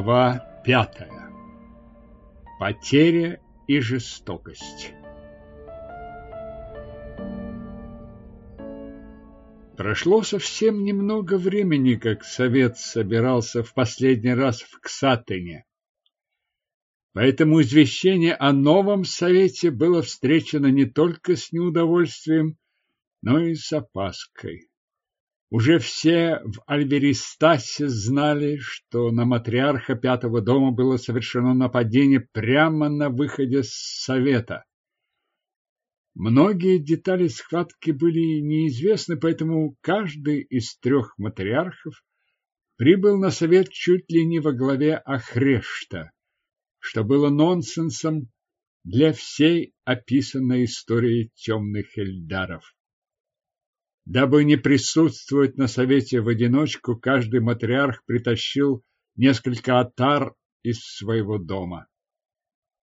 Глава пятая. Потеря и жестокость. Прошло совсем немного времени, как совет собирался в последний раз в Ксатыне. Поэтому извещение о новом совете было встречено не только с неудовольствием, но и с опаской. Уже все в Альверистасе знали, что на матриарха Пятого дома было совершено нападение прямо на выходе с совета. Многие детали схватки были неизвестны, поэтому каждый из трех матриархов прибыл на совет чуть ли не во главе Ахрешта, что было нонсенсом для всей описанной истории темных эльдаров. Дабы не присутствовать на совете в одиночку, каждый матриарх притащил несколько отар из своего дома.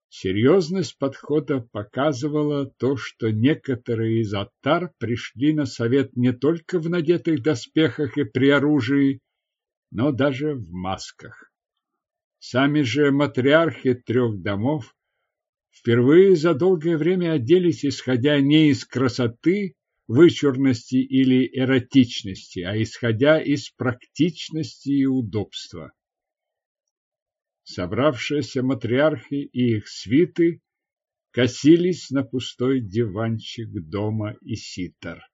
Серьезность подхода показывала то, что некоторые из атар пришли на совет не только в надетых доспехах и при оружии, но даже в масках. Сами же матриархи трех домов впервые за долгое время оделись, исходя не из красоты, вычурности или эротичности, а исходя из практичности и удобства. Собравшиеся матриархи и их свиты косились на пустой диванчик дома и ситар.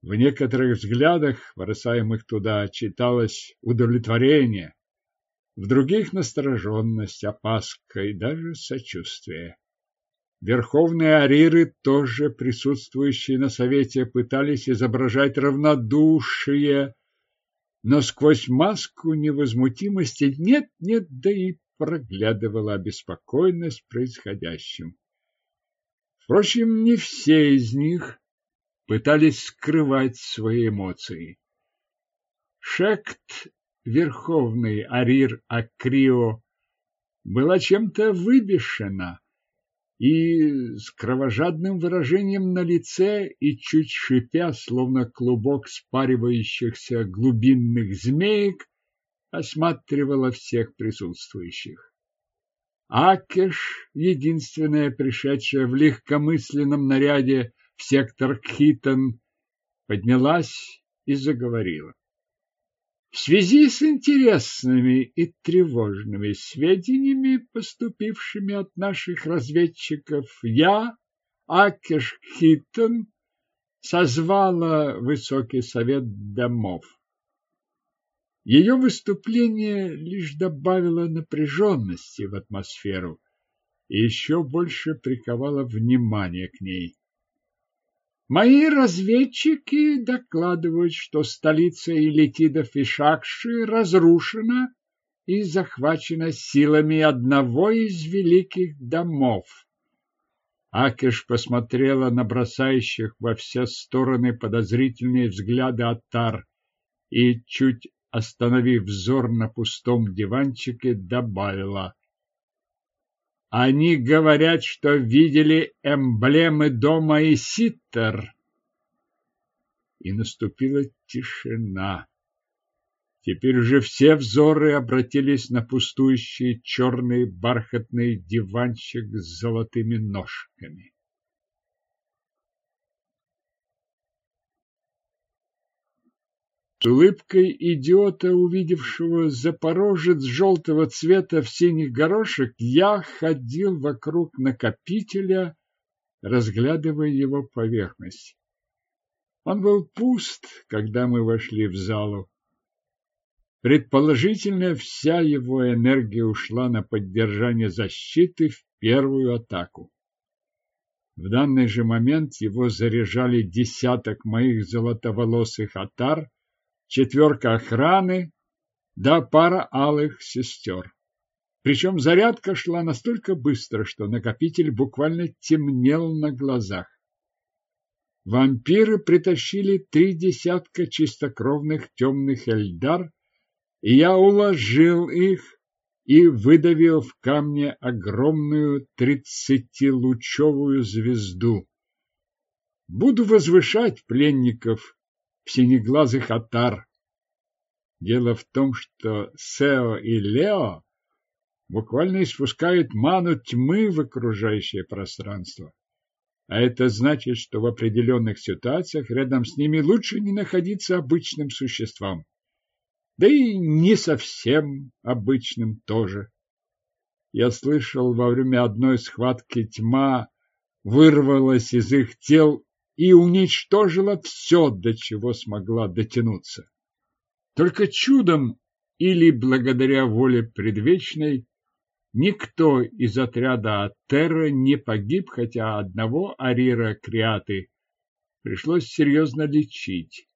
В некоторых взглядах, бросаемых туда, читалось удовлетворение, в других – настороженность, опаска и даже сочувствие. Верховные ариры, тоже присутствующие на совете, пытались изображать равнодушие, но сквозь маску невозмутимости нет-нет, да и проглядывала обеспокоенность происходящим. Впрочем, не все из них пытались скрывать свои эмоции. Шект, верховный арир Акрио, была чем-то выбешена и с кровожадным выражением на лице и чуть шипя, словно клубок спаривающихся глубинных змеек, осматривала всех присутствующих. Акеш, единственная пришедшая в легкомысленном наряде в сектор Кхитон, поднялась и заговорила. В связи с интересными и тревожными сведениями, поступившими от наших разведчиков, я, Акеш Хиттон, созвала Высокий Совет Домов. Ее выступление лишь добавило напряженности в атмосферу и еще больше приковало внимание к ней. Мои разведчики докладывают, что столица Илетидов и Шакши разрушена и захвачена силами одного из великих домов. Акиш посмотрела на бросающих во все стороны подозрительные взгляды Атар и, чуть остановив взор на пустом диванчике, добавила. Они говорят, что видели эмблемы дома и Иситтер. И наступила тишина. Теперь уже все взоры обратились на пустующий черный бархатный диванчик с золотыми ножками. С улыбкой идиота, увидевшего запорожец желтого цвета в синих горошек, я ходил вокруг накопителя, разглядывая его поверхность. Он был пуст, когда мы вошли в залу. Предположительно, вся его энергия ушла на поддержание защиты в первую атаку. В данный же момент его заряжали десяток моих золотоволосых атар, четверка охраны да пара алых сестер. Причем зарядка шла настолько быстро, что накопитель буквально темнел на глазах. Вампиры притащили три десятка чистокровных темных эльдар, и я уложил их и выдавил в камне огромную тридцатилучевую звезду. Буду возвышать пленников синеглазых отар. Дело в том, что Сео и Лео буквально испускают ману тьмы в окружающее пространство. А это значит, что в определенных ситуациях рядом с ними лучше не находиться обычным существам. Да и не совсем обычным тоже. Я слышал, во время одной схватки тьма вырвалась из их тел и уничтожила все, до чего смогла дотянуться. Только чудом или благодаря воле предвечной Никто из отряда Атерра не погиб, хотя одного Арира Криаты пришлось серьезно лечить.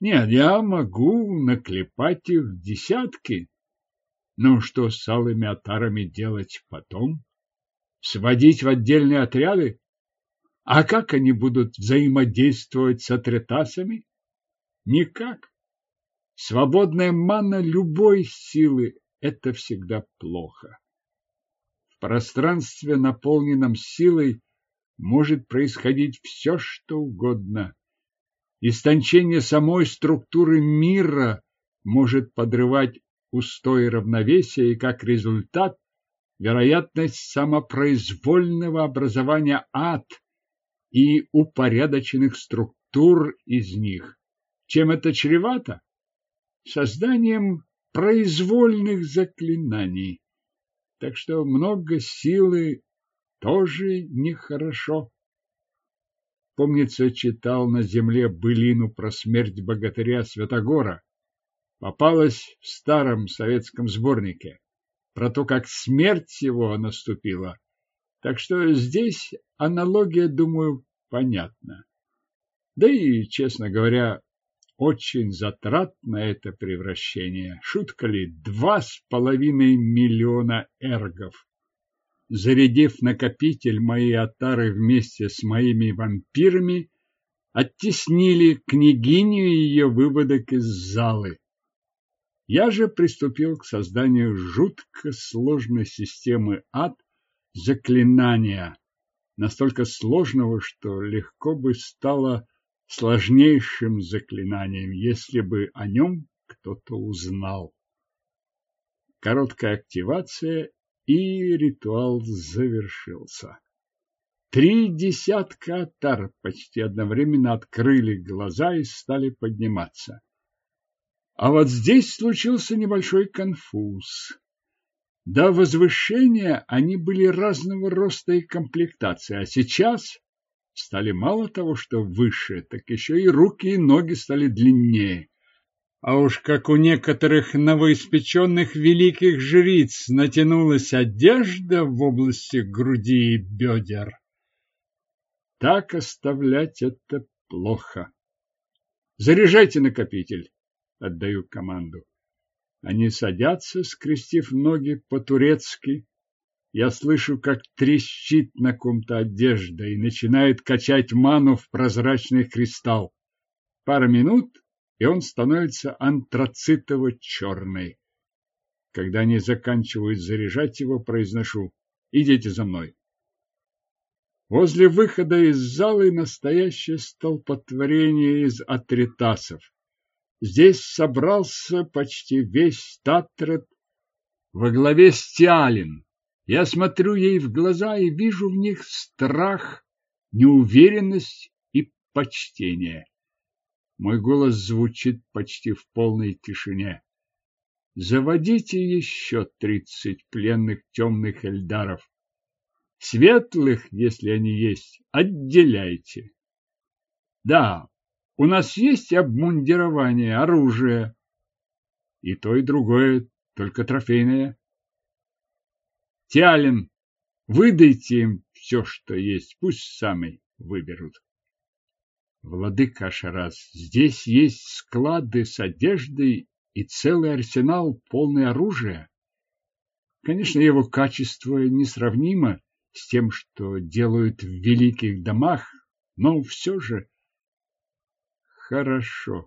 Нет, я могу наклепать их десятки. Но что с алыми атарами делать потом? Сводить в отдельные отряды? А как они будут взаимодействовать с атритасами? Никак. Свободная мана любой силы это всегда плохо. В пространстве, наполненном силой, может происходить все, что угодно. Истончение самой структуры мира может подрывать устои равновесия и, как результат, вероятность самопроизвольного образования ад и упорядоченных структур из них. Чем это чревато? Созданием произвольных заклинаний. Так что много силы тоже нехорошо. Помнится, читал на земле былину про смерть богатыря Святогора. Попалась в старом советском сборнике про то, как смерть его наступила. Так что здесь аналогия, думаю, понятна. Да и, честно говоря, очень затратно это превращение. Шутка ли, два с половиной миллиона эргов. Зарядив накопитель, мои отары вместе с моими вампирами оттеснили княгиню и ее выводок из залы. Я же приступил к созданию жутко сложной системы ад заклинания, настолько сложного, что легко бы стало сложнейшим заклинанием, если бы о нем кто-то узнал. Короткая активация, и ритуал завершился. Три десятка атар почти одновременно открыли глаза и стали подниматься. А вот здесь случился небольшой конфуз. До возвышения они были разного роста и комплектации, а сейчас стали мало того, что выше, так еще и руки и ноги стали длиннее. А уж как у некоторых новоиспеченных великих жриц натянулась одежда в области груди и бедер. Так оставлять это плохо. Заряжайте накопитель, отдаю команду. Они садятся, скрестив ноги по-турецки, я слышу, как трещит на ком-то одежда и начинает качать ману в прозрачный кристалл. Пара минут, и он становится антрацитово-черный. Когда они заканчивают заряжать его, произношу «Идите за мной». Возле выхода из зала настоящее столпотворение из атритасов. Здесь собрался почти весь Татрет во главе с Тиалин. Я смотрю ей в глаза и вижу в них страх, неуверенность и почтение. Мой голос звучит почти в полной тишине. Заводите еще тридцать пленных темных эльдаров. Светлых, если они есть, отделяйте. Да, у нас есть обмундирование, оружие. И то, и другое, только трофейное. Тиалин, выдайте им все, что есть, пусть сами выберут. Владыка Шарас, здесь есть склады с одеждой и целый арсенал, полный оружия. Конечно, его качество несравнимо с тем, что делают в великих домах, но все же... Хорошо.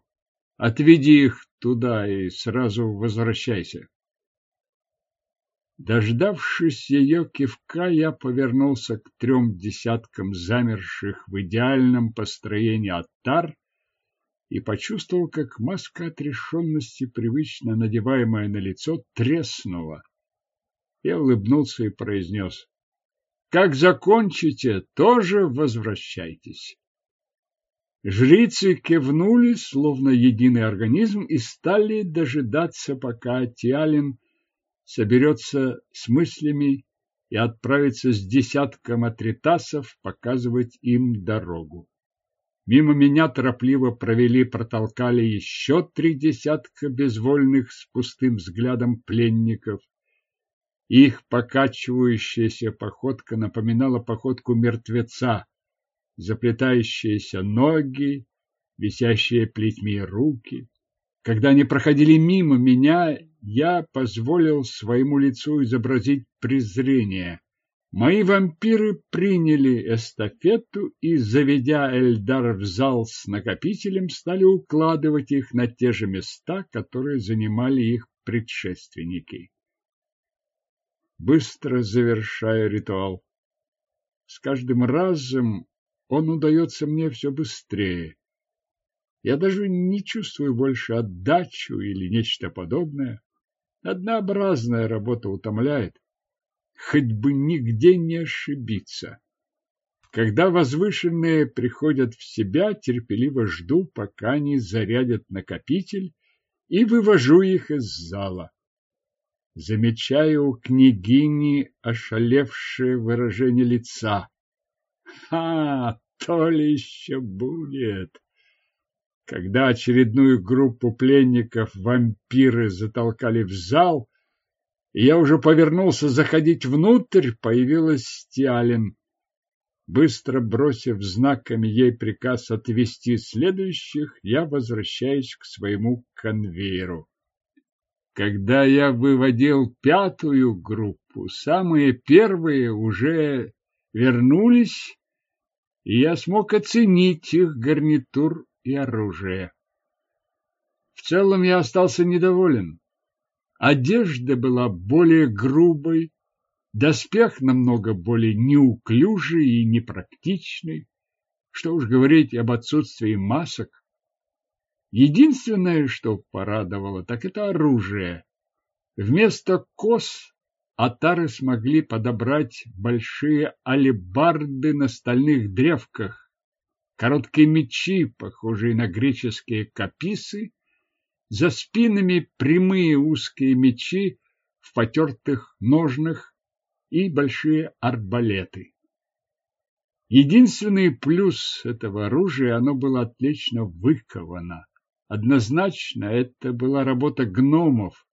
Отведи их туда и сразу возвращайся. Дождавшись ее кивка, я повернулся к трем десяткам замерших в идеальном построении оттар и почувствовал, как маска отрешенности, привычно надеваемая на лицо, треснула. Я улыбнулся и произнес. Как закончите, тоже возвращайтесь. Жрицы кивнули, словно единый организм, и стали дожидаться, пока Тиалин соберется с мыслями и отправится с десятком атритасов показывать им дорогу. Мимо меня торопливо провели, протолкали еще три десятка безвольных с пустым взглядом пленников. Их покачивающаяся походка напоминала походку мертвеца, заплетающиеся ноги, висящие плетьми руки. Когда они проходили мимо меня, я позволил своему лицу изобразить презрение. Мои вампиры приняли эстафету и, заведя Эльдар в зал с накопителем, стали укладывать их на те же места, которые занимали их предшественники быстро завершая ритуал. С каждым разом он удается мне все быстрее. Я даже не чувствую больше отдачу или нечто подобное. Однообразная работа утомляет. Хоть бы нигде не ошибиться. Когда возвышенные приходят в себя, терпеливо жду, пока они зарядят накопитель, и вывожу их из зала. Замечаю у княгини ошалевшее выражение лица. Ха, то ли еще будет. Когда очередную группу пленников вампиры затолкали в зал, и я уже повернулся заходить внутрь, появилась Тиалин. Быстро бросив знаками ей приказ отвести следующих, я возвращаюсь к своему конвейеру. Когда я выводил пятую группу, самые первые уже вернулись, и я смог оценить их гарнитур и оружие. В целом я остался недоволен. Одежда была более грубой, доспех намного более неуклюжий и непрактичный. Что уж говорить об отсутствии масок. Единственное, что порадовало, так это оружие. Вместо кос атары смогли подобрать большие алебарды на стальных древках, короткие мечи, похожие на греческие каписы, за спинами прямые узкие мечи в потертых ножнах и большие арбалеты. Единственный плюс этого оружия – оно было отлично выковано. Однозначно, это была работа гномов.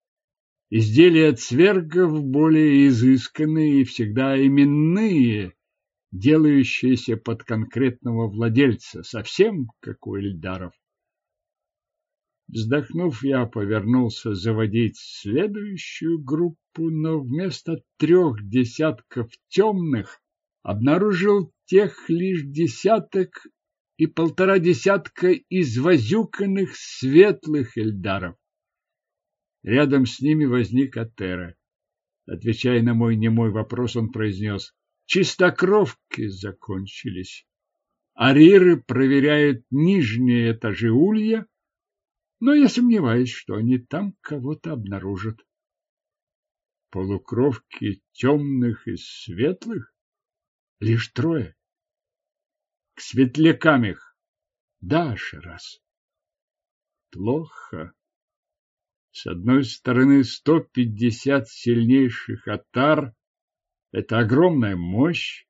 Изделия цвергов более изысканные и всегда именные, делающиеся под конкретного владельца, совсем как у эльдаров. Вздохнув, я повернулся заводить следующую группу, но вместо трех десятков темных обнаружил тех лишь десяток и полтора десятка извозюканных светлых эльдаров. Рядом с ними возник Атера. Отвечая на мой немой вопрос, он произнес, чистокровки закончились. Ариры проверяют нижние этажи улья, но я сомневаюсь, что они там кого-то обнаружат. Полукровки темных и светлых? Лишь трое к светлякам их. Даша раз. Плохо. С одной стороны, сто пятьдесят сильнейших атар – это огромная мощь,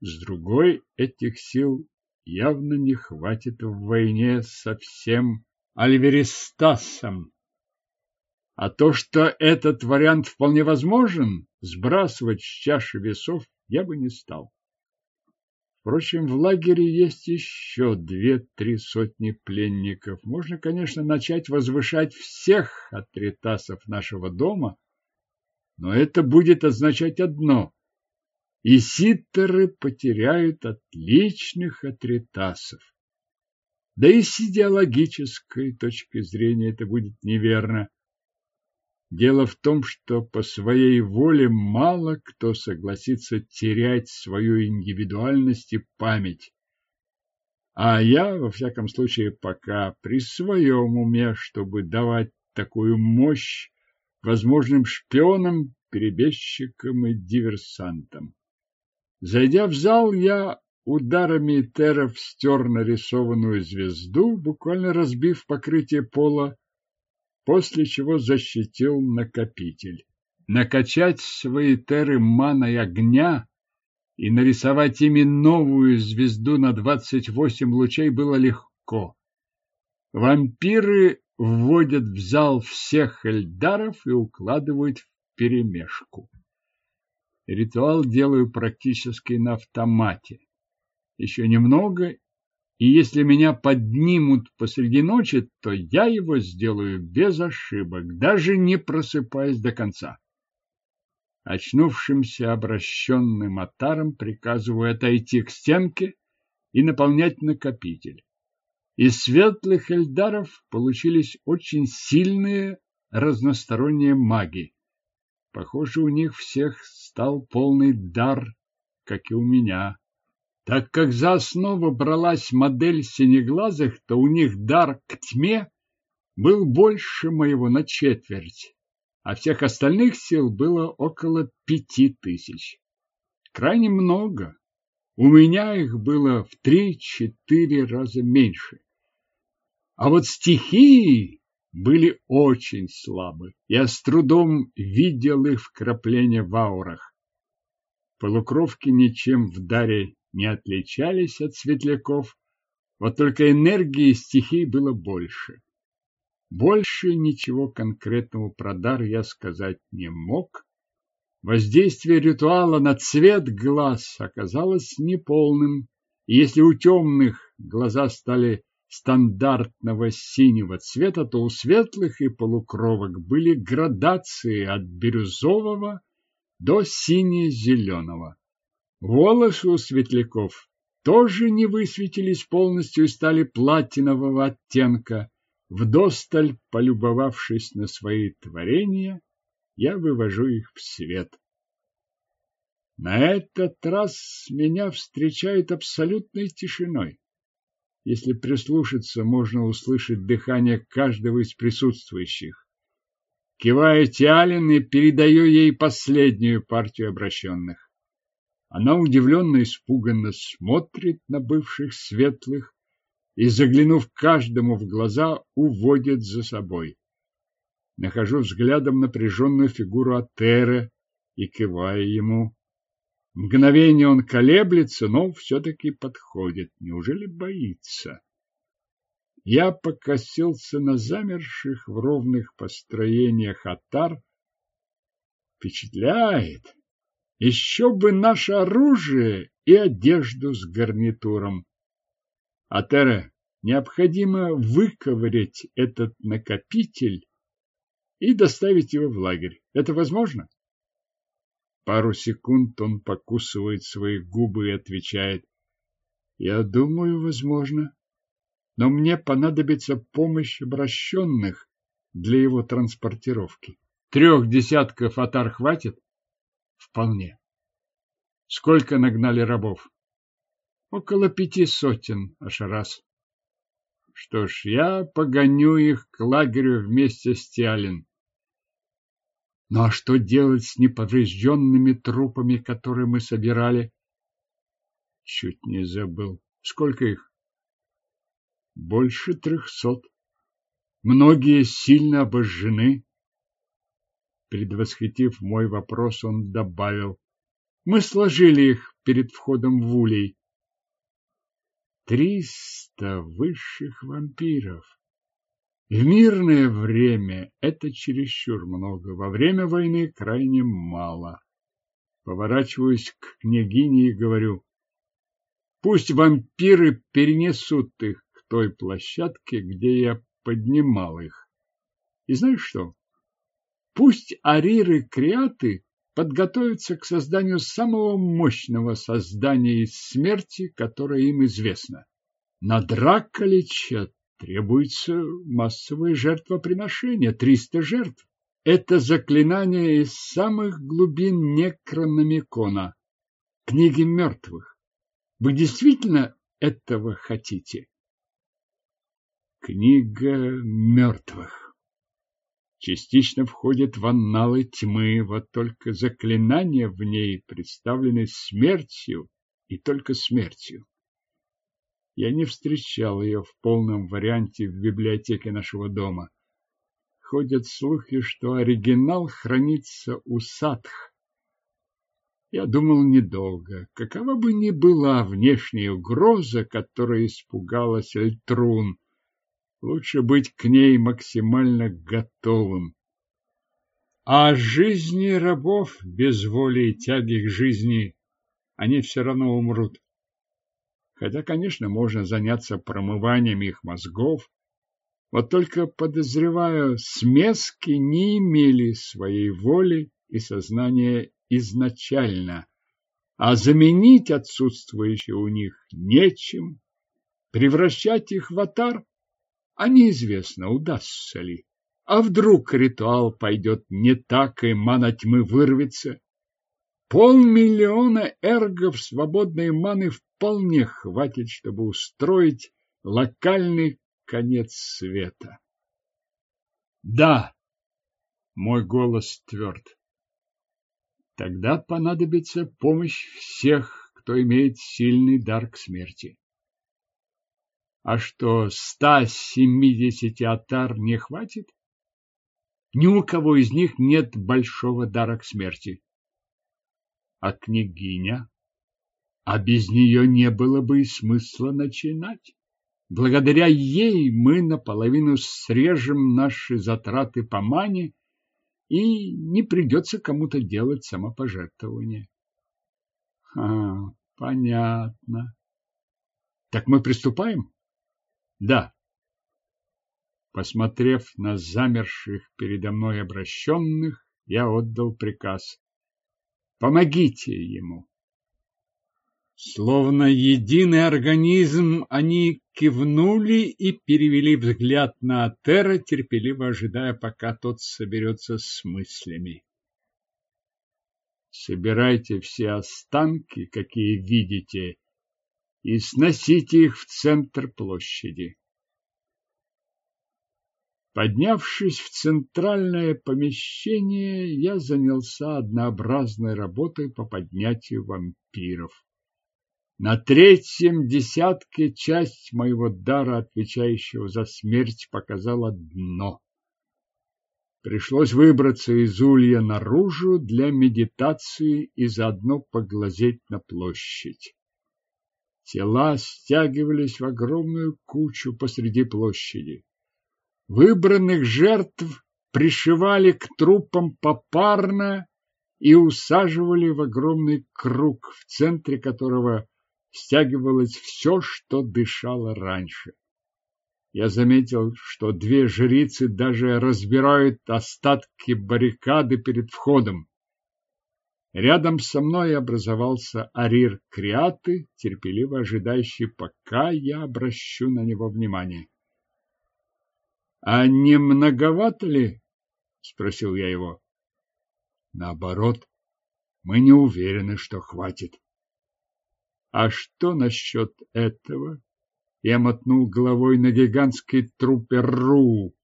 с другой этих сил явно не хватит в войне со всем Альверистасом. А то, что этот вариант вполне возможен, сбрасывать с чаши весов я бы не стал. Впрочем, в лагере есть еще две-три сотни пленников. Можно, конечно, начать возвышать всех атритасов нашего дома, но это будет означать одно – и ситтеры потеряют отличных атритасов. Да и с идеологической точки зрения это будет неверно. Дело в том, что по своей воле мало кто согласится терять свою индивидуальность и память. А я, во всяком случае, пока при своем уме, чтобы давать такую мощь возможным шпионам, перебежчикам и диверсантам. Зайдя в зал, я ударами теров стер нарисованную звезду, буквально разбив покрытие пола, после чего защитил накопитель. Накачать свои теры маной огня и нарисовать ими новую звезду на 28 лучей было легко. Вампиры вводят в зал всех эльдаров и укладывают в перемешку. Ритуал делаю практически на автомате. Еще немного, и если меня поднимут посреди ночи, то я его сделаю без ошибок, даже не просыпаясь до конца. Очнувшимся обращенным атаром приказываю отойти к стенке и наполнять накопитель. Из светлых эльдаров получились очень сильные разносторонние маги. Похоже, у них всех стал полный дар, как и у меня. Так как за основу бралась модель синеглазых, то у них дар к тьме был больше моего на четверть, а всех остальных сил было около пяти тысяч. Крайне много. У меня их было в три-четыре раза меньше. А вот стихии были очень слабы. Я с трудом видел их вкрапления в аурах. Полукровки ничем в даре не отличались от светляков, вот только энергии стихий было больше. Больше ничего конкретного про дар я сказать не мог. Воздействие ритуала на цвет глаз оказалось неполным, и если у темных глаза стали стандартного синего цвета, то у светлых и полукровок были градации от бирюзового до сине-зеленого. Волосы у светляков тоже не высветились полностью и стали платинового оттенка. Вдосталь полюбовавшись на свои творения, я вывожу их в свет. На этот раз меня встречают абсолютной тишиной. Если прислушаться, можно услышать дыхание каждого из присутствующих. Киваю Тиалин и передаю ей последнюю партию обращенных. Она удивленно испуганно смотрит на бывших светлых и, заглянув каждому в глаза, уводит за собой. Нахожу взглядом напряженную фигуру Атера и киваю ему. Мгновение он колеблется, но все-таки подходит. Неужели боится? Я покосился на замерших в ровных построениях атар. Впечатляет. Еще бы наше оружие и одежду с гарнитуром. Атера, необходимо выковырять этот накопитель и доставить его в лагерь. Это возможно? Пару секунд он покусывает свои губы и отвечает. Я думаю, возможно. Но мне понадобится помощь обращенных для его транспортировки. Трех десятков атар хватит? Вполне. Сколько нагнали рабов? Около пяти сотен, Ашарас. Что ж, я погоню их к лагерю вместе с Тиалин. Ну а что делать с неповрежденными трупами, которые мы собирали? Чуть не забыл. Сколько их? Больше трехсот. Многие сильно обожжены. Предвосхитив мой вопрос, он добавил. Мы сложили их перед входом в улей. Триста высших вампиров. В мирное время это чересчур много, во время войны крайне мало. Поворачиваюсь к княгине и говорю, пусть вампиры перенесут их к той площадке, где я поднимал их. И знаешь что? Пусть ариры-креаты подготовятся к созданию самого мощного создания из смерти, которое им известно. На Драколича Требуется массовое жертвоприношение, 300 жертв. Это заклинание из самых глубин Некрономикона, книги мертвых. Вы действительно этого хотите? Книга мертвых. Частично входит в анналы тьмы, вот только заклинания в ней представлены смертью и только смертью. Я не встречал ее в полном варианте в библиотеке нашего дома. Ходят слухи, что оригинал хранится у Садх. Я думал недолго. Какова бы ни была внешняя угроза, которой испугалась Эльтрун, лучше быть к ней максимально готовым. А жизни рабов без воли и тяги к жизни они все равно умрут. Хотя, конечно, можно заняться промыванием их мозгов, вот только, подозреваю, смески не имели своей воли и сознания изначально, а заменить отсутствующее у них нечем, превращать их в атар, а неизвестно, удастся ли. А вдруг ритуал пойдет не так, и мана тьмы вырвется? Полмиллиона эргов свободной маны вполне хватит, чтобы устроить локальный конец света. Да, мой голос тверд. Тогда понадобится помощь всех, кто имеет сильный дар к смерти. А что, 170 атар не хватит? Ни у кого из них нет большого дара к смерти. А княгиня? А без нее не было бы и смысла начинать. Благодаря ей мы наполовину срежем наши затраты по мане и не придется кому-то делать самопожертвование. А, понятно. Так мы приступаем? Да. Посмотрев на замерших передо мной обращенных, я отдал приказ. Помогите ему. Словно единый организм, они кивнули и перевели взгляд на Атера, терпеливо ожидая, пока тот соберется с мыслями. Собирайте все останки, какие видите, и сносите их в центр площади. Поднявшись в центральное помещение, я занялся однообразной работой по поднятию вампиров. На третьем десятке часть моего дара, отвечающего за смерть, показала дно. Пришлось выбраться из улья наружу для медитации и заодно поглазеть на площадь. Тела стягивались в огромную кучу посреди площади. Выбранных жертв пришивали к трупам попарно и усаживали в огромный круг, в центре которого стягивалось все, что дышало раньше. Я заметил, что две жрицы даже разбирают остатки баррикады перед входом. Рядом со мной образовался Арир Криаты, терпеливо ожидающий, пока я обращу на него внимание. — А не многовато ли? — спросил я его. — Наоборот, мы не уверены, что хватит. А что насчет этого? Я мотнул головой на гигантской трупе Ру.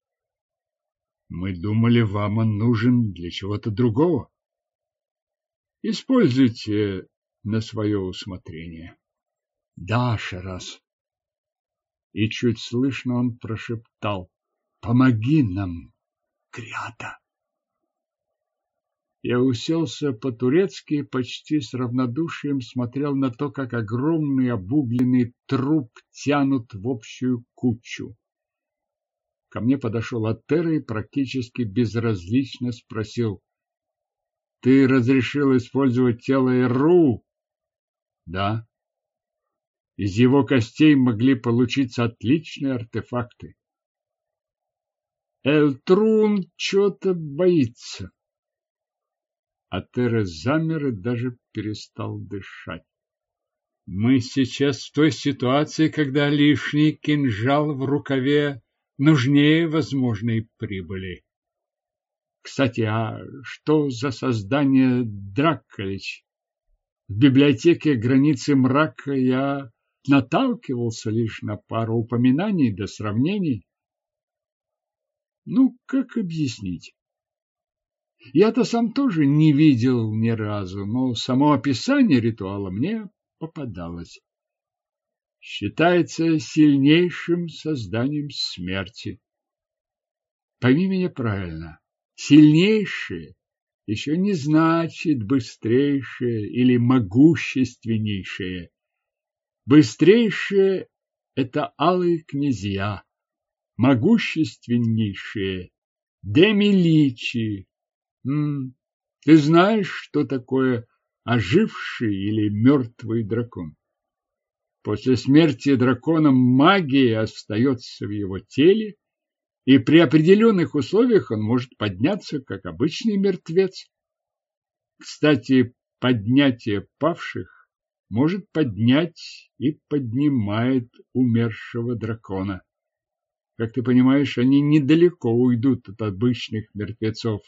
Мы думали, вам он нужен для чего-то другого. Используйте на свое усмотрение. Да, Шарас. И чуть слышно он прошептал. Помоги нам, Крята. Я уселся по-турецки почти с равнодушием смотрел на то, как огромный обугленный труп тянут в общую кучу. Ко мне подошел Атера и практически безразлично спросил. — Ты разрешил использовать тело Иру? — Да. Из его костей могли получиться отличные артефакты. Эльтрун что-то боится. А Терес замер и даже перестал дышать. Мы сейчас в той ситуации, когда лишний кинжал в рукаве нужнее возможной прибыли. Кстати, а что за создание Дракколич? В библиотеке границы мрака я наталкивался лишь на пару упоминаний до сравнений. Ну, как объяснить? Я-то сам тоже не видел ни разу, но само описание ритуала мне попадалось. Считается сильнейшим созданием смерти. Пойми меня правильно. Сильнейшее еще не значит быстрейшее или могущественнейшее. Быстрейшее – это алые князья, могущественнейшие – демиличи. М ты знаешь, что такое оживший или мертвый дракон? После смерти дракона магия остается в его теле, и при определенных условиях он может подняться, как обычный мертвец. Кстати, поднятие павших может поднять и поднимает умершего дракона. Как ты понимаешь, они недалеко уйдут от обычных мертвецов.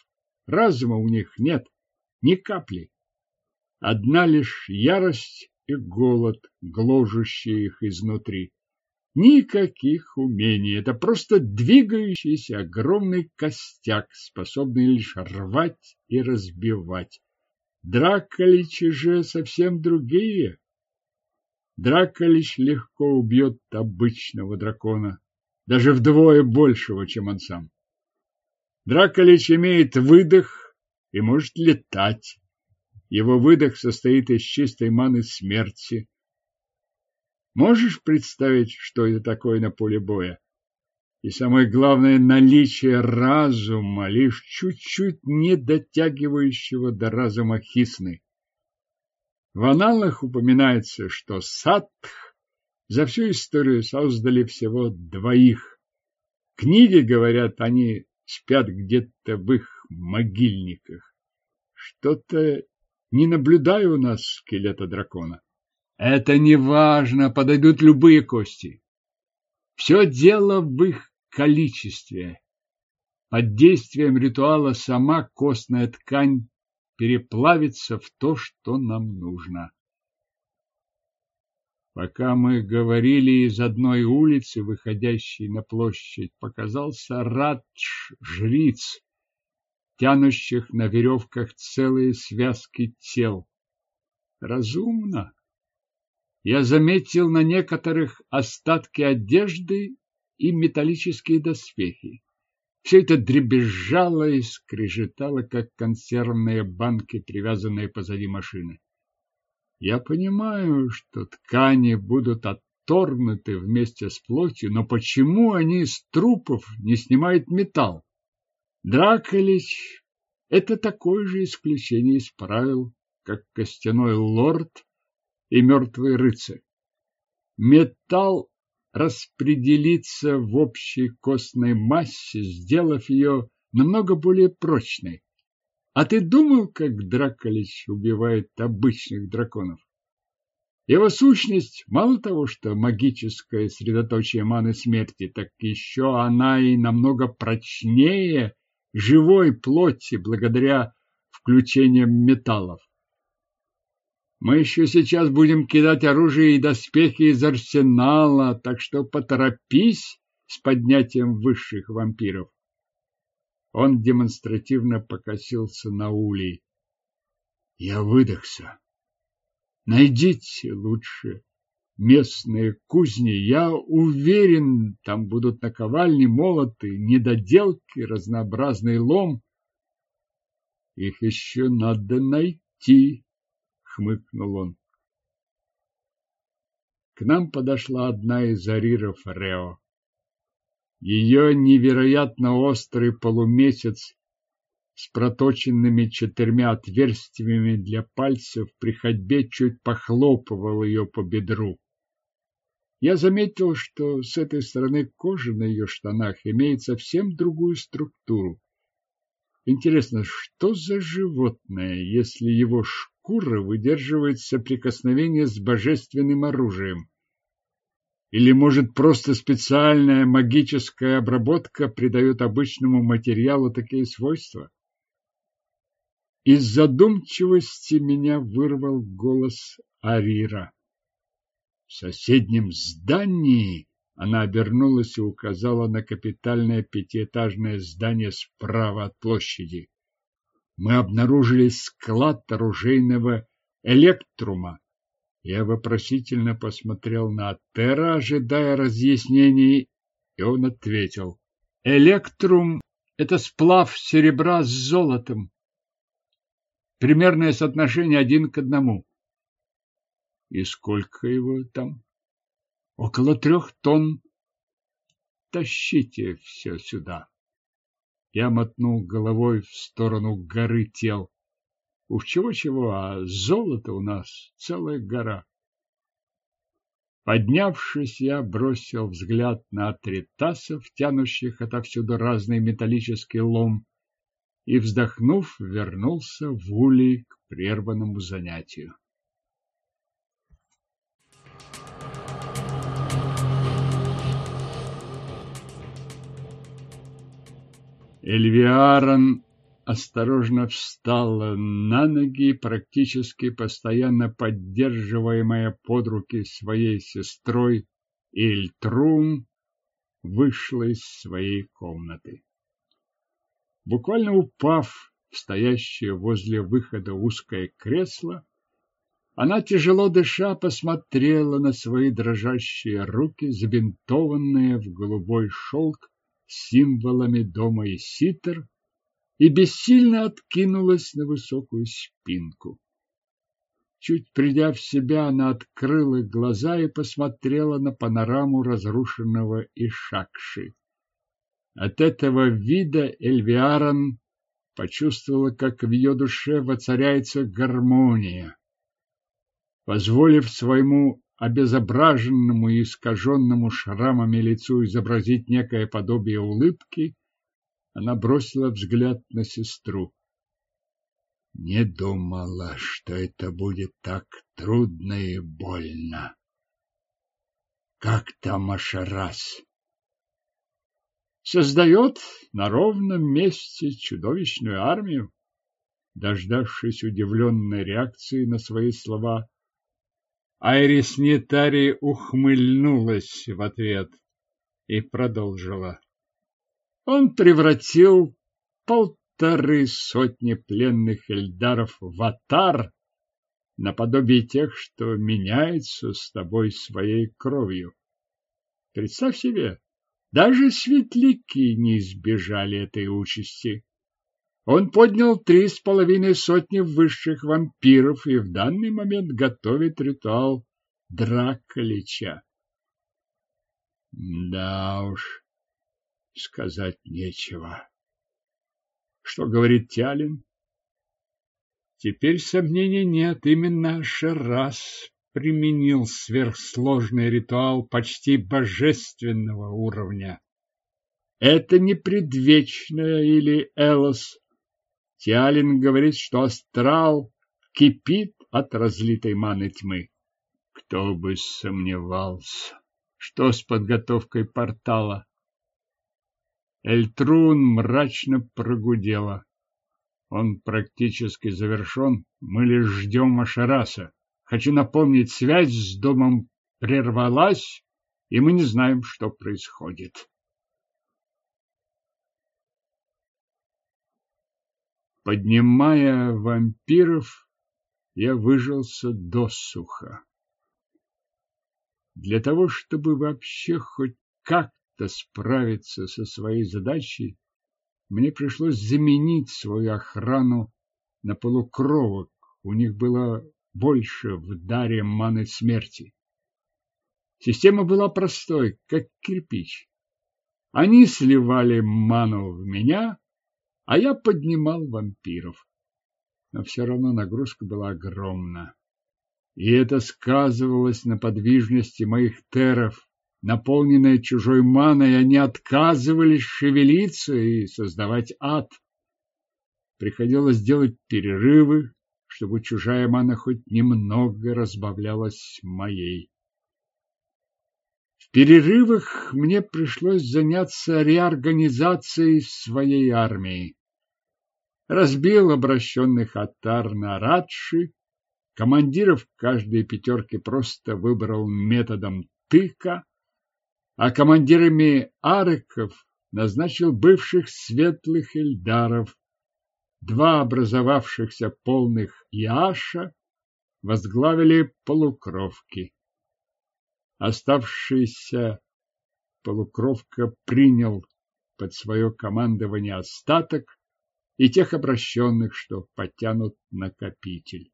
Разума у них нет, ни капли. Одна лишь ярость и голод, гложущие их изнутри. Никаких умений. Это просто двигающийся огромный костяк, способный лишь рвать и разбивать. Драколичи же совсем другие. Драколич легко убьет обычного дракона, даже вдвое большего, чем он сам. Драколич имеет выдох и может летать. Его выдох состоит из чистой маны смерти. Можешь представить, что это такое на поле боя? И самое главное, наличие разума, лишь чуть-чуть не дотягивающего до разума Хисны. В аналах упоминается, что Сатх за всю историю создали всего двоих. Книги говорят, они спят где-то в их могильниках. Что-то не наблюдаю у нас скелета дракона. Это не важно, подойдут любые кости. Все дело в их количестве. Под действием ритуала сама костная ткань переплавится в то, что нам нужно. Пока мы говорили из одной улицы, выходящей на площадь, показался радж-жриц, тянущих на веревках целые связки тел. Разумно я заметил на некоторых остатки одежды и металлические доспехи. Все это дребезжало и скрежетало, как консервные банки, привязанные позади машины. Я понимаю, что ткани будут отторгнуты вместе с плотью, но почему они из трупов не снимают металл? Драколич – это такое же исключение из правил, как костяной лорд и мертвый рыцарь. Металл распределится в общей костной массе, сделав ее намного более прочной. А ты думал, как Драколич убивает обычных драконов? Его сущность мало того, что магическое средоточие маны смерти, так еще она и намного прочнее живой плоти благодаря включениям металлов. Мы еще сейчас будем кидать оружие и доспехи из арсенала, так что поторопись с поднятием высших вампиров. Он демонстративно покосился на улей. Я выдохся. Найдите лучше местные кузни. Я уверен, там будут наковальни, молоты, недоделки, разнообразный лом. Их еще надо найти хмыкнул он. К нам подошла одна из ариров Рео. Ее невероятно острый полумесяц с проточенными четырьмя отверстиями для пальцев при ходьбе чуть похлопывал ее по бедру. Я заметил, что с этой стороны кожа на ее штанах имеет совсем другую структуру. Интересно, что за животное, если его шкура выдерживает соприкосновение с божественным оружием? Или, может, просто специальная магическая обработка придает обычному материалу такие свойства? Из задумчивости меня вырвал голос Арира. В соседнем здании она обернулась и указала на капитальное пятиэтажное здание справа от площади. Мы обнаружили склад оружейного электрума. Я вопросительно посмотрел на Тера, ожидая разъяснений, и он ответил. Электрум – это сплав серебра с золотом. Примерное соотношение один к одному. И сколько его там? Около трех тонн. Тащите все сюда. Я мотнул головой в сторону горы тел. Уж чего-чего, а золото у нас целая гора. Поднявшись, я бросил взгляд на тритасов, тянущих отовсюду разный металлический лом, и, вздохнув, вернулся в улей к прерванному занятию. Эльвиарон осторожно встала на ноги, практически постоянно поддерживаемая под руки своей сестрой, Эльтрум вышла из своей комнаты. Буквально упав в стоящее возле выхода узкое кресло, она, тяжело дыша, посмотрела на свои дрожащие руки, забинтованные в голубой шелк символами дома и ситер, и бессильно откинулась на высокую спинку. Чуть придя в себя, она открыла глаза и посмотрела на панораму разрушенного Ишакши. От этого вида Эльвиарон почувствовала, как в ее душе воцаряется гармония. Позволив своему обезображенному и искаженному шрамами лицу изобразить некое подобие улыбки, она бросила взгляд на сестру. Не думала, что это будет так трудно и больно. Как там Ашарас? Создает на ровном месте чудовищную армию. Дождавшись удивленной реакции на свои слова, Айрис Нетари ухмыльнулась в ответ и продолжила. Он превратил полторы сотни пленных эльдаров в атар, наподобие тех, что меняются с тобой своей кровью. Представь себе, даже светляки не избежали этой участи. Он поднял три с половиной сотни высших вампиров и в данный момент готовит ритуал Драколича. Да уж, сказать нечего. Что говорит Тялин? Теперь сомнений нет, именно Шерас применил сверхсложный ритуал почти божественного уровня. Это не предвечная или Элос, Тиалин говорит, что астрал кипит от разлитой маны тьмы. Кто бы сомневался, что с подготовкой портала. Эльтрун мрачно прогудела. Он практически завершен, мы лишь ждем Ашараса. Хочу напомнить, связь с домом прервалась, и мы не знаем, что происходит. Поднимая вампиров, я выжился досуха. Для того, чтобы вообще хоть как-то справиться со своей задачей, мне пришлось заменить свою охрану на полукровок. У них было больше в даре маны смерти. Система была простой, как кирпич. Они сливали ману в меня, а я поднимал вампиров. Но все равно нагрузка была огромна. И это сказывалось на подвижности моих теров. Наполненные чужой маной, они отказывались шевелиться и создавать ад. Приходилось делать перерывы, чтобы чужая мана хоть немного разбавлялась моей перерывах мне пришлось заняться реорганизацией своей армии. Разбил обращенных атар на Радши, Командиров каждой пятерки просто выбрал методом тыка, а командирами арыков назначил бывших светлых эльдаров. Два образовавшихся полных Яша возглавили полукровки. Оставшийся полукровка принял под свое командование остаток и тех обращенных, что потянут накопитель.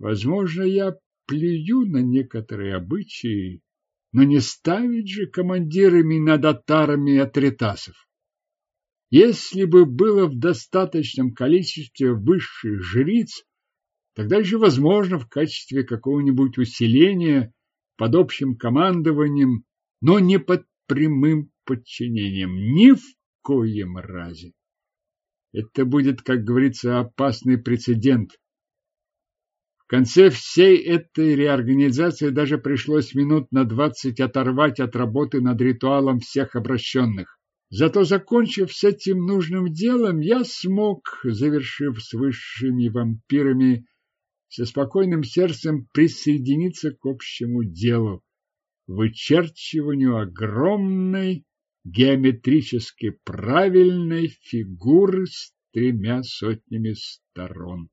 Возможно, я плюю на некоторые обычаи, но не ставить же командирами над атарами атритасов. Если бы было в достаточном количестве высших жриц, тогда еще возможно в качестве какого-нибудь усиления под общим командованием, но не под прямым подчинением, ни в коем разе. Это будет, как говорится, опасный прецедент. В конце всей этой реорганизации даже пришлось минут на двадцать оторвать от работы над ритуалом всех обращенных. Зато, закончив с этим нужным делом, я смог, завершив с высшими вампирами, со спокойным сердцем присоединиться к общему делу, вычерчиванию огромной геометрически правильной фигуры с тремя сотнями сторон.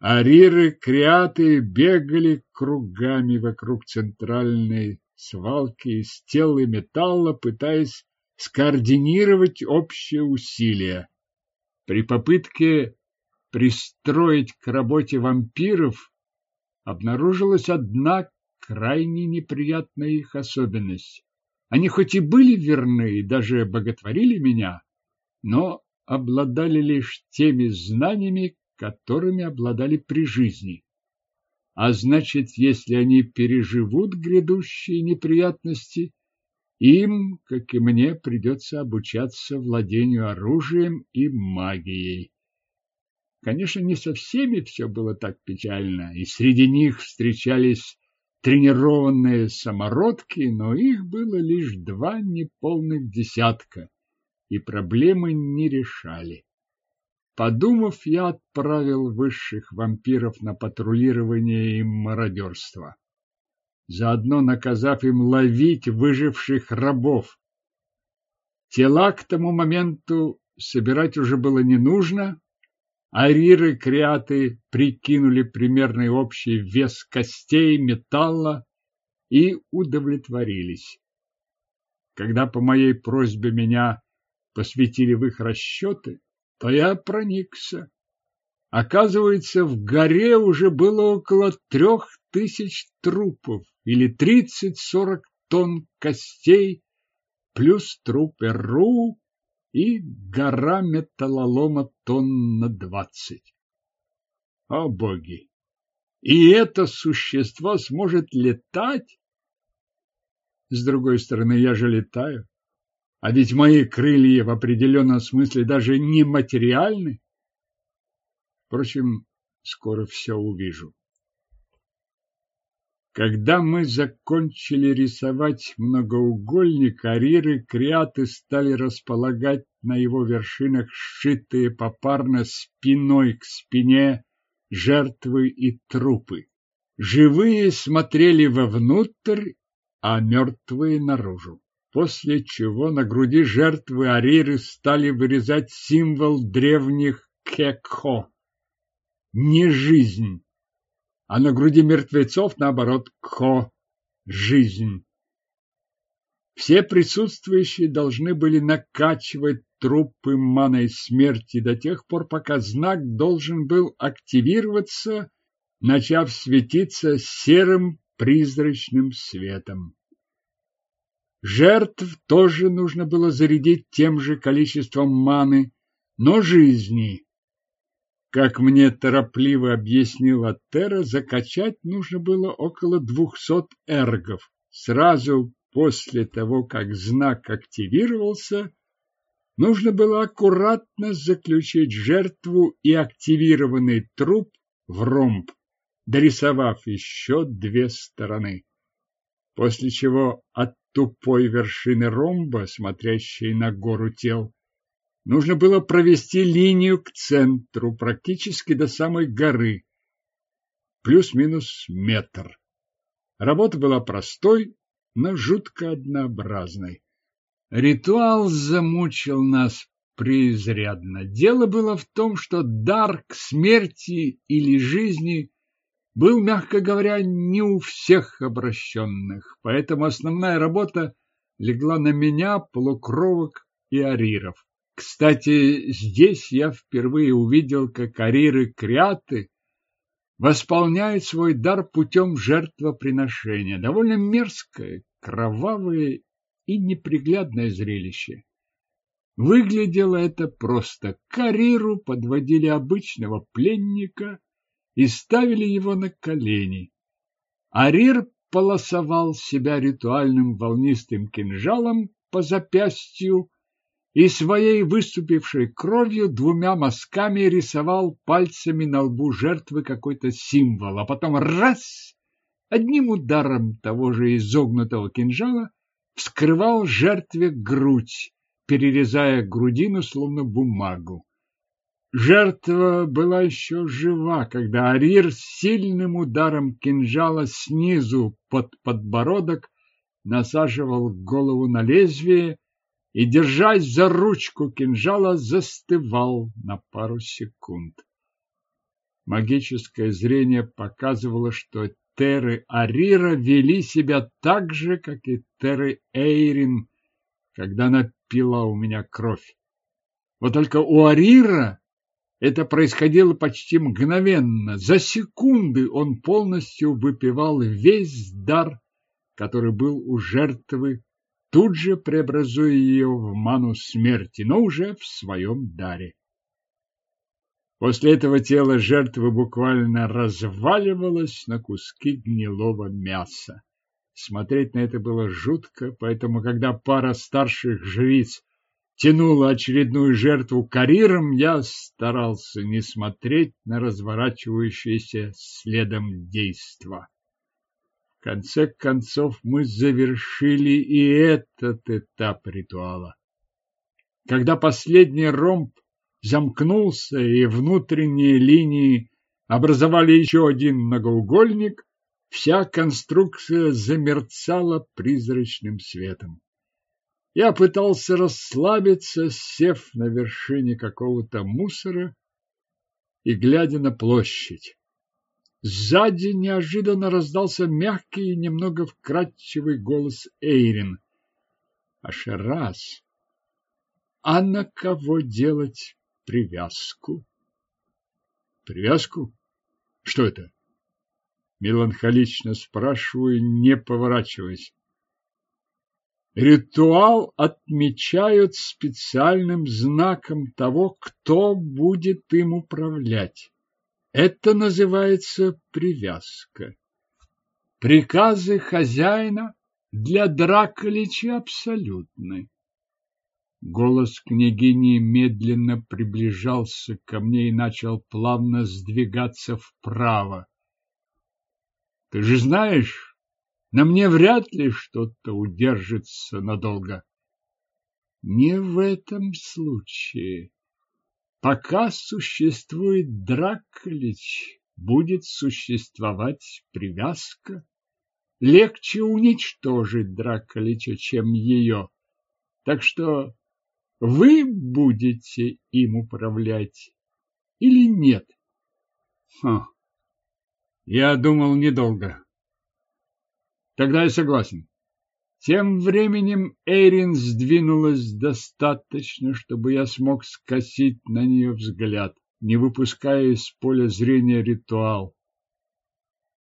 Ариры, креаты бегали кругами вокруг центральной свалки из тел и металла, пытаясь скоординировать общее усилие. При попытке пристроить к работе вампиров обнаружилась одна крайне неприятная их особенность. Они хоть и были верны и даже боготворили меня, но обладали лишь теми знаниями, которыми обладали при жизни. А значит, если они переживут грядущие неприятности, им, как и мне, придется обучаться владению оружием и магией. Конечно, не со всеми все было так печально, и среди них встречались тренированные самородки, но их было лишь два неполных десятка, и проблемы не решали. Подумав, я отправил высших вампиров на патрулирование и мародерство, заодно наказав им ловить выживших рабов. Тела к тому моменту собирать уже было не нужно, Ариры креаты прикинули примерный общий вес костей металла и удовлетворились. Когда по моей просьбе меня посвятили в их расчеты, то я проникся. Оказывается, в горе уже было около трех тысяч трупов или тридцать-сорок тонн костей, плюс трупы Ру, и гора металлолома тонн на двадцать. О боги! И это существо сможет летать? С другой стороны, я же летаю. А ведь мои крылья в определенном смысле даже не материальны. Впрочем, скоро все увижу. Когда мы закончили рисовать многоугольник, ариры креаты стали располагать на его вершинах сшитые попарно спиной к спине жертвы и трупы. Живые смотрели вовнутрь, а мертвые наружу. После чего на груди жертвы ариры стали вырезать символ древних кекхо. Не жизнь, а на груди мертвецов, наоборот, кхо – жизнь. Все присутствующие должны были накачивать трупы маной смерти до тех пор, пока знак должен был активироваться, начав светиться серым призрачным светом. Жертв тоже нужно было зарядить тем же количеством маны, но жизни как мне торопливо объяснила Тера, закачать нужно было около двухсот эргов. Сразу после того, как знак активировался, нужно было аккуратно заключить жертву и активированный труп в ромб, дорисовав еще две стороны. После чего от тупой вершины ромба, смотрящей на гору тел, Нужно было провести линию к центру, практически до самой горы. плюс-минус метр. Работа была простой, но жутко однообразной. Ритуал замучил нас преизрядно. Дело было в том, что дар к смерти или жизни был, мягко говоря, не у всех обращенных, поэтому основная работа легла на меня, полукровок и ариров. Кстати, здесь я впервые увидел, как ариры-кряты восполняют свой дар путем жертвоприношения. Довольно мерзкое, кровавое и неприглядное зрелище. Выглядело это просто. К ариру подводили обычного пленника и ставили его на колени. Арир полосовал себя ритуальным волнистым кинжалом по запястью и своей выступившей кровью двумя мазками рисовал пальцами на лбу жертвы какой-то символ, а потом раз одним ударом того же изогнутого кинжала вскрывал жертве грудь, перерезая грудину словно бумагу. Жертва была еще жива, когда Арир сильным ударом кинжала снизу под подбородок насаживал голову на лезвие и, держась за ручку кинжала, застывал на пару секунд. Магическое зрение показывало, что Теры Арира вели себя так же, как и Теры Эйрин, когда она пила у меня кровь. Вот только у Арира это происходило почти мгновенно. За секунды он полностью выпивал весь дар, который был у жертвы, тут же преобразуя ее в ману смерти, но уже в своем даре. После этого тело жертвы буквально разваливалось на куски гнилого мяса. Смотреть на это было жутко, поэтому, когда пара старших жриц тянула очередную жертву кариром, я старался не смотреть на разворачивающееся следом действо. Конце концов мы завершили и этот этап ритуала. Когда последний ромб замкнулся и внутренние линии образовали еще один многоугольник, вся конструкция замерцала призрачным светом. Я пытался расслабиться, сев на вершине какого-то мусора и глядя на площадь. Сзади неожиданно раздался мягкий и немного вкрадчивый голос Эйрин. Ашераз, а на кого делать привязку? Привязку? Что это? Меланхолично спрашиваю, не поворачиваясь. Ритуал отмечают специальным знаком того, кто будет им управлять. Это называется привязка. Приказы хозяина для Драколича абсолютны. Голос княгини медленно приближался ко мне и начал плавно сдвигаться вправо. Ты же знаешь, на мне вряд ли что-то удержится надолго. Не в этом случае. Пока существует Драклич, будет существовать привязка. Легче уничтожить Драколича, чем ее. Так что вы будете им управлять или нет? Ха. Я думал недолго. Тогда я согласен. Тем временем Эйрин сдвинулась достаточно, чтобы я смог скосить на нее взгляд, не выпуская из поля зрения ритуал.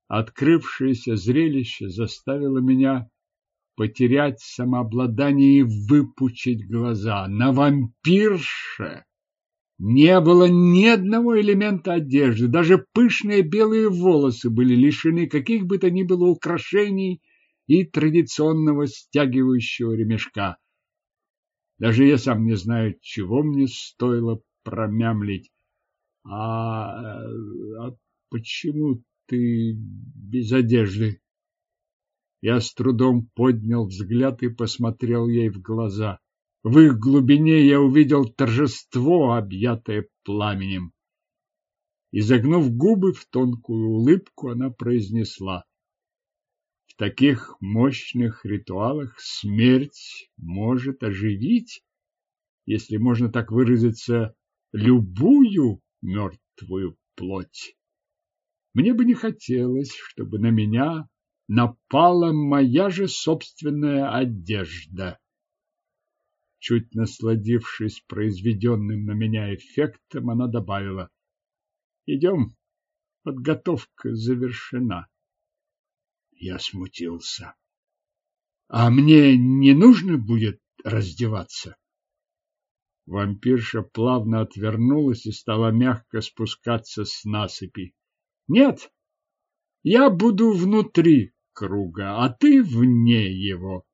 Открывшееся зрелище заставило меня потерять самообладание и выпучить глаза. На вампирше не было ни одного элемента одежды, даже пышные белые волосы были лишены каких бы то ни было украшений и традиционного стягивающего ремешка. Даже я сам не знаю, чего мне стоило промямлить. А, а почему ты без одежды? Я с трудом поднял взгляд и посмотрел ей в глаза. В их глубине я увидел торжество, объятое пламенем. Изогнув губы в тонкую улыбку, она произнесла. В таких мощных ритуалах смерть может оживить, если можно так выразиться, любую мертвую плоть. Мне бы не хотелось, чтобы на меня напала моя же собственная одежда. Чуть насладившись произведенным на меня эффектом, она добавила. Идем, подготовка завершена. Я смутился. А мне не нужно будет раздеваться? Вампирша плавно отвернулась и стала мягко спускаться с насыпи. Нет, я буду внутри круга, а ты вне его.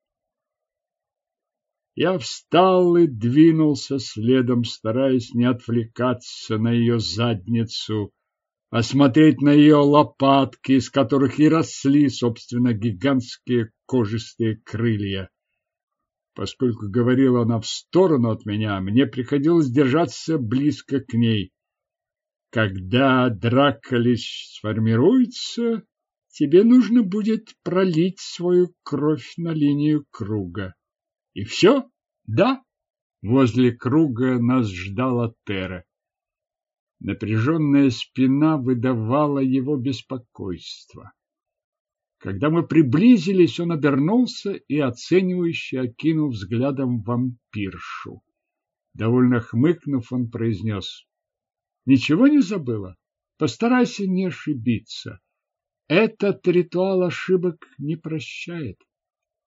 Я встал и двинулся следом, стараясь не отвлекаться на ее задницу, а смотреть на ее лопатки, из которых и росли, собственно, гигантские кожистые крылья. Поскольку говорила она в сторону от меня, мне приходилось держаться близко к ней. Когда драколич сформируется, тебе нужно будет пролить свою кровь на линию круга. И все? Да? Возле круга нас ждала Тера. Напряженная спина выдавала его беспокойство. Когда мы приблизились, он обернулся и оценивающе окинул взглядом вампиршу. Довольно хмыкнув, он произнес. Ничего не забыла? Постарайся не ошибиться. Этот ритуал ошибок не прощает.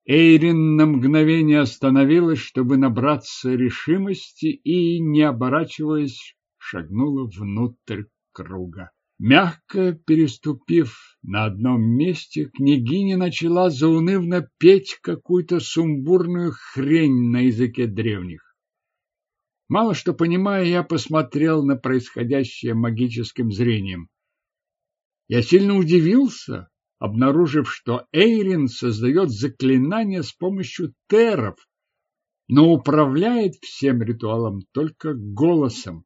Эйрин на мгновение остановилась, чтобы набраться решимости и, не оборачиваясь, шагнула внутрь круга. Мягко переступив на одном месте, княгиня начала заунывно петь какую-то сумбурную хрень на языке древних. Мало что понимая, я посмотрел на происходящее магическим зрением. Я сильно удивился, обнаружив, что Эйрин создает заклинания с помощью теров, но управляет всем ритуалом только голосом.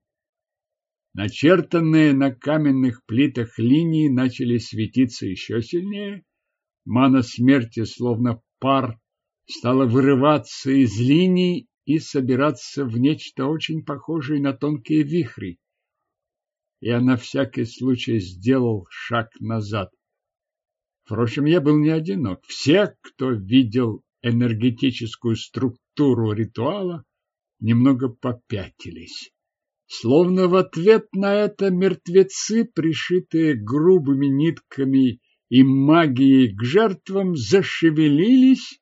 Начертанные на каменных плитах линии начали светиться еще сильнее. Мана смерти, словно пар, стала вырываться из линий и собираться в нечто очень похожее на тонкие вихри. Я на всякий случай сделал шаг назад. Впрочем, я был не одинок. Все, кто видел энергетическую структуру ритуала, немного попятились. Словно в ответ на это мертвецы, пришитые грубыми нитками и магией к жертвам, зашевелились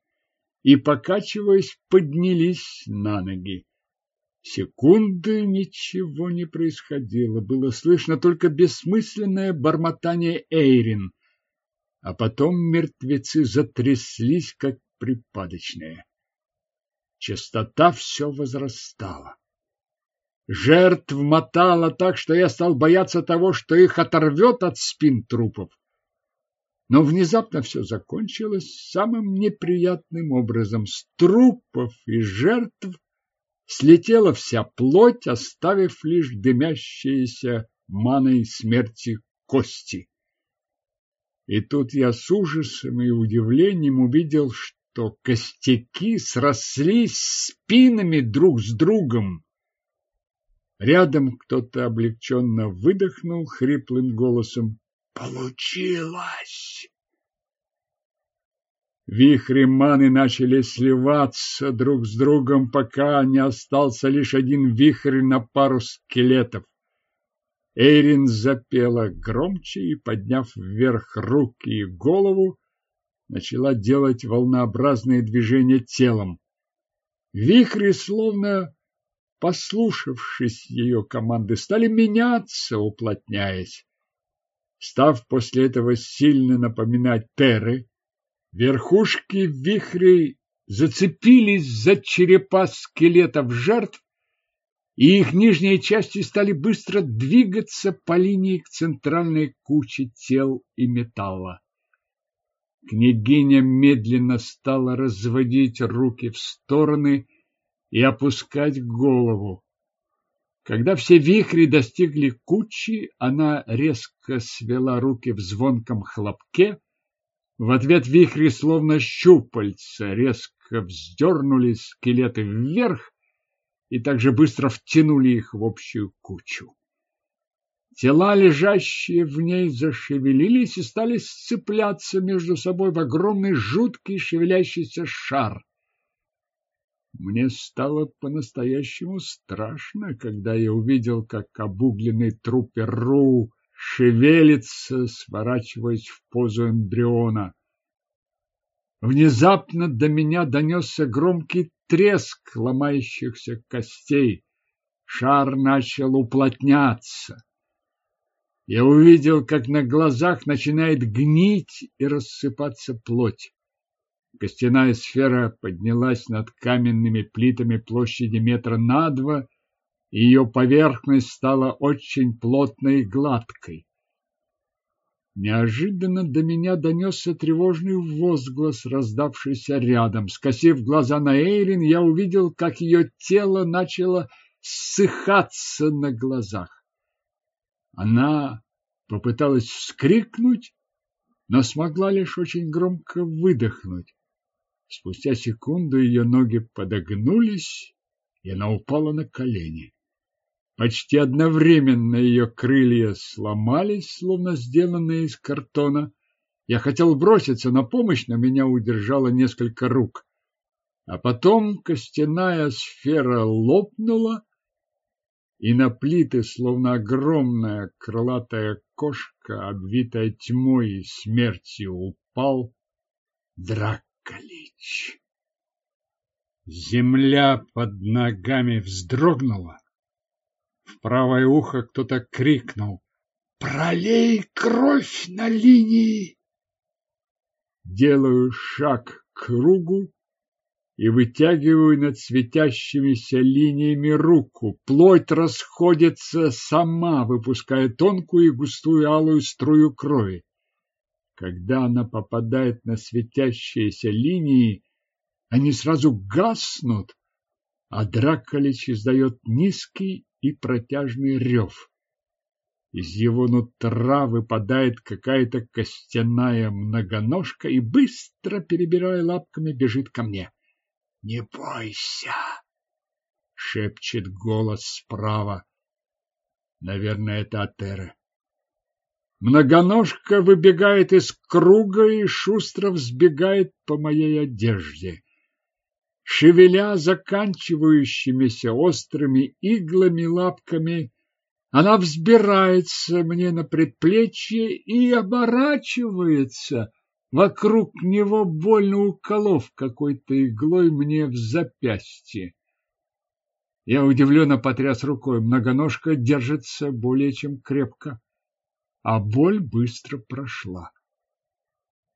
и, покачиваясь, поднялись на ноги. Секунды ничего не происходило, было слышно только бессмысленное бормотание Эйрин – а потом мертвецы затряслись, как припадочные. Частота все возрастала. Жертв мотало так, что я стал бояться того, что их оторвет от спин трупов. Но внезапно все закончилось самым неприятным образом. С трупов и жертв слетела вся плоть, оставив лишь дымящиеся маной смерти кости. И тут я с ужасом и удивлением увидел, что костяки срослись спинами друг с другом. Рядом кто-то облегченно выдохнул хриплым голосом. Получилось! Вихри маны начали сливаться друг с другом, пока не остался лишь один вихрь на пару скелетов. Эйрин запела громче и, подняв вверх руки и голову, начала делать волнообразные движения телом. Вихри, словно послушавшись ее команды, стали меняться, уплотняясь. Став после этого сильно напоминать теры, верхушки вихрей зацепились за черепа скелетов жертв и их нижние части стали быстро двигаться по линии к центральной куче тел и металла. Княгиня медленно стала разводить руки в стороны и опускать голову. Когда все вихри достигли кучи, она резко свела руки в звонком хлопке. В ответ вихри, словно щупальца, резко вздернули скелеты вверх и также быстро втянули их в общую кучу. Тела, лежащие в ней, зашевелились и стали сцепляться между собой в огромный жуткий шевелящийся шар. Мне стало по-настоящему страшно, когда я увидел, как обугленный труп Ру шевелится, сворачиваясь в позу эмбриона. Внезапно до меня донесся громкий треск ломающихся костей. Шар начал уплотняться. Я увидел, как на глазах начинает гнить и рассыпаться плоть. Костяная сфера поднялась над каменными плитами площади метра на два, и ее поверхность стала очень плотной и гладкой. Неожиданно до меня донесся тревожный возглас, раздавшийся рядом. Скосив глаза на Эйрин, я увидел, как ее тело начало ссыхаться на глазах. Она попыталась вскрикнуть, но смогла лишь очень громко выдохнуть. Спустя секунду ее ноги подогнулись, и она упала на колени. Почти одновременно ее крылья сломались, словно сделанные из картона. Я хотел броситься на помощь, но меня удержало несколько рук. А потом костяная сфера лопнула, и на плиты, словно огромная крылатая кошка, обвитая тьмой и смертью, упал Драколич. Земля под ногами вздрогнула. В правое ухо кто-то крикнул «Пролей кровь на линии!» Делаю шаг к кругу, и вытягиваю над светящимися линиями руку. Плоть расходится сама, выпуская тонкую и густую алую струю крови. Когда она попадает на светящиеся линии, они сразу гаснут, а Драколич издает низкий и протяжный рев. Из его нутра выпадает какая-то костяная многоножка и, быстро перебирая лапками, бежит ко мне. Не бойся, шепчет голос справа. Наверное, это Атера. Многоножка выбегает из круга и шустро взбегает по моей одежде. Шевеля заканчивающимися острыми иглами лапками, она взбирается мне на предплечье и оборачивается, Вокруг него больно уколов какой-то иглой мне в запястье. Я удивленно потряс рукой. Многоножка держится более чем крепко, а боль быстро прошла.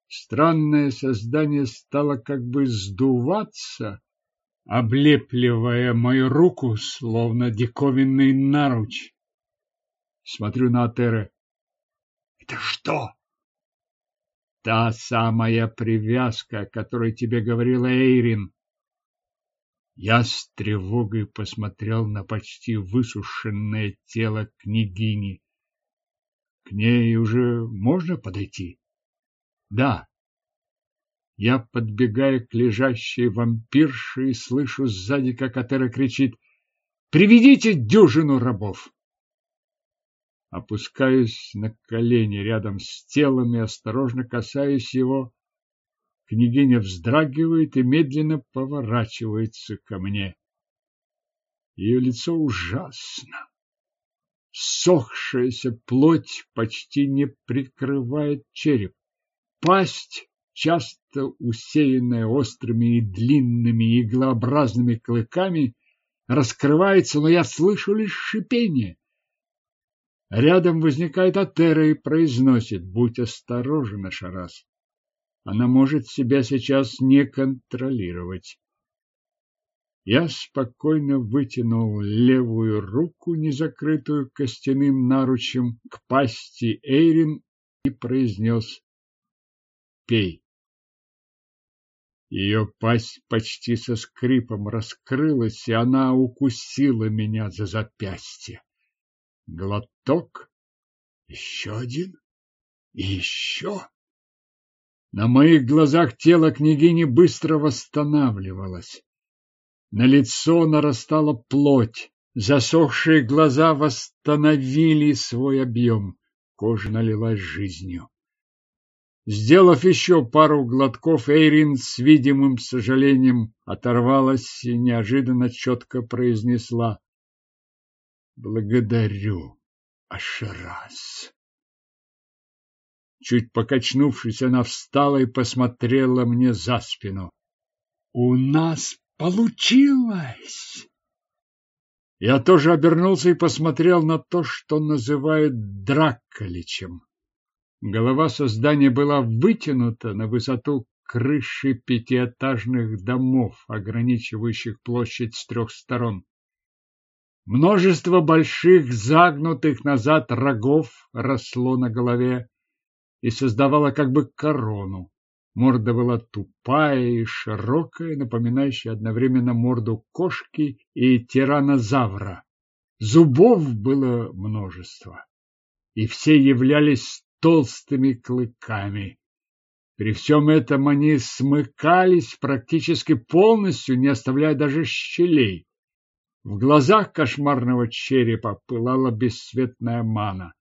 Странное создание стало как бы сдуваться, облепливая мою руку, словно диковинный наруч. Смотрю на Атере. «Это что?» Та самая привязка, о которой тебе говорила Эйрин. Я с тревогой посмотрел на почти высушенное тело княгини. К ней уже можно подойти? Да. Я подбегаю к лежащей вампирше и слышу сзади, как Атера кричит «Приведите дюжину рабов!» Опускаюсь на колени рядом с телом и осторожно касаюсь его. Княгиня вздрагивает и медленно поворачивается ко мне. Ее лицо ужасно. Сохшаяся плоть почти не прикрывает череп. Пасть, часто усеянная острыми и длинными иглообразными клыками, раскрывается, но я слышу лишь шипение. Рядом возникает Атера и произносит «Будь осторожен, Ашарас». Она может себя сейчас не контролировать. Я спокойно вытянул левую руку, не закрытую костяным наручем, к пасти Эйрин и произнес «Пей». Ее пасть почти со скрипом раскрылась, и она укусила меня за запястье. Глоток, еще один и еще. На моих глазах тело княгини быстро восстанавливалось. На лицо нарастала плоть, засохшие глаза восстановили свой объем, кожа налилась жизнью. Сделав еще пару глотков, Эйрин с видимым сожалением оторвалась и неожиданно четко произнесла «Благодарю, Ашерас». Чуть покачнувшись, она встала и посмотрела мне за спину. «У нас получилось!» Я тоже обернулся и посмотрел на то, что называют драколичем. Голова создания была вытянута на высоту крыши пятиэтажных домов, ограничивающих площадь с трех сторон. Множество больших загнутых назад рогов росло на голове, и создавала как бы корону. Морда была тупая и широкая, напоминающая одновременно морду кошки и тиранозавра. Зубов было множество, и все являлись толстыми клыками. При всем этом они смыкались практически полностью, не оставляя даже щелей. В глазах кошмарного черепа пылала бесцветная мана.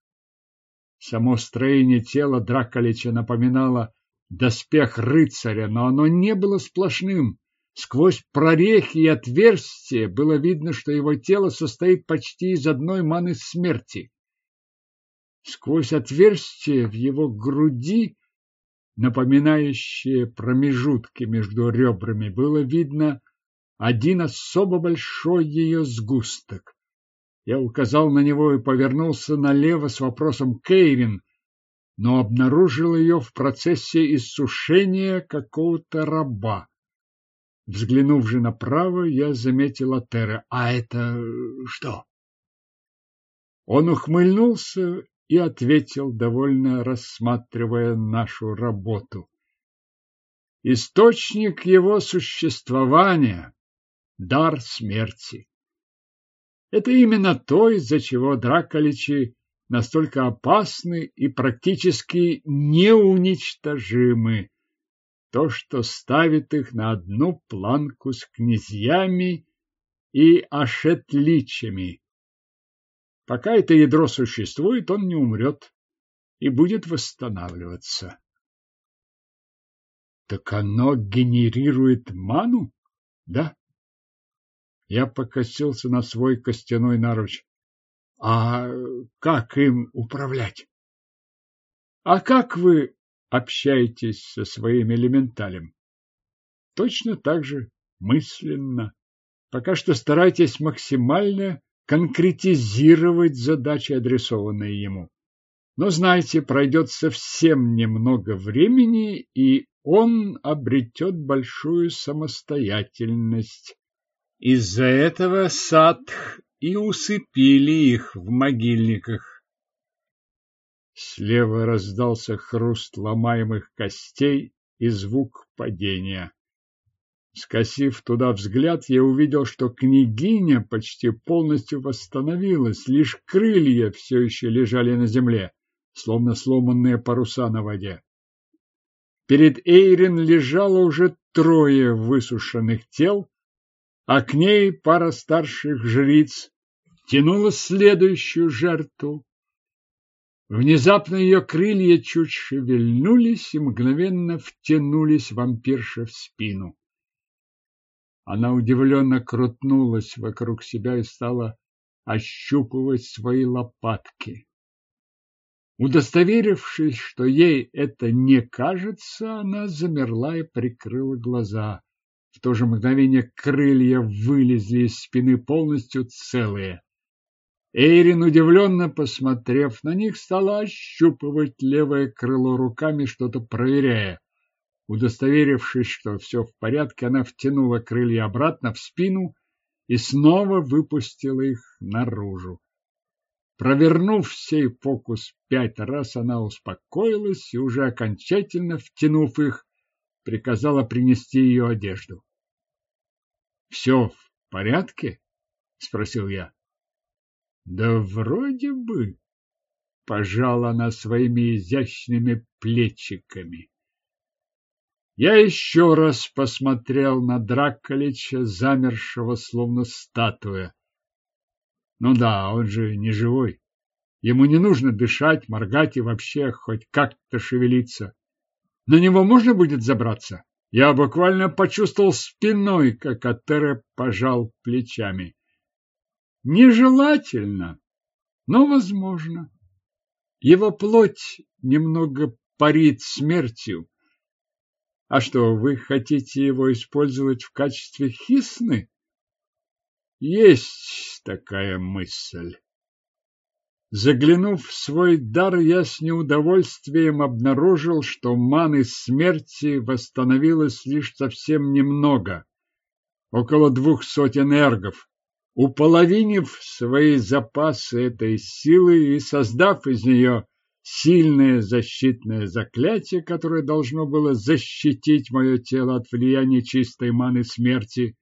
Само строение тела Драколича напоминало доспех рыцаря, но оно не было сплошным. Сквозь прорехи и отверстия было видно, что его тело состоит почти из одной маны смерти. Сквозь отверстие в его груди, напоминающие промежутки между ребрами, было видно один особо большой ее сгусток. Я указал на него и повернулся налево с вопросом Кейрин, но обнаружил ее в процессе иссушения какого-то раба. Взглянув же направо, я заметил Атера. А это что? Он ухмыльнулся и ответил, довольно рассматривая нашу работу. Источник его существования — дар смерти. Это именно то, из-за чего драколичи настолько опасны и практически неуничтожимы. То, что ставит их на одну планку с князьями и ашетличами. Пока это ядро существует, он не умрет и будет восстанавливаться. Так оно генерирует ману? Да. Я покосился на свой костяной наруч. А как им управлять? А как вы общаетесь со своим элементалем? Точно так же мысленно. Пока что старайтесь максимально конкретизировать задачи, адресованные ему. Но знайте, пройдет совсем немного времени, и он обретет большую самостоятельность. Из-за этого Садх и усыпили их в могильниках. Слева раздался хруст ломаемых костей и звук падения. Скосив туда взгляд, я увидел, что княгиня почти полностью восстановилась, лишь крылья все еще лежали на земле, словно сломанные паруса на воде. Перед Эйрин лежало уже трое высушенных тел, а к ней пара старших жриц тянула следующую жертву. Внезапно ее крылья чуть шевельнулись и мгновенно втянулись вампирша в спину. Она удивленно крутнулась вокруг себя и стала ощупывать свои лопатки. Удостоверившись, что ей это не кажется, она замерла и прикрыла глаза. В то же мгновение крылья вылезли из спины полностью целые. Эйрин, удивленно посмотрев на них, стала ощупывать левое крыло руками, что-то проверяя. Удостоверившись, что все в порядке, она втянула крылья обратно в спину и снова выпустила их наружу. Провернув сей фокус пять раз, она успокоилась и, уже окончательно втянув их, приказала принести ее одежду. «Все в порядке?» — спросил я. «Да вроде бы», — пожала она своими изящными плечиками. Я еще раз посмотрел на Драколича, замершего, словно статуя. Ну да, он же не живой. Ему не нужно дышать, моргать и вообще хоть как-то шевелиться. На него можно будет забраться? Я буквально почувствовал спиной, как Атера пожал плечами. Нежелательно, но возможно. Его плоть немного парит смертью. А что, вы хотите его использовать в качестве хисны? Есть такая мысль. Заглянув в свой дар, я с неудовольствием обнаружил, что маны смерти восстановилось лишь совсем немного, около двух сотен эргов. Уполовинив свои запасы этой силы и создав из нее сильное защитное заклятие, которое должно было защитить мое тело от влияния чистой маны смерти,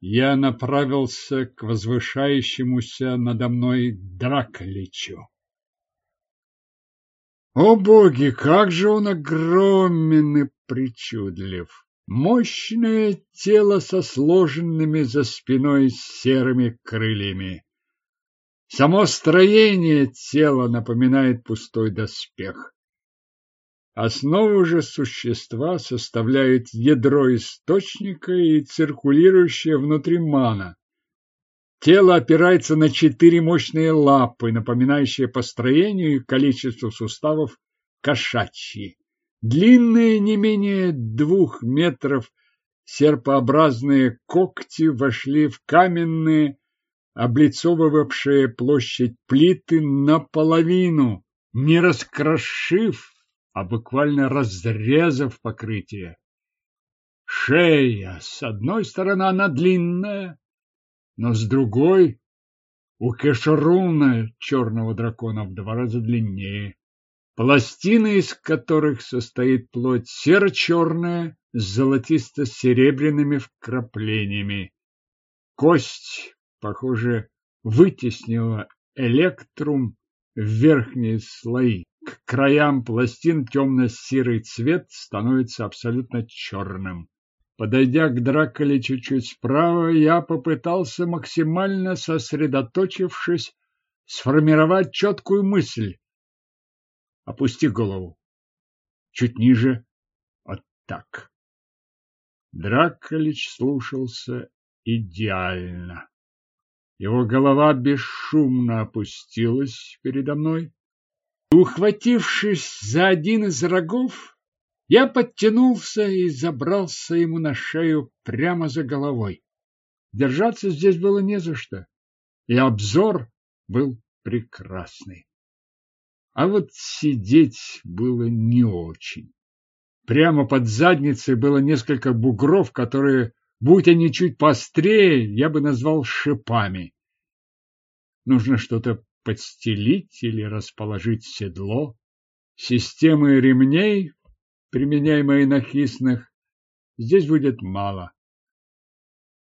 я направился к возвышающемуся надо мной Драколичу. О боги, как же он огромен и причудлив! Мощное тело со сложенными за спиной серыми крыльями. Само строение тела напоминает пустой доспех. Основу же существа составляет ядро источника и циркулирующая внутри мана. Тело опирается на четыре мощные лапы, напоминающие по строению и количеству суставов кошачьи. Длинные не менее двух метров серпообразные когти вошли в каменные, облицовывавшие площадь плиты наполовину, не раскрошив а буквально разрезав покрытие. Шея, с одной стороны, она длинная, но с другой у Кешаруна, черного дракона, в два раза длиннее. Пластины, из которых состоит плоть серо-черная, с золотисто-серебряными вкраплениями. Кость, похоже, вытеснила электрум в верхние слои. К краям пластин темно-серый цвет становится абсолютно черным. Подойдя к Драколе чуть-чуть справа, я попытался максимально сосредоточившись сформировать четкую мысль. Опусти голову. Чуть ниже. Вот так. Драколич слушался идеально. Его голова бесшумно опустилась передо мной. Ухватившись за один из рогов, я подтянулся и забрался ему на шею прямо за головой. Держаться здесь было не за что, и обзор был прекрасный. А вот сидеть было не очень. Прямо под задницей было несколько бугров, которые, будь они чуть пострее, я бы назвал шипами. Нужно что-то подстелить или расположить седло. Системы ремней, применяемые на хисных, здесь будет мало.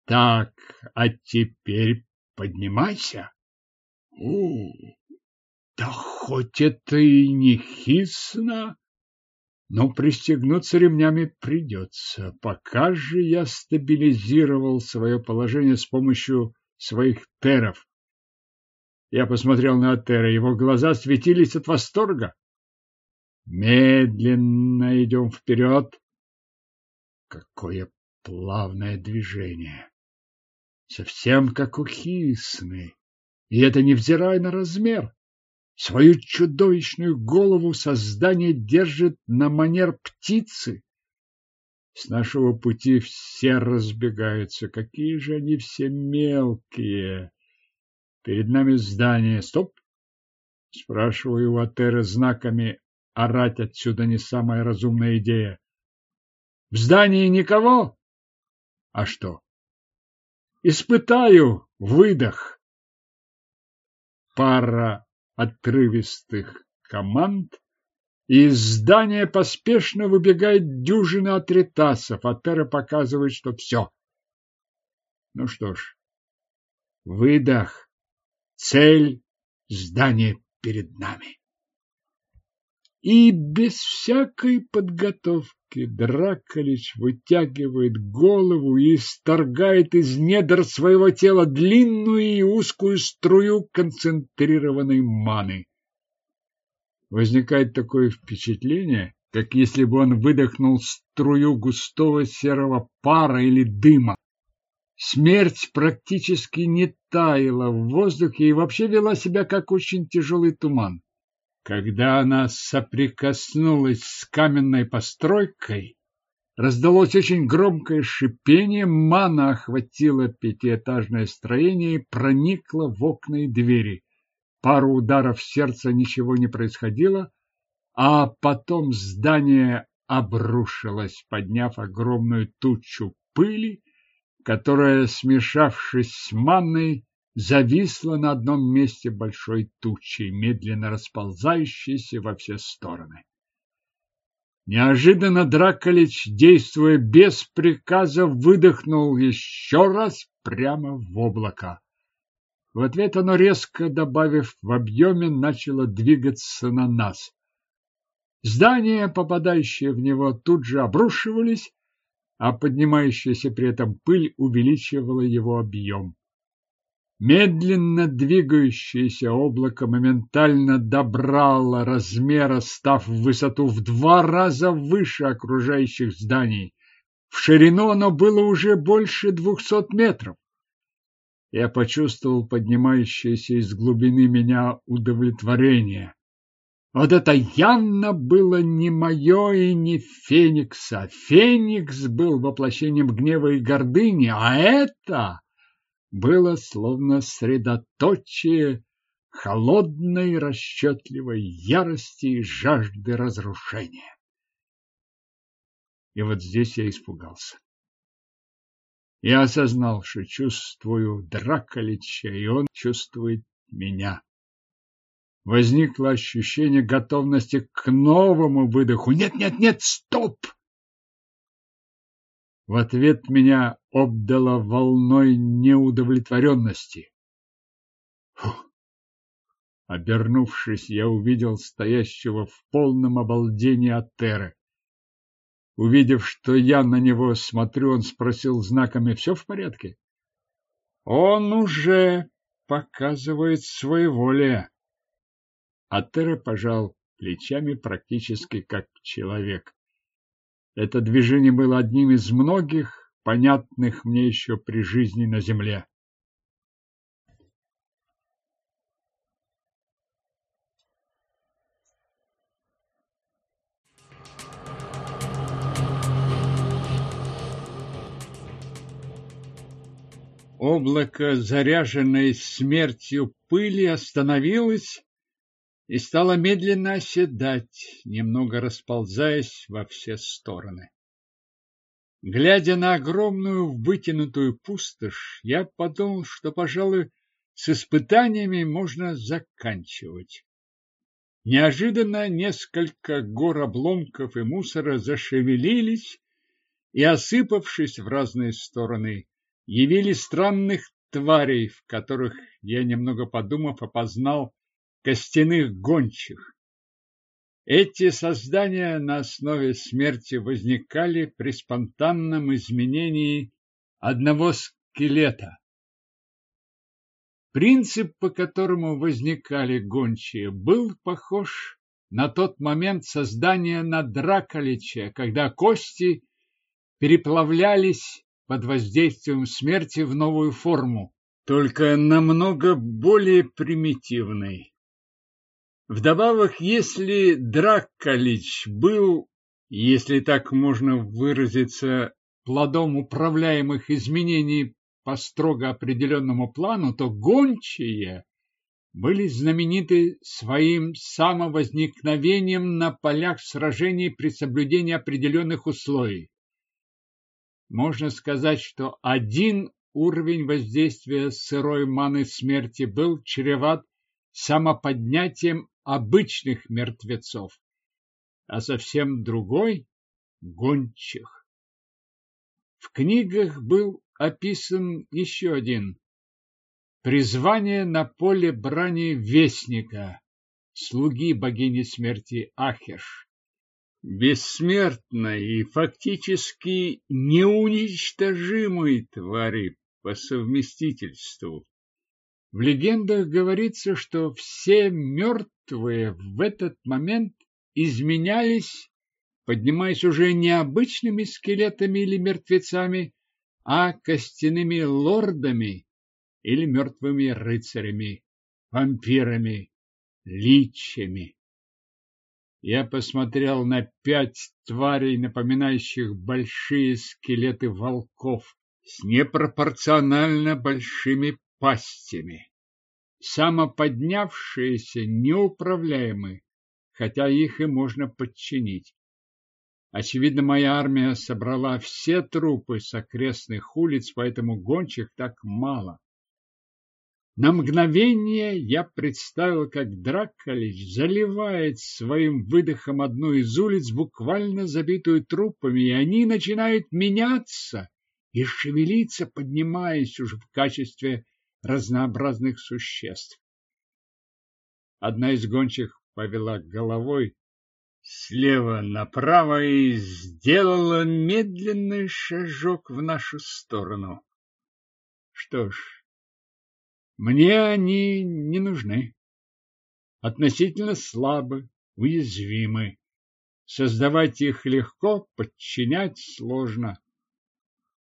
Так, а теперь поднимайся. У, да хоть это и не хисно, но пристегнуться ремнями придется. Пока же я стабилизировал свое положение с помощью своих теров. Я посмотрел на Атера, его глаза светились от восторга. Медленно идем вперед. Какое плавное движение! Совсем как у Хисны. И это невзирая на размер. Свою чудовищную голову создание держит на манер птицы. С нашего пути все разбегаются. Какие же они все мелкие! Перед нами здание. Стоп! Спрашиваю у Атера знаками. Орать отсюда не самая разумная идея. В здании никого? А что? Испытаю выдох. Пара отрывистых команд, Из здания поспешно выбегает дюжина атритасов, а Тера показывает, что все. Ну что ж, выдох. Цель – здание перед нами. И без всякой подготовки Драколич вытягивает голову и исторгает из недр своего тела длинную и узкую струю концентрированной маны. Возникает такое впечатление, как если бы он выдохнул струю густого серого пара или дыма. Смерть практически не таяла в воздухе и вообще вела себя как очень тяжелый туман. Когда она соприкоснулась с каменной постройкой, раздалось очень громкое шипение, мана охватила пятиэтажное строение и проникла в окна и двери. Пару ударов сердца ничего не происходило, а потом здание обрушилось, подняв огромную тучу пыли, которая, смешавшись с манной, зависла на одном месте большой тучей, медленно расползающейся во все стороны. Неожиданно Драколич, действуя без приказа, выдохнул еще раз прямо в облако. В ответ оно, резко добавив в объеме, начало двигаться на нас. Здания, попадающие в него, тут же обрушивались, а поднимающаяся при этом пыль увеличивала его объем. Медленно двигающееся облако моментально добрало размера, став в высоту в два раза выше окружающих зданий. В ширину оно было уже больше двухсот метров. Я почувствовал поднимающееся из глубины меня удовлетворение. Вот это явно было не мое и не Феникса. Феникс был воплощением гнева и гордыни, а это было словно средоточие холодной расчетливой ярости и жажды разрушения. И вот здесь я испугался. Я осознал, что чувствую Драколича, и он чувствует меня. Возникло ощущение готовности к новому выдоху. Нет, нет, нет, стоп! В ответ меня обдало волной неудовлетворенности. Фух. Обернувшись, я увидел стоящего в полном обалдении Атеры. Увидев, что я на него смотрю, он спросил знаками, все в порядке? Он уже показывает своеволие. Атера пожал плечами практически как человек. Это движение было одним из многих, понятных мне еще при жизни на земле. Облако, заряженное смертью пыли, остановилось и стала медленно оседать, немного расползаясь во все стороны. Глядя на огромную вытянутую пустошь, я подумал, что, пожалуй, с испытаниями можно заканчивать. Неожиданно несколько гор обломков и мусора зашевелились и, осыпавшись в разные стороны, явили странных тварей, в которых я, немного подумав, опознал костяных гончих. Эти создания на основе смерти возникали при спонтанном изменении одного скелета. Принцип, по которому возникали гончие, был похож на тот момент создания на Драколиче, когда кости переплавлялись под воздействием смерти в новую форму, только намного более примитивной. Вдобавок, если Драккалич был, если так можно выразиться, плодом управляемых изменений по строго определенному плану, то гончие были знамениты своим самовозникновением на полях сражений при соблюдении определенных условий. Можно сказать, что один уровень воздействия сырой маны смерти был чреват самоподнятием обычных мертвецов. а совсем другой – гончих. В книгах был описан еще один – призвание на поле брани Вестника, слуги богини смерти Ахеш. Бессмертной и фактически неуничтожимой твари по совместительству. В легендах говорится, что все мертвые в этот момент изменялись, поднимаясь уже не обычными скелетами или мертвецами, а костяными лордами или мертвыми рыцарями, вампирами, личами. Я посмотрел на пять тварей, напоминающих большие скелеты волков с непропорционально большими пастями. Самоподнявшиеся неуправляемы, хотя их и можно подчинить. Очевидно, моя армия собрала все трупы с окрестных улиц, поэтому гончих так мало. На мгновение я представил, как Драколич заливает своим выдохом одну из улиц, буквально забитую трупами, и они начинают меняться и шевелиться, поднимаясь уже в качестве разнообразных существ. Одна из гончих повела головой слева направо и сделала медленный шажок в нашу сторону. Что ж, мне они не нужны. Относительно слабы, уязвимы. Создавать их легко, подчинять сложно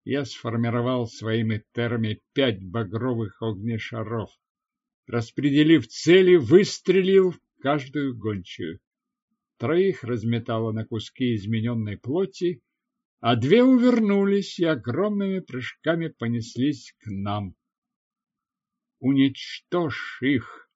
я сформировал своими терами пять багровых огнешаров. Распределив цели, выстрелил каждую гончую. Троих разметало на куски измененной плоти, а две увернулись и огромными прыжками понеслись к нам. Уничтожь их!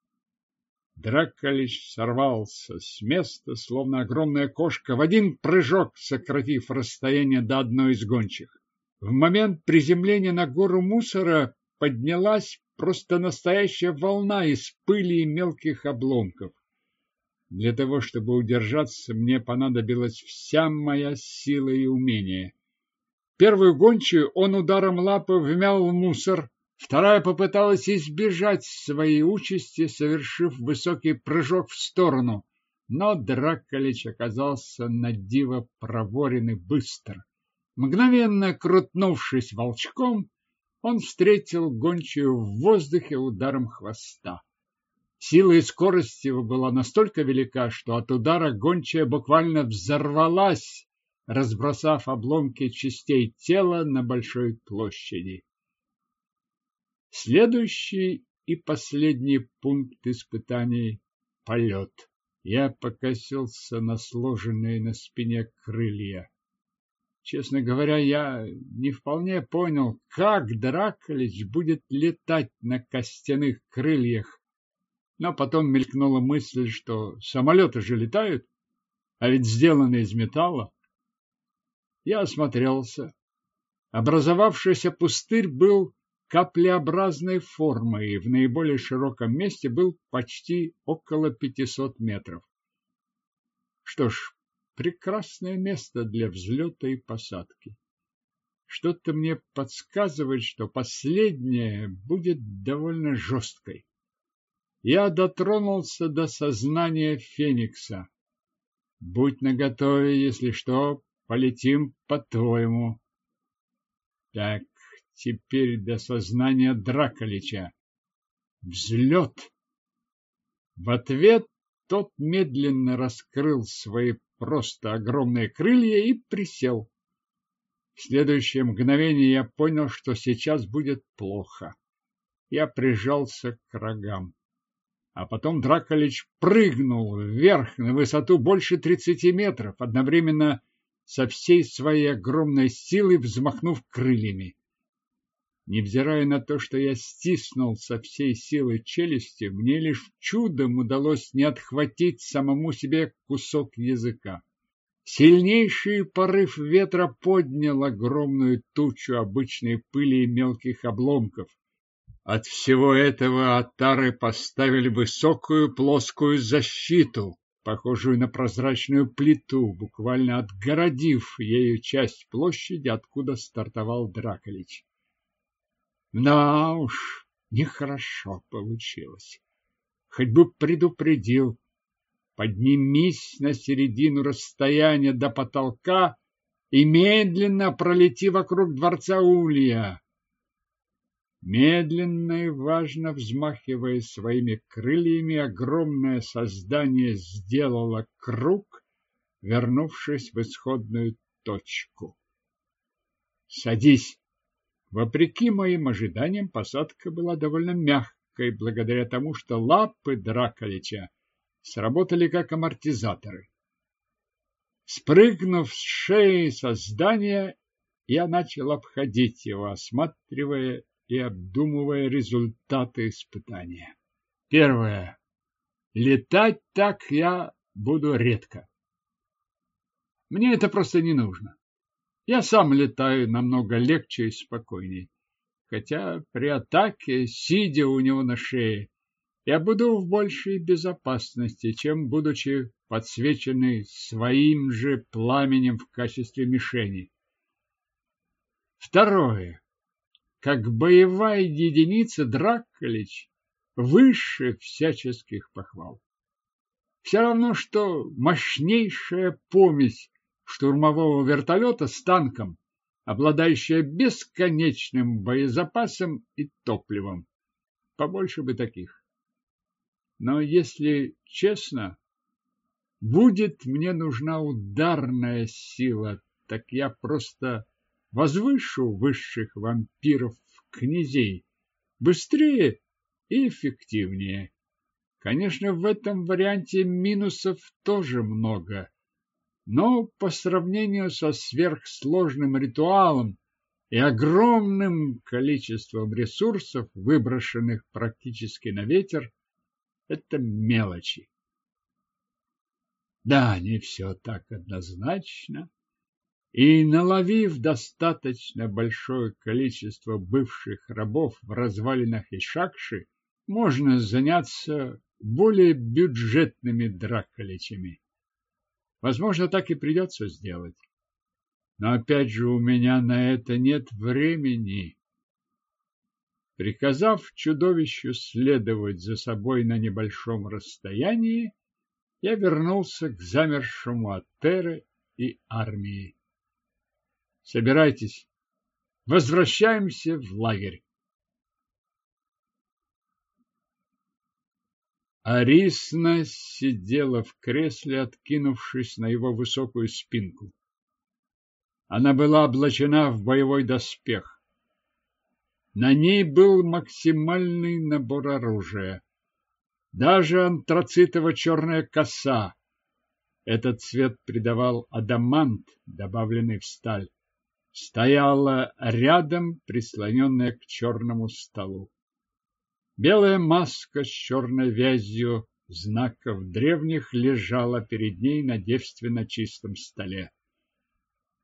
Драколич сорвался с места, словно огромная кошка, в один прыжок сократив расстояние до одной из гончих. В момент приземления на гору мусора поднялась просто настоящая волна из пыли и мелких обломков. Для того, чтобы удержаться, мне понадобилась вся моя сила и умение. Первую гончую он ударом лапы вмял в мусор, вторая попыталась избежать своей участи, совершив высокий прыжок в сторону, но Драколич оказался на диво проворен и быстр. Мгновенно крутнувшись волчком, он встретил гончую в воздухе ударом хвоста. Сила и скорость его была настолько велика, что от удара гончая буквально взорвалась, разбросав обломки частей тела на большой площади. Следующий и последний пункт испытаний — полет. Я покосился на сложенные на спине крылья. Честно говоря, я не вполне понял, как Драколич будет летать на костяных крыльях. Но потом мелькнула мысль, что самолеты же летают, а ведь сделаны из металла. Я осмотрелся. Образовавшийся пустырь был каплеобразной формы и в наиболее широком месте был почти около 500 метров. Что ж, прекрасное место для взлета и посадки. Что-то мне подсказывает, что последнее будет довольно жесткой. Я дотронулся до сознания Феникса. Будь наготове, если что, полетим по-твоему. Так, теперь до сознания Драколича. Взлет! В ответ тот медленно раскрыл свои просто огромные крылья и присел. В следующее мгновение я понял, что сейчас будет плохо. Я прижался к рогам. А потом Драколич прыгнул вверх на высоту больше тридцати метров, одновременно со всей своей огромной силой взмахнув крыльями. Невзирая на то, что я стиснул со всей силы челюсти, мне лишь чудом удалось не отхватить самому себе кусок языка. Сильнейший порыв ветра поднял огромную тучу обычной пыли и мелких обломков. От всего этого атары поставили высокую плоскую защиту, похожую на прозрачную плиту, буквально отгородив ею часть площади, откуда стартовал Драколич. Да уж, нехорошо получилось. Хоть бы предупредил. Поднимись на середину расстояния до потолка и медленно пролети вокруг дворца Улья. Медленно и важно взмахивая своими крыльями, огромное создание сделало круг, вернувшись в исходную точку. «Садись!» Вопреки моим ожиданиям, посадка была довольно мягкой, благодаря тому, что лапы Драколича сработали как амортизаторы. Спрыгнув с шеи создания, я начал обходить его, осматривая и обдумывая результаты испытания. Первое. Летать так я буду редко. Мне это просто не нужно. Я сам летаю намного легче и спокойнее. Хотя при атаке, сидя у него на шее, я буду в большей безопасности, чем будучи подсвеченный своим же пламенем в качестве мишени. Второе. Как боевая единица Драколич выше всяческих похвал. Все равно, что мощнейшая помесь штурмового вертолета с танком, обладающая бесконечным боезапасом и топливом. Побольше бы таких. Но если честно, будет мне нужна ударная сила, так я просто возвышу высших вампиров князей быстрее и эффективнее. Конечно, в этом варианте минусов тоже много, но по сравнению со сверхсложным ритуалом и огромным количеством ресурсов, выброшенных практически на ветер, это мелочи. Да, не все так однозначно и, наловив достаточно большое количество бывших рабов в развалинах Ишакши, можно заняться более бюджетными драколичами. Возможно, так и придется сделать. Но опять же у меня на это нет времени. Приказав чудовищу следовать за собой на небольшом расстоянии, я вернулся к замершему Атере и армии. Собирайтесь. Возвращаемся в лагерь. Арисна сидела в кресле, откинувшись на его высокую спинку. Она была облачена в боевой доспех. На ней был максимальный набор оружия. Даже антрацитово-черная коса. Этот цвет придавал адамант, добавленный в сталь стояла рядом, прислоненная к черному столу. Белая маска с черной вязью знаков древних лежала перед ней на девственно чистом столе.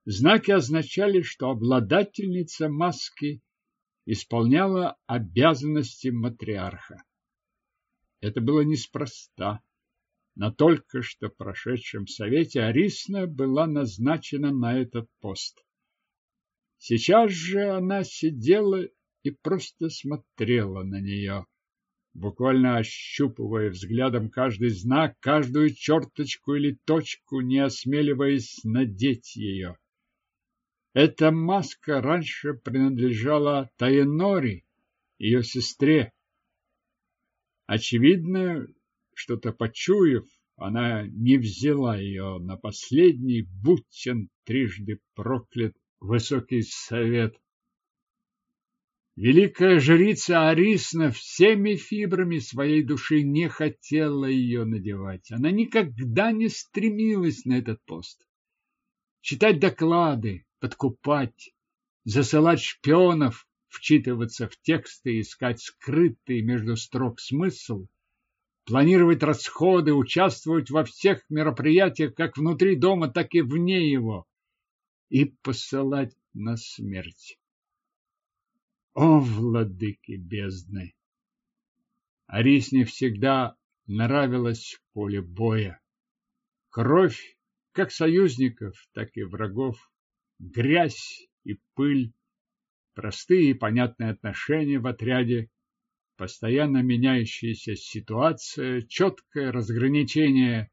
Знаки означали, что обладательница маски исполняла обязанности матриарха. Это было неспроста. На только что прошедшем совете Арисна была назначена на этот пост. Сейчас же она сидела и просто смотрела на нее, буквально ощупывая взглядом каждый знак, каждую черточку или точку, не осмеливаясь надеть ее. Эта маска раньше принадлежала Таенори, ее сестре. Очевидно, что-то почуяв, она не взяла ее на последний, будь он трижды проклят, высокий совет. Великая жрица Арисна всеми фибрами своей души не хотела ее надевать. Она никогда не стремилась на этот пост. Читать доклады, подкупать, засылать шпионов, вчитываться в тексты, искать скрытый между строк смысл, планировать расходы, участвовать во всех мероприятиях как внутри дома, так и вне его и посылать на смерть. О, владыки бездны! Арисне всегда нравилось поле боя. Кровь как союзников, так и врагов, грязь и пыль, простые и понятные отношения в отряде, постоянно меняющаяся ситуация, четкое разграничение.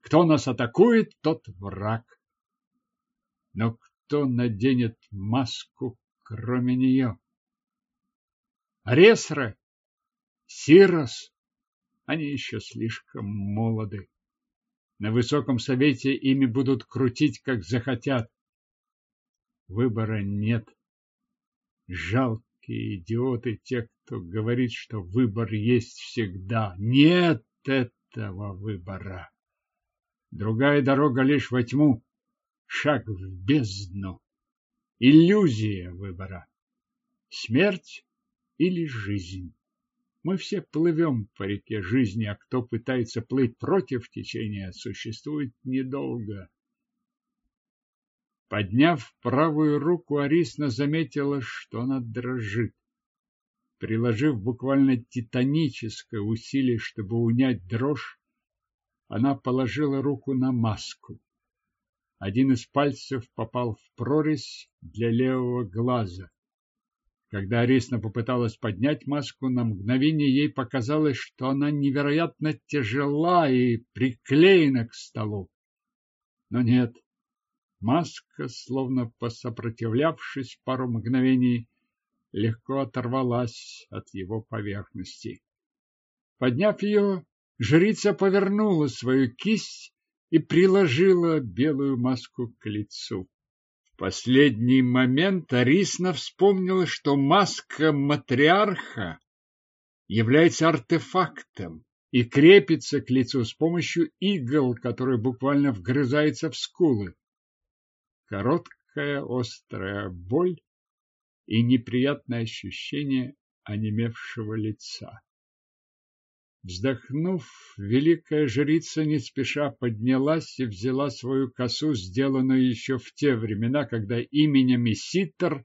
Кто нас атакует, тот враг. Но кто наденет маску, кроме нее? Ресра, Сирос, они еще слишком молоды. На высоком совете ими будут крутить, как захотят. Выбора нет. Жалкие идиоты те, кто говорит, что выбор есть всегда. Нет этого выбора. Другая дорога лишь во тьму, шаг в бездну. Иллюзия выбора. Смерть или жизнь. Мы все плывем по реке жизни, а кто пытается плыть против течения, существует недолго. Подняв правую руку, Арисна заметила, что она дрожит. Приложив буквально титаническое усилие, чтобы унять дрожь, она положила руку на маску. Один из пальцев попал в прорезь для левого глаза. Когда Арисна попыталась поднять маску, на мгновение ей показалось, что она невероятно тяжела и приклеена к столу. Но нет, маска, словно посопротивлявшись пару мгновений, легко оторвалась от его поверхности. Подняв ее, жрица повернула свою кисть и приложила белую маску к лицу последний момент Арисна вспомнила, что маска матриарха является артефактом и крепится к лицу с помощью игл, которые буквально вгрызаются в скулы. Короткая острая боль и неприятное ощущение онемевшего лица. Вздохнув, великая жрица не спеша поднялась и взяла свою косу, сделанную еще в те времена, когда именем Иситр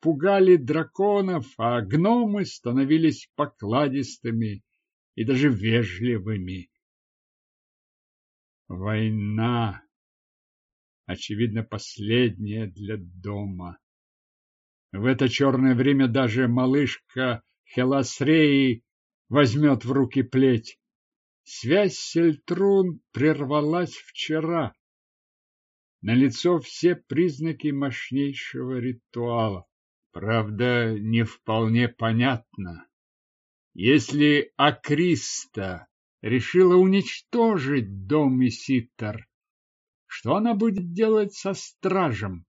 пугали драконов, а гномы становились покладистыми и даже вежливыми. Война, очевидно, последняя для дома. В это черное время даже малышка Хеласреи возьмет в руки плеть. Связь Сельтрун прервалась вчера. На лицо все признаки мощнейшего ритуала. Правда, не вполне понятно. Если Акриста решила уничтожить дом Иситар, что она будет делать со стражем?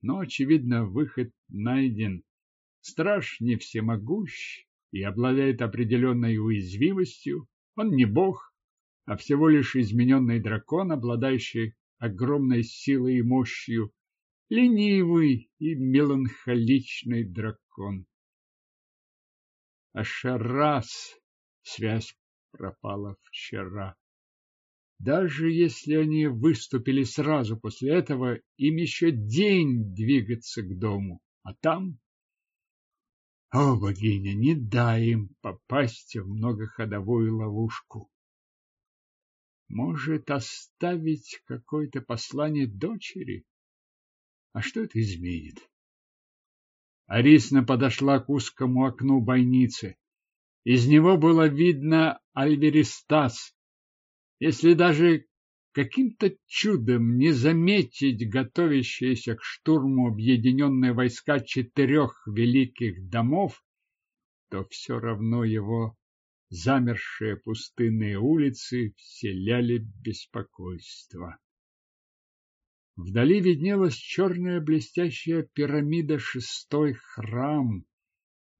Но, очевидно, выход найден. Страж не всемогущ, и обладает определенной уязвимостью. Он не бог, а всего лишь измененный дракон, обладающий огромной силой и мощью, ленивый и меланхоличный дракон. А Шарас связь пропала вчера. Даже если они выступили сразу после этого, им еще день двигаться к дому, а там о, богиня, не дай им попасть в многоходовую ловушку. Может, оставить какое-то послание дочери? А что это изменит? Арисна подошла к узкому окну бойницы. Из него было видно Альверистас. Если даже каким-то чудом не заметить готовящиеся к штурму объединенные войска четырех великих домов, то все равно его замершие пустынные улицы вселяли беспокойство. Вдали виднелась черная блестящая пирамида шестой храм,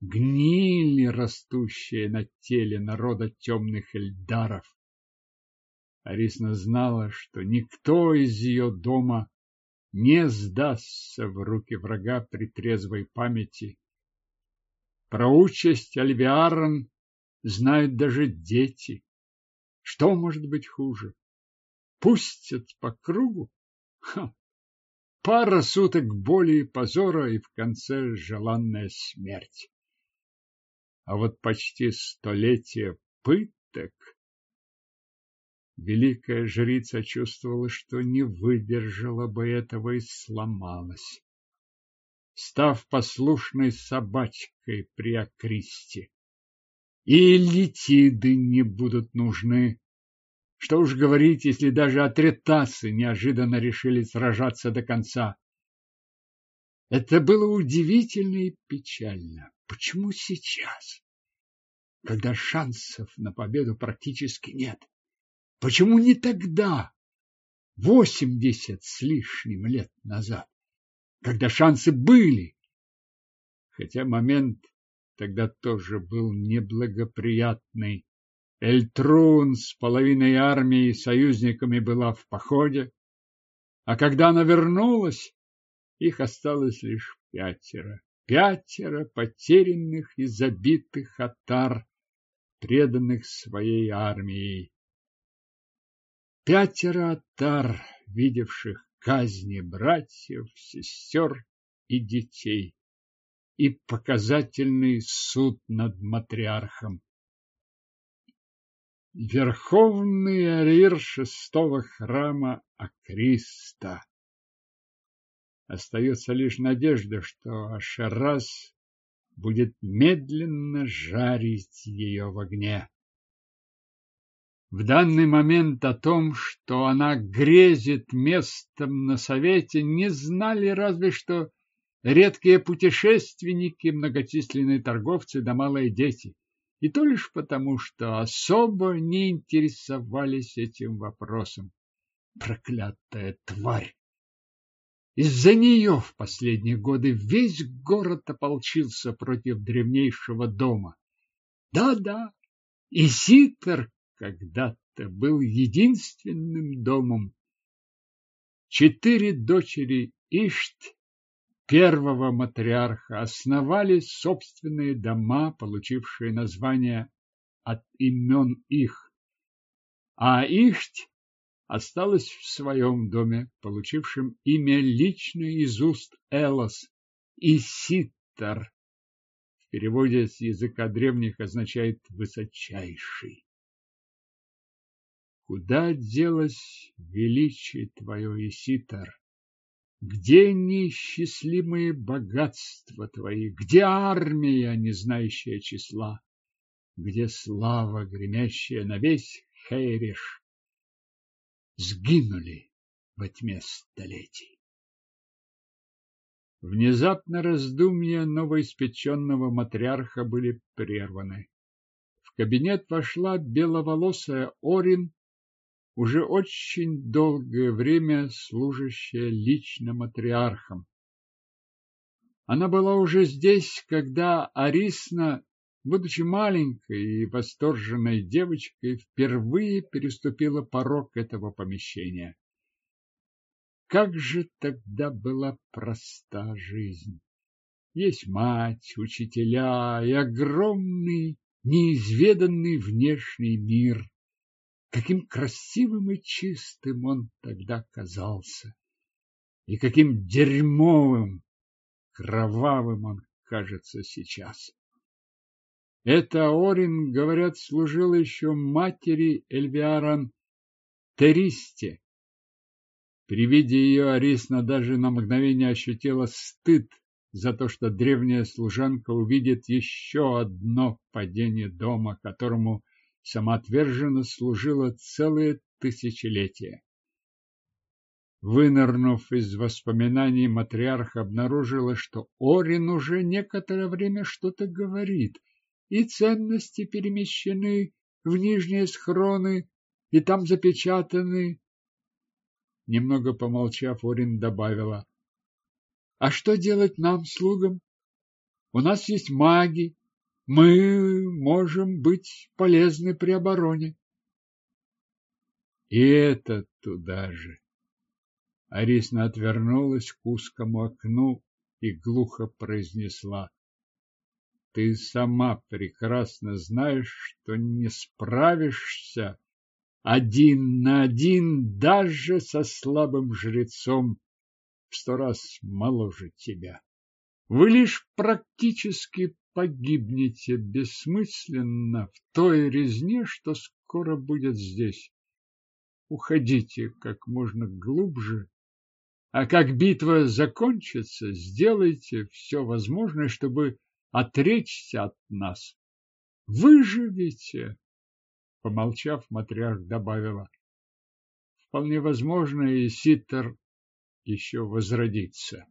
гниль, растущая на теле народа темных эльдаров. Арисна знала, что никто из ее дома не сдастся в руки врага при трезвой памяти. Про участь Альвиарон знают даже дети. Что может быть хуже? Пустят по кругу? Ха! Пара суток боли и позора, и в конце желанная смерть. А вот почти столетие пыток Великая жрица чувствовала, что не выдержала бы этого и сломалась, став послушной собачкой при Акристе. И летиды не будут нужны. Что уж говорить, если даже атретасы неожиданно решили сражаться до конца. Это было удивительно и печально. Почему сейчас, когда шансов на победу практически нет? Почему не тогда, восемьдесят с лишним лет назад, когда шансы были? Хотя момент тогда тоже был неблагоприятный. Эльтрун с половиной армии союзниками была в походе, а когда она вернулась, их осталось лишь пятеро. Пятеро потерянных и забитых атар, преданных своей армией пятеро отар, видевших казни братьев, сестер и детей, и показательный суд над матриархом. Верховный арир шестого храма Акриста. Остается лишь надежда, что Ашерас будет медленно жарить ее в огне. В данный момент о том, что она грезит местом на совете, не знали разве что редкие путешественники, многочисленные торговцы да малые дети. И то лишь потому, что особо не интересовались этим вопросом. Проклятая тварь! Из-за нее в последние годы весь город ополчился против древнейшего дома. Да-да, и Ситер когда-то был единственным домом. Четыре дочери Ишт, первого матриарха, основали собственные дома, получившие название от имен их, а Ишт осталась в своем доме, получившем имя лично из уст Элос и Ситтар. В переводе с языка древних означает «высочайший». Куда делось величие твое, Иситар? Где неисчислимые богатства твои? Где армия, не знающая числа? Где слава, гремящая на весь Хейриш? Сгинули во тьме столетий. Внезапно раздумья новоиспеченного матриарха были прерваны. В кабинет вошла беловолосая Орин уже очень долгое время служащая лично матриархом. Она была уже здесь, когда Арисна, будучи маленькой и восторженной девочкой, впервые переступила порог этого помещения. Как же тогда была проста жизнь! Есть мать, учителя и огромный, неизведанный внешний мир, Каким красивым и чистым он тогда казался, и каким дерьмовым, кровавым он кажется сейчас. Это Орин, говорят, служил еще матери Эльвиаран Теристе. При виде ее Арисна даже на мгновение ощутила стыд за то, что древняя служанка увидит еще одно падение дома, которому самоотверженно служила целые тысячелетия. Вынырнув из воспоминаний, матриарх обнаружила, что Орин уже некоторое время что-то говорит, и ценности перемещены в нижние схроны, и там запечатаны. Немного помолчав, Орин добавила, «А что делать нам, слугам? У нас есть маги, мы можем быть полезны при обороне. И это туда же. Арисна отвернулась к узкому окну и глухо произнесла. Ты сама прекрасно знаешь, что не справишься один на один даже со слабым жрецом в сто раз моложе тебя. Вы лишь практически погибнете бессмысленно в той резне, что скоро будет здесь. уходите как можно глубже, а как битва закончится, сделайте все возможное, чтобы отречься от нас. Выживете, помолчав, матриарх добавила. Вполне возможно, и Ситер еще возродится,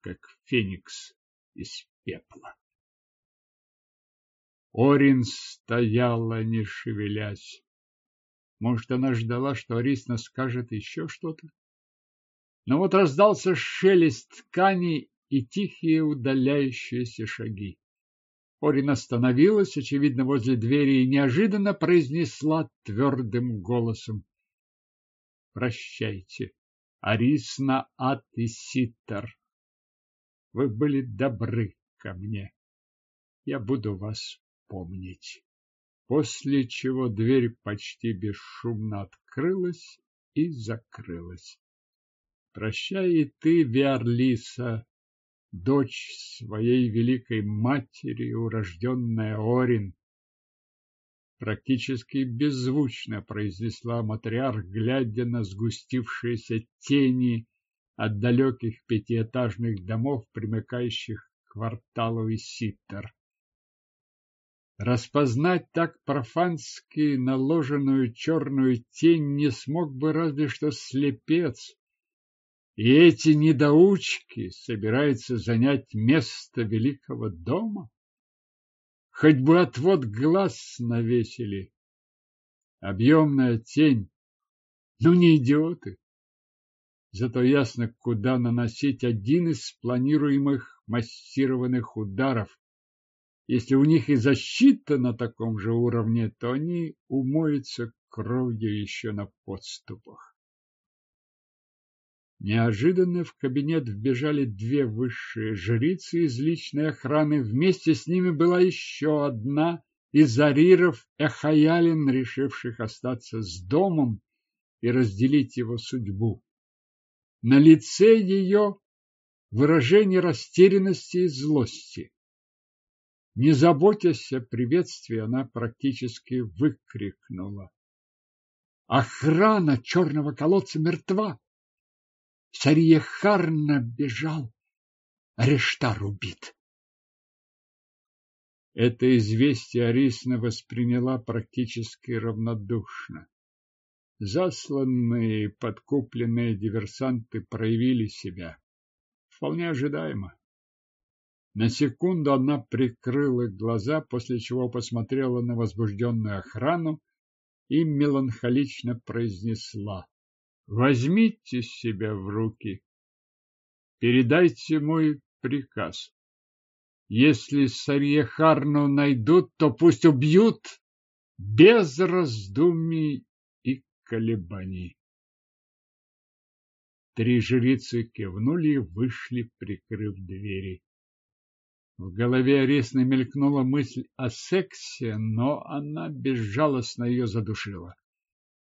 как феникс из пепла. Орин стояла, не шевелясь. Может, она ждала, что Арисна скажет еще что-то? Но вот раздался шелест ткани и тихие удаляющиеся шаги. Орин остановилась, очевидно, возле двери и неожиданно произнесла твердым голосом. «Прощайте, Арисна Ат и Ситтер. Вы были добры ко мне. Я буду вас помнить. После чего дверь почти бесшумно открылась и закрылась. Прощай и ты, Виарлиса, дочь своей великой матери, урожденная Орин. Практически беззвучно произнесла матриарх, глядя на сгустившиеся тени от далеких пятиэтажных домов, примыкающих к кварталу Иситтер. Распознать так профански наложенную черную тень не смог бы разве что слепец. И эти недоучки собираются занять место великого дома? Хоть бы отвод глаз навесили. Объемная тень. Ну, не идиоты. Зато ясно, куда наносить один из планируемых массированных ударов. Если у них и защита на таком же уровне, то они умоются кровью еще на подступах. Неожиданно в кабинет вбежали две высшие жрицы из личной охраны. Вместе с ними была еще одна из ариров Эхаялин, решивших остаться с домом и разделить его судьбу. На лице ее выражение растерянности и злости. Не заботясь о приветствии, она практически выкрикнула. Охрана черного колодца мертва. Сарьехарна бежал, Арештар убит. Это известие Арисна восприняла практически равнодушно. Засланные подкупленные диверсанты проявили себя. Вполне ожидаемо. На секунду она прикрыла глаза, после чего посмотрела на возбужденную охрану и меланхолично произнесла. Возьмите себя в руки. Передайте мой приказ. Если Сарьехарну найдут, то пусть убьют без раздумий и колебаний. Три жрицы кивнули и вышли, прикрыв двери. В голове Аресны мелькнула мысль о сексе, но она безжалостно ее задушила.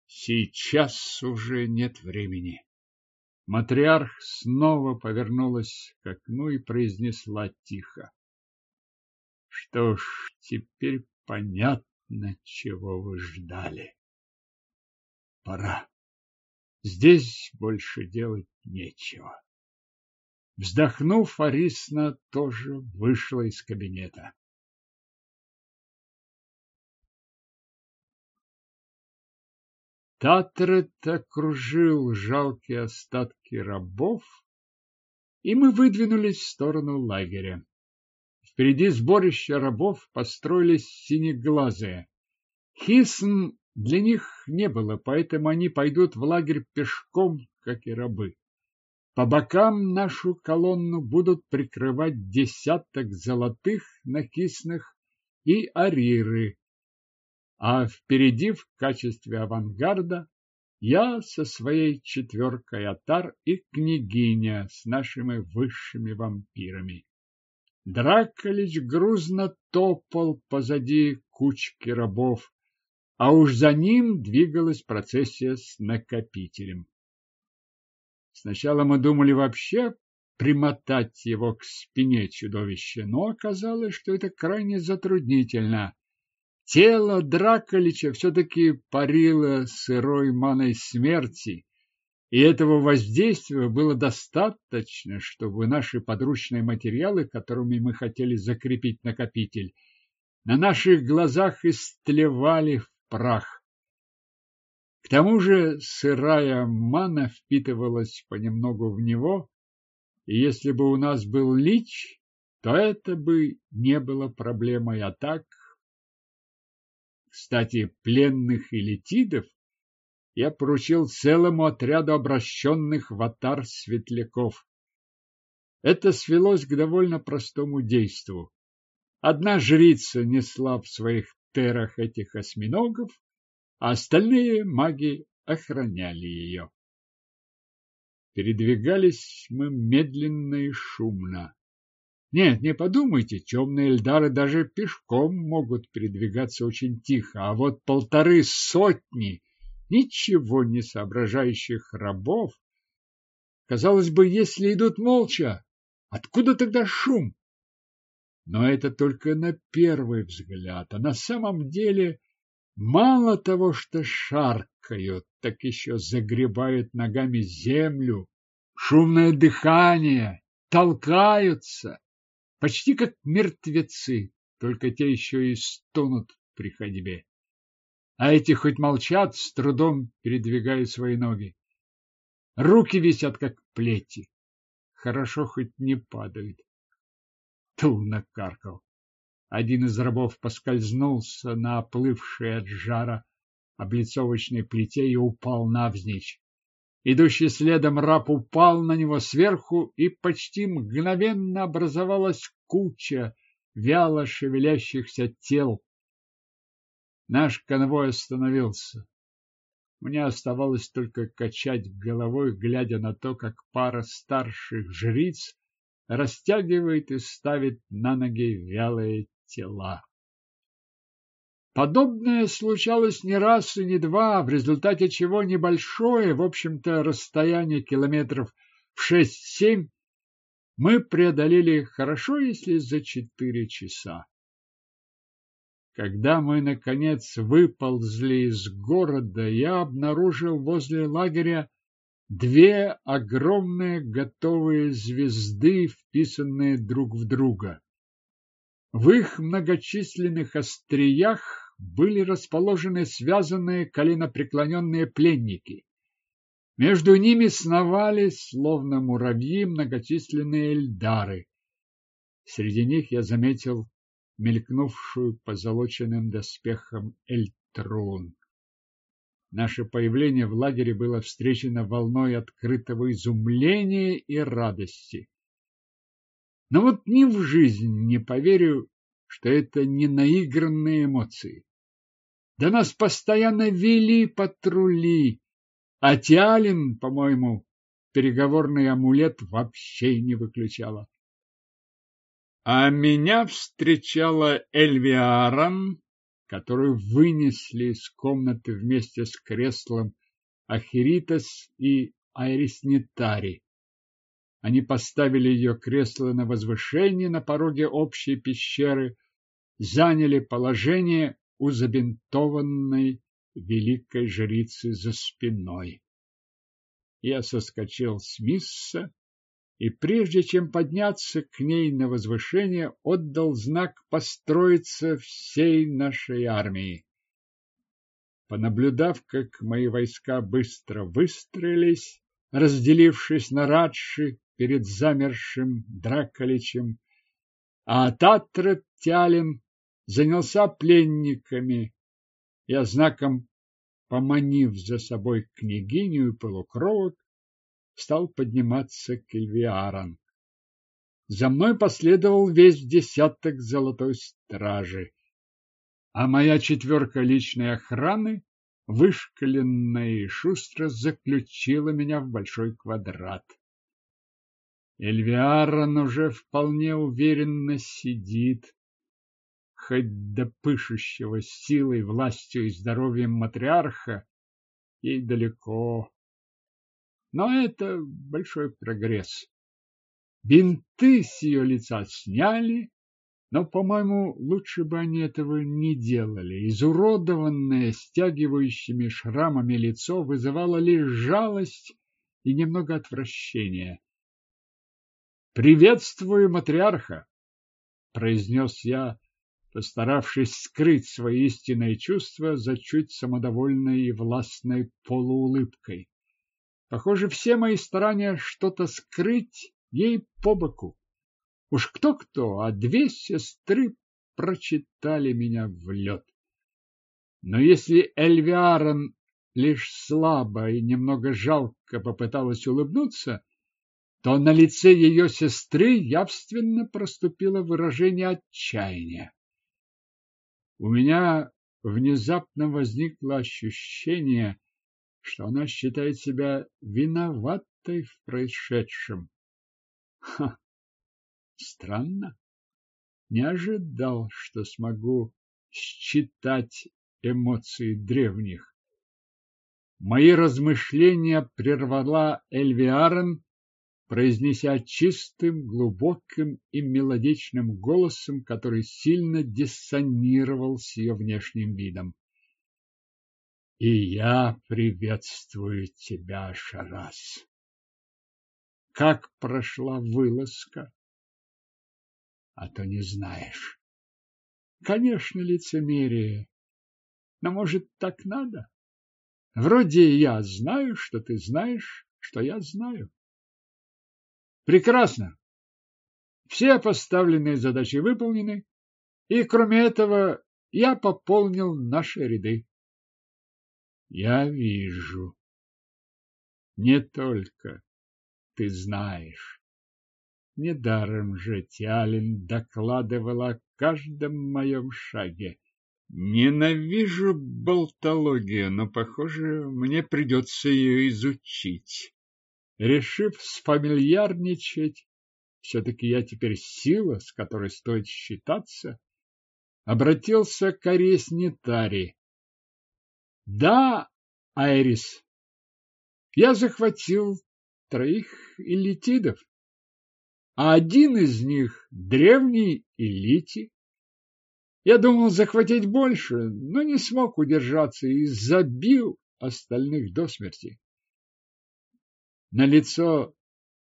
Сейчас уже нет времени. Матриарх снова повернулась к окну и произнесла тихо. Что ж, теперь понятно, чего вы ждали. Пора. Здесь больше делать нечего. Вздохнув, Арисна тоже вышла из кабинета. Татрет окружил жалкие остатки рабов, и мы выдвинулись в сторону лагеря. Впереди сборища рабов построились синеглазые. Хисн для них не было, поэтому они пойдут в лагерь пешком, как и рабы. По бокам нашу колонну будут прикрывать десяток золотых накисных и ариры, а впереди в качестве авангарда я со своей четверкой атар и княгиня с нашими высшими вампирами. Драколич грузно топал позади кучки рабов, а уж за ним двигалась процессия с накопителем. Сначала мы думали вообще примотать его к спине чудовища, но оказалось, что это крайне затруднительно. Тело Драколича все-таки парило сырой маной смерти, и этого воздействия было достаточно, чтобы наши подручные материалы, которыми мы хотели закрепить накопитель, на наших глазах истлевали в прах. К тому же сырая мана впитывалась понемногу в него, и если бы у нас был лич, то это бы не было проблемой, а так... Кстати, пленных элитидов я поручил целому отряду обращенных в атар светляков. Это свелось к довольно простому действу. Одна жрица несла в своих терах этих осьминогов, а остальные маги охраняли ее. Передвигались мы медленно и шумно. Нет, не подумайте, темные эльдары даже пешком могут передвигаться очень тихо, а вот полторы сотни ничего не соображающих рабов. Казалось бы, если идут молча, откуда тогда шум? Но это только на первый взгляд, а на самом деле мало того, что шаркают, так еще загребают ногами землю, шумное дыхание, толкаются, почти как мертвецы, только те еще и стонут при ходьбе а эти хоть молчат, с трудом передвигают свои ноги. Руки висят, как плети. Хорошо хоть не падают. Тул накаркал. Один из рабов поскользнулся на оплывшей от жара облицовочной плите и упал навзничь. Идущий следом раб упал на него сверху, и почти мгновенно образовалась куча вяло шевелящихся тел, Наш конвой остановился. Мне оставалось только качать головой, глядя на то, как пара старших жриц растягивает и ставит на ноги вялые тела. Подобное случалось не раз и не два, в результате чего небольшое, в общем-то, расстояние километров в шесть-семь мы преодолели хорошо, если за четыре часа. Когда мы, наконец, выползли из города, я обнаружил возле лагеря две огромные готовые звезды, вписанные друг в друга. В их многочисленных остриях были расположены связанные коленопреклоненные пленники. Между ними сновали, словно муравьи, многочисленные эльдары. Среди них я заметил мелькнувшую позолоченным доспехом Эльтрун. Наше появление в лагере было встречено волной открытого изумления и радости. Но вот ни в жизнь не поверю, что это не наигранные эмоции. Да нас постоянно вели патрули, а Тиалин, по-моему, переговорный амулет вообще не выключала. А меня встречала Эльвиаран, которую вынесли из комнаты вместе с креслом Ахиритас и Айриснитари. Они поставили ее кресло на возвышении на пороге общей пещеры, заняли положение у забинтованной великой жрицы за спиной. Я соскочил с мисса и прежде чем подняться к ней на возвышение, отдал знак построиться всей нашей армии. Понаблюдав, как мои войска быстро выстроились, разделившись на радши перед замершим Драколичем, а Татрет Тялин занялся пленниками, я знаком поманив за собой княгиню и полукровок, стал подниматься к Эльвиаран. За мной последовал весь десяток золотой стражи, а моя четверка личной охраны, вышкаленная и шустро, заключила меня в большой квадрат. Эльвиаран уже вполне уверенно сидит, хоть до пышущего силой, властью и здоровьем матриарха ей далеко. Но это большой прогресс. Бинты с ее лица сняли, Но, по-моему, лучше бы они этого не делали. Изуродованное стягивающими шрамами лицо вызывало лишь жалость и немного отвращения. «Приветствую матриарха!» — произнес я, постаравшись скрыть свои истинные чувства за чуть самодовольной и властной полуулыбкой. Похоже, все мои старания что-то скрыть ей по боку. Уж кто-кто, а две сестры прочитали меня в лед. Но если Эльвиарон лишь слабо и немного жалко попыталась улыбнуться, то на лице ее сестры явственно проступило выражение отчаяния. У меня внезапно возникло ощущение, что она считает себя виноватой в происшедшем. Ха! Странно. Не ожидал, что смогу считать эмоции древних. Мои размышления прервала Эльвиарен, произнеся чистым, глубоким и мелодичным голосом, который сильно диссонировал с ее внешним видом. И я приветствую тебя, Шарас. Как прошла вылазка? А то не знаешь. Конечно, лицемерие. Но, может, так надо? Вроде я знаю, что ты знаешь, что я знаю. Прекрасно. Все поставленные задачи выполнены, и кроме этого я пополнил наши ряды. Я вижу. Не только ты знаешь. Недаром же Тиалин докладывала о каждом моем шаге. Ненавижу болтологию, но, похоже, мне придется ее изучить. Решив сфамильярничать, все-таки я теперь сила, с которой стоит считаться, обратился к Аресне. Да, Айрис, я захватил троих элитидов, а один из них — древний элити. Я думал захватить больше, но не смог удержаться и забил остальных до смерти. На лицо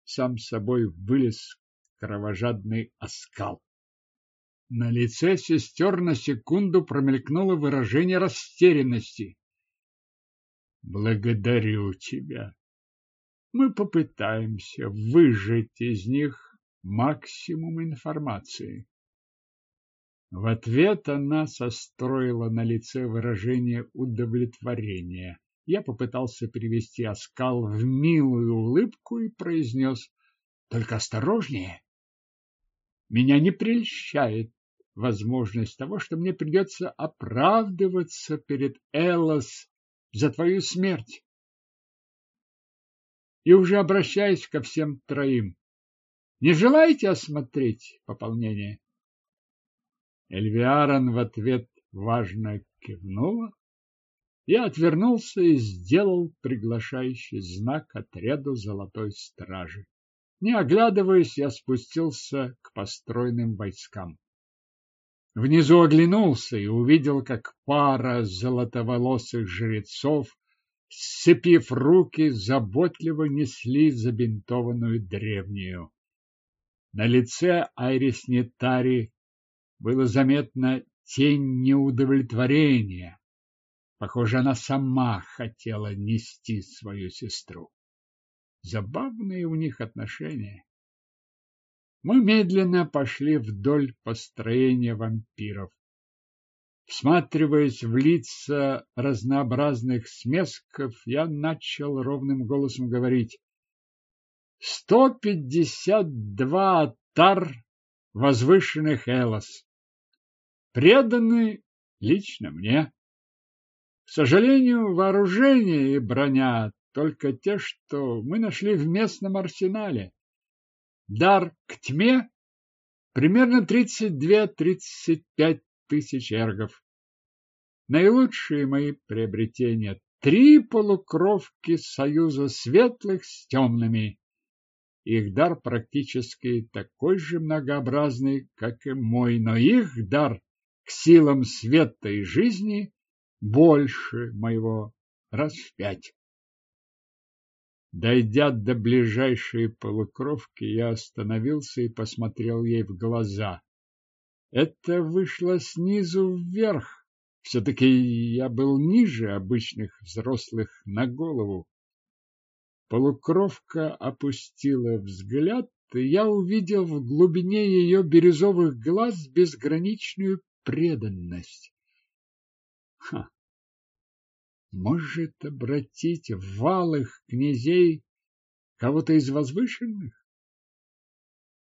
сам собой вылез кровожадный оскал. На лице сестер на секунду промелькнуло выражение растерянности. Благодарю тебя. Мы попытаемся выжать из них максимум информации. В ответ она состроила на лице выражение удовлетворения. Я попытался привести оскал в милую улыбку и произнес «Только осторожнее!» Меня не прельщает возможность того, что мне придется оправдываться перед Элос за твою смерть. И уже обращаясь ко всем троим, не желаете осмотреть пополнение? Эльвиарон в ответ важно кивнула, я отвернулся и сделал приглашающий знак отряду золотой стражи. Не оглядываясь, я спустился к построенным войскам. Внизу оглянулся и увидел, как пара золотоволосых жрецов, сцепив руки, заботливо несли забинтованную древнюю. На лице Айрис Нетари было заметно тень неудовлетворения, Похоже, она сама хотела нести свою сестру. Забавные у них отношения. Мы медленно пошли вдоль построения вампиров. Всматриваясь в лица разнообразных смесков, я начал ровным голосом говорить. «Сто пятьдесят два тар возвышенных Элос, преданы лично мне. К сожалению, вооружение и броня только те, что мы нашли в местном арсенале. Дар к тьме примерно 32-35 тысяч эргов. Наилучшие мои приобретения – три полукровки союза светлых с темными их дар практически такой же многообразный, как и мой, но их дар к силам света и жизни больше моего раз в пять. Дойдя до ближайшей полукровки, я остановился и посмотрел ей в глаза. Это вышло снизу вверх. Все-таки я был ниже обычных взрослых на голову. Полукровка опустила взгляд, и я увидел в глубине ее бирюзовых глаз безграничную преданность. Ха! Может обратить в валых князей кого-то из возвышенных?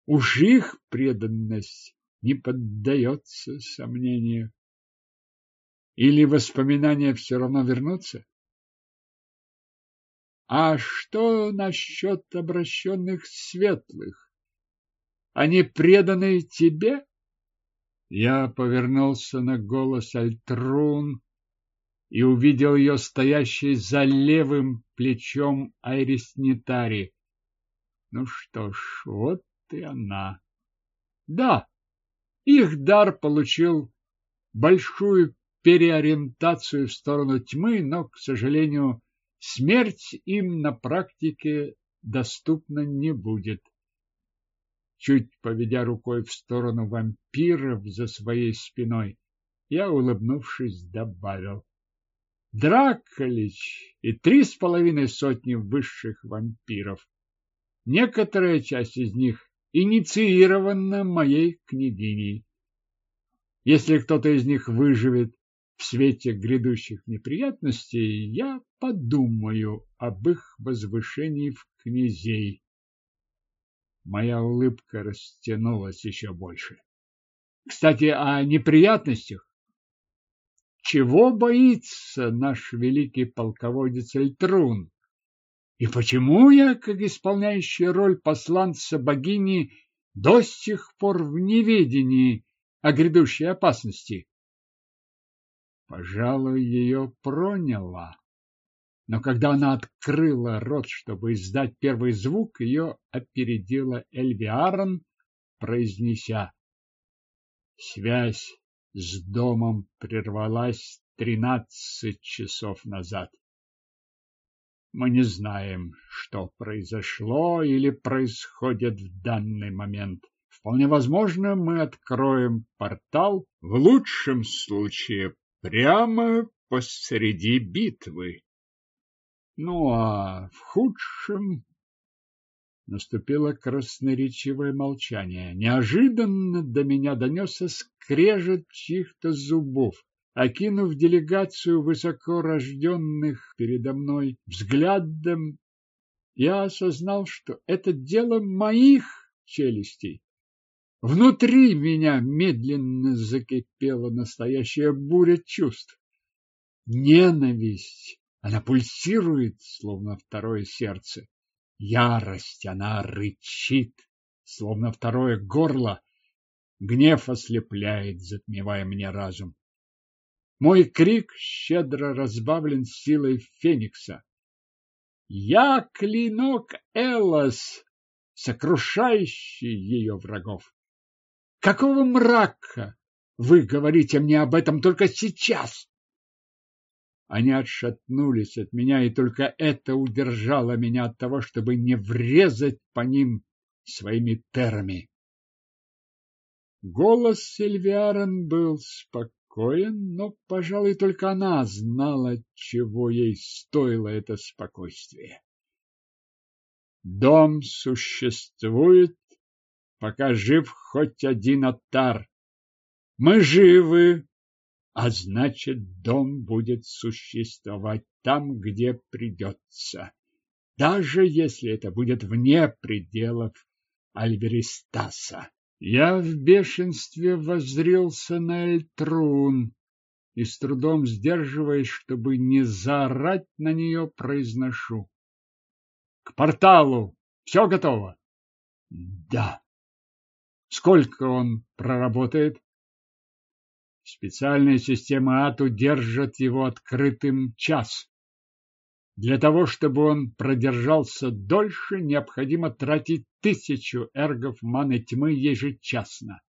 Уж их преданность не поддается сомнению. Или воспоминания все равно вернутся? А что насчет обращенных светлых? Они преданы тебе? Я повернулся на голос Альтрун и увидел ее стоящей за левым плечом Айрис. Ну что ж, вот и она. Да, их дар получил большую переориентацию в сторону тьмы, но, к сожалению, смерть им на практике доступна не будет. Чуть поведя рукой в сторону вампиров за своей спиной, я, улыбнувшись, добавил. Драколич и три с половиной сотни высших вампиров. Некоторая часть из них инициирована моей княгиней. Если кто-то из них выживет, в свете грядущих неприятностей я подумаю об их возвышении в князей. Моя улыбка растянулась еще больше. Кстати, о неприятностях. Чего боится наш великий полководец Эльтрун? И почему я, как исполняющий роль посланца богини, до сих пор в неведении о грядущей опасности? Пожалуй, ее проняло. Но когда она открыла рот, чтобы издать первый звук, ее опередила Эльвиарон, произнеся «Связь с домом прервалась тринадцать часов назад. Мы не знаем, что произошло или происходит в данный момент. Вполне возможно, мы откроем портал в лучшем случае прямо посреди битвы. Ну а в худшем наступило красноречивое молчание. Неожиданно до меня донесся скрежет чьих-то зубов. Окинув делегацию высокорожденных передо мной взглядом, я осознал, что это дело моих челюстей. Внутри меня медленно закипела настоящая буря чувств. Ненависть, она пульсирует, словно второе сердце. Ярость, она рычит, словно второе горло. Гнев ослепляет, затмевая мне разум. Мой крик щедро разбавлен силой Феникса. Я клинок Элос, сокрушающий ее врагов. Какого мрака вы говорите мне об этом только сейчас? Они отшатнулись от меня, и только это удержало меня от того, чтобы не врезать по ним своими терами. Голос Сильвиарен был спокоен, но, пожалуй, только она знала, чего ей стоило это спокойствие. Дом существует пока жив хоть один оттар. Мы живы, а значит, дом будет существовать там, где придется, даже если это будет вне пределов Альберистаса. Я в бешенстве воззрился на Эльтрун и с трудом сдерживаясь, чтобы не заорать на нее, произношу. К порталу все готово? Да. Сколько он проработает? Специальная система АТУ держит его открытым час. Для того, чтобы он продержался дольше, необходимо тратить тысячу эргов маны тьмы ежечасно.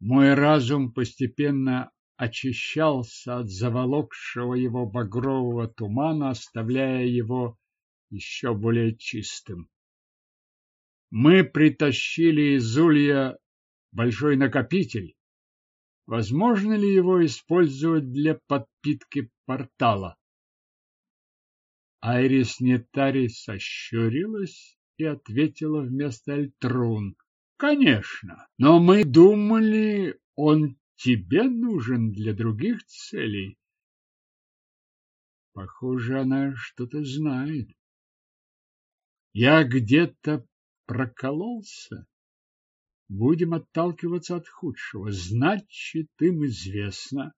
Мой разум постепенно очищался от заволокшего его багрового тумана, оставляя его еще более чистым. Мы притащили из улья большой накопитель. Возможно ли его использовать для подпитки портала? Айрис Нетари сощурилась и ответила вместо Альтрун. Конечно, но мы думали, он тебе нужен для других целей. Похоже, она что-то знает. Я где-то прокололся. Будем отталкиваться от худшего. Значит, им известно,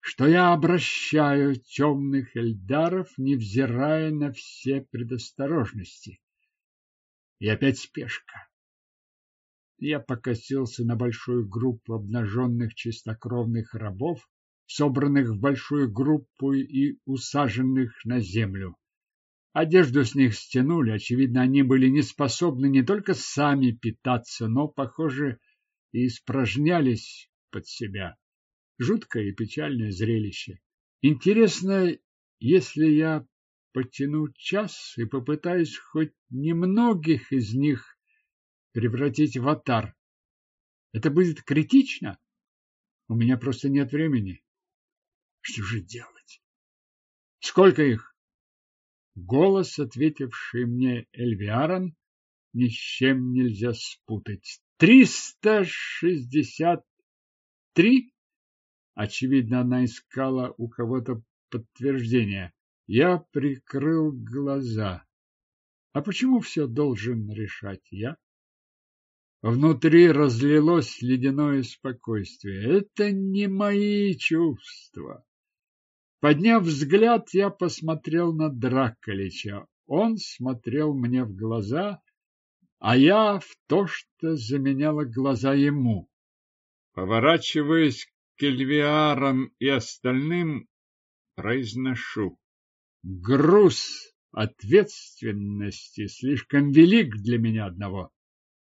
что я обращаю темных эльдаров, невзирая на все предосторожности. И опять спешка. Я покосился на большую группу обнаженных чистокровных рабов, собранных в большую группу и усаженных на землю. Одежду с них стянули, очевидно, они были не способны не только сами питаться, но, похоже, и испражнялись под себя. Жуткое и печальное зрелище. Интересно, если я потяну час и попытаюсь хоть немногих из них превратить в атар, это будет критично? У меня просто нет времени. Что же делать? Сколько их? Голос, ответивший мне Эльвиарон, ни с чем нельзя спутать. Триста шестьдесят три? Очевидно, она искала у кого-то подтверждение. Я прикрыл глаза. А почему все должен решать я? Внутри разлилось ледяное спокойствие. Это не мои чувства. Подняв взгляд, я посмотрел на Драколича. Он смотрел мне в глаза, а я в то, что заменяло глаза ему. Поворачиваясь к Эльвиарам и остальным, произношу. Груз ответственности слишком велик для меня одного.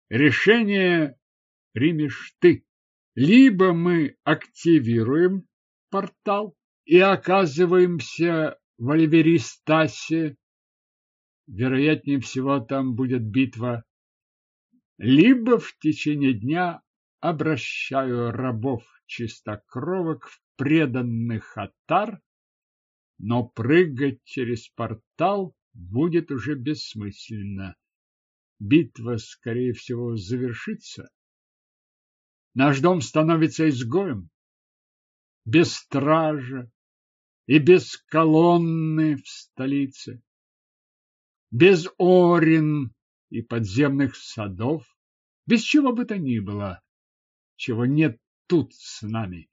Решение примешь ты. Либо мы активируем портал, и оказываемся в Альверистасе. Вероятнее всего, там будет битва. Либо в течение дня обращаю рабов чистокровок в преданных атар, но прыгать через портал будет уже бессмысленно. Битва, скорее всего, завершится. Наш дом становится изгоем. Без стража, и без колонны в столице, без орен и подземных садов, без чего бы то ни было, чего нет тут с нами.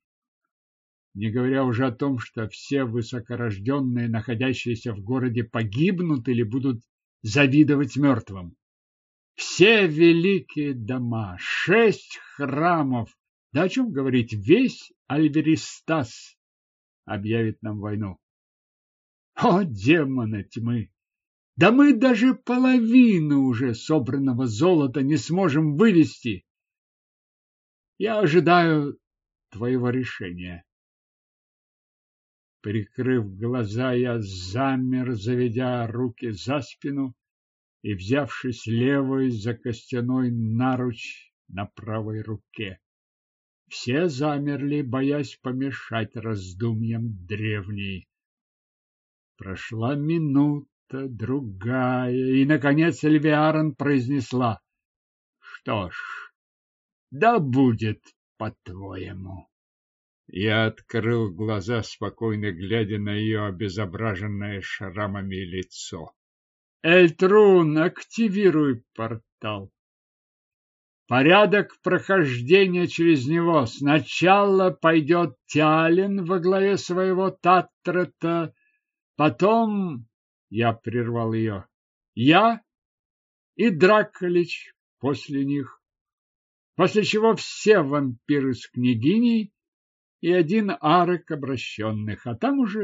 Не говоря уже о том, что все высокорожденные, находящиеся в городе, погибнут или будут завидовать мертвым. Все великие дома, шесть храмов, да о чем говорить, весь Альверистас объявит нам войну. О, демоны тьмы! Да мы даже половину уже собранного золота не сможем вывести. Я ожидаю твоего решения. Прикрыв глаза, я замер, заведя руки за спину и взявшись левой за костяной наруч на правой руке. Все замерли, боясь помешать раздумьям древней. Прошла минута, другая, и, наконец, Эльвиарон произнесла. Что ж, да будет по-твоему. Я открыл глаза, спокойно глядя на ее обезображенное шрамами лицо. Эльтрун, активируй портал. Порядок прохождения через него. Сначала пойдет Тиалин во главе своего Татрата, потом, я прервал ее, я и Драколич после них, после чего все вампиры с княгиней и один арок обращенных, а там уже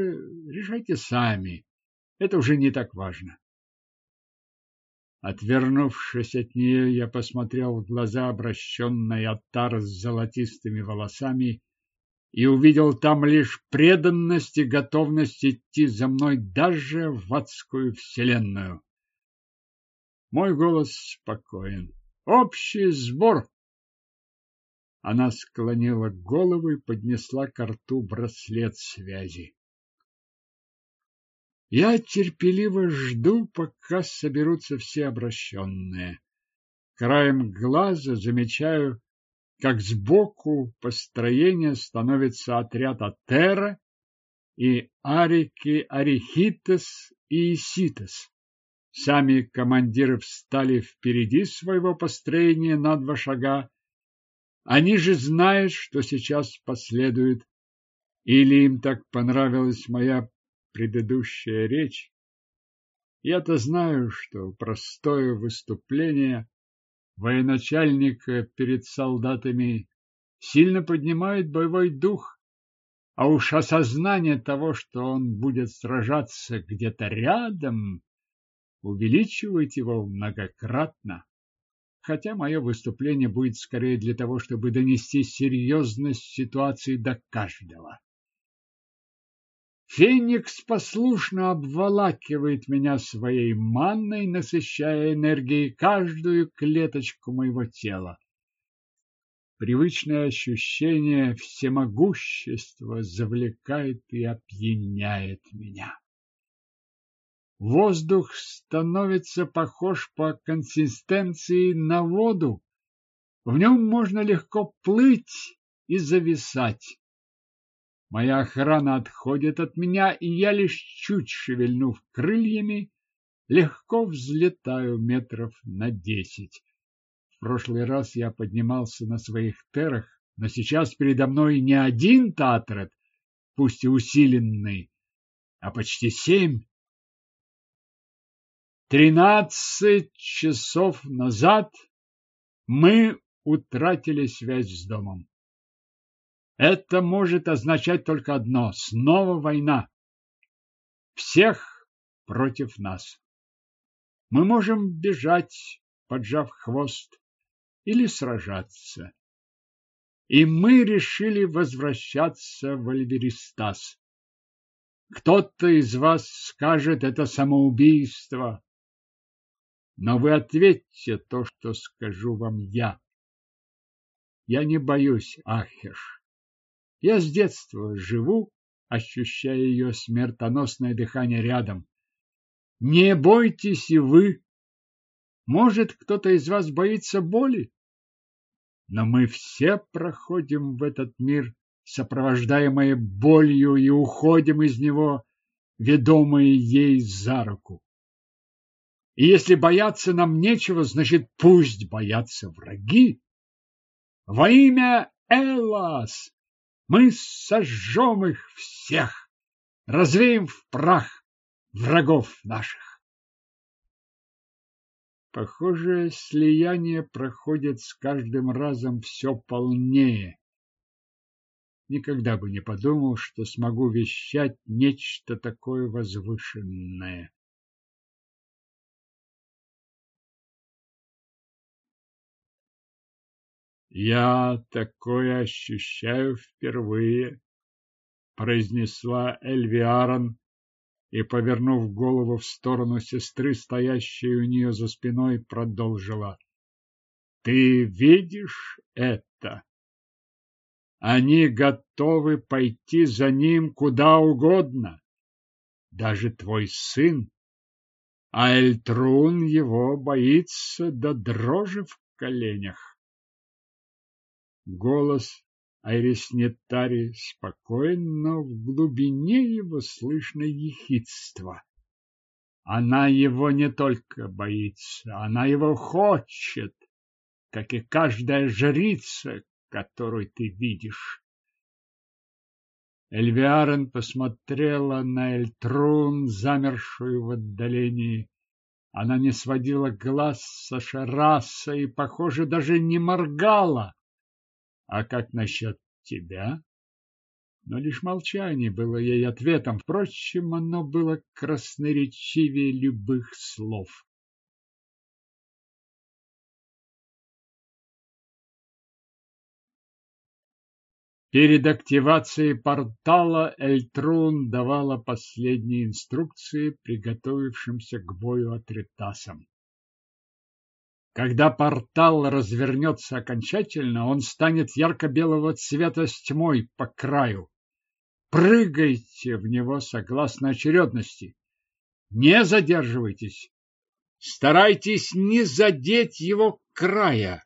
решайте сами, Это уже не так важно. Отвернувшись от нее, я посмотрел в глаза обращенной Аттар с золотистыми волосами и увидел там лишь преданность и готовность идти за мной даже в адскую вселенную. Мой голос спокоен. Общий сбор. Она склонила голову и поднесла к рту браслет связи. Я терпеливо жду, пока соберутся все обращенные. Краем глаза замечаю, как сбоку построения становится отряд Атера и Арики Арихитес и Иситес. Сами командиры встали впереди своего построения на два шага. Они же знают, что сейчас последует. Или им так понравилась моя предыдущая речь. Я-то знаю, что простое выступление военачальника перед солдатами сильно поднимает боевой дух, а уж осознание того, что он будет сражаться где-то рядом, увеличивать его многократно. Хотя мое выступление будет скорее для того, чтобы донести серьезность ситуации до каждого. Феникс послушно обволакивает меня своей манной, насыщая энергией каждую клеточку моего тела. Привычное ощущение всемогущества завлекает и опьяняет меня. Воздух становится похож по консистенции на воду. В нем можно легко плыть и зависать. Моя охрана отходит от меня, и я лишь чуть шевельнув крыльями, легко взлетаю метров на десять. В прошлый раз я поднимался на своих терах, но сейчас передо мной не один татрет, пусть и усиленный, а почти семь. Тринадцать часов назад мы утратили связь с домом. Это может означать только одно – снова война. Всех против нас. Мы можем бежать, поджав хвост, или сражаться. И мы решили возвращаться в Альверистас. Кто-то из вас скажет, это самоубийство, но вы ответьте то, что скажу вам я. Я не боюсь Ахеш. Я с детства живу, ощущая ее смертоносное дыхание рядом. Не бойтесь и вы. Может, кто-то из вас боится боли? Но мы все проходим в этот мир, сопровождаемые болью, и уходим из него, ведомые ей за руку. И если бояться нам нечего, значит, пусть боятся враги. Во имя Элас мы сожжем их всех, развеем в прах врагов наших. Похоже, слияние проходит с каждым разом все полнее. Никогда бы не подумал, что смогу вещать нечто такое возвышенное. Я такое ощущаю впервые, произнесла Эльвиарон и, повернув голову в сторону сестры, стоящей у нее за спиной, продолжила. Ты видишь это? Они готовы пойти за ним куда угодно, даже твой сын. А Эльтрун его боится до дрожи в коленях. Голос Айреснетари спокоен, но в глубине его слышно ехидство. Она его не только боится, она его хочет, как и каждая жрица, которую ты видишь. Эльвиарен посмотрела на Эльтрун, замершую в отдалении. Она не сводила глаз со Шараса и, похоже, даже не моргала. А как насчет тебя? но лишь молчание было ей ответом. Впрочем, оно было красноречивее любых слов. Перед активацией портала Эльтрун давала последние инструкции приготовившимся к бою атритасам. Когда портал развернется окончательно, он станет ярко-белого цвета с тьмой по краю. Прыгайте в него согласно очередности. Не задерживайтесь. Старайтесь не задеть его края.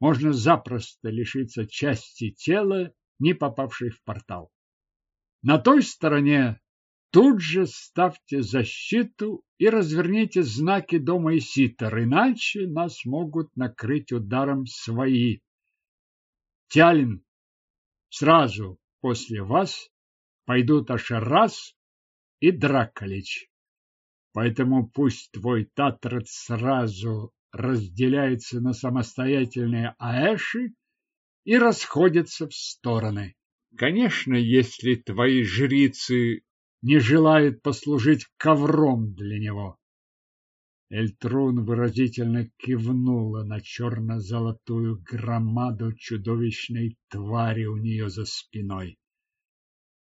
Можно запросто лишиться части тела не попавший в портал. На той стороне тут же ставьте защиту и разверните знаки дома Иситер, иначе нас могут накрыть ударом свои. Тялин, сразу после вас пойдут Ашарас и Драколич. Поэтому пусть твой Татрат сразу разделяется на самостоятельные Аэши и расходятся в стороны. Конечно, если твои жрицы не желают послужить ковром для него. Эльтрун выразительно кивнула на черно-золотую громаду чудовищной твари у нее за спиной.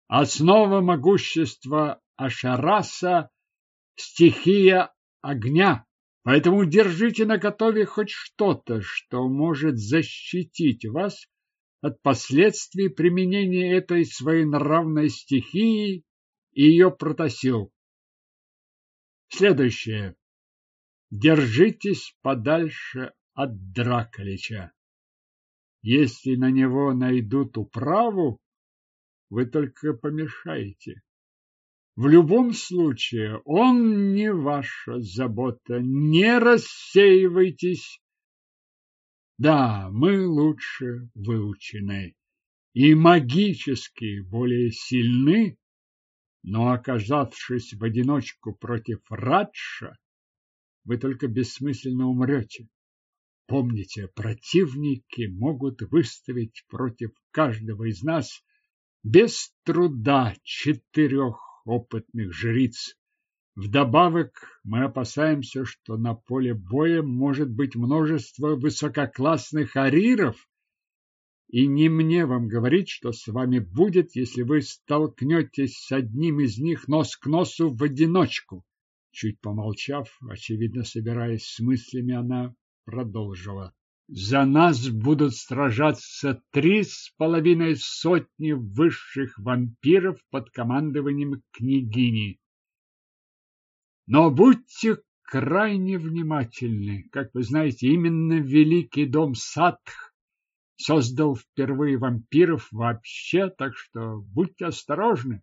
Основа могущества Ашараса – стихия огня. Поэтому держите на готове хоть что-то, что может защитить вас от последствий применения этой своенравной стихии и ее протасил. Следующее. Держитесь подальше от Драколича. Если на него найдут управу, вы только помешаете. В любом случае, он не ваша забота. Не рассеивайтесь. Да, мы лучше выучены и магически более сильны, но, оказавшись в одиночку против Радша, вы только бессмысленно умрете. Помните, противники могут выставить против каждого из нас без труда четырех опытных жриц. Вдобавок мы опасаемся, что на поле боя может быть множество высококлассных ариров, и не мне вам говорить, что с вами будет, если вы столкнетесь с одним из них нос к носу в одиночку. Чуть помолчав, очевидно собираясь с мыслями, она продолжила. За нас будут сражаться три с половиной сотни высших вампиров под командованием княгини. Но будьте крайне внимательны. Как вы знаете, именно Великий дом Садх создал впервые вампиров вообще, так что будьте осторожны.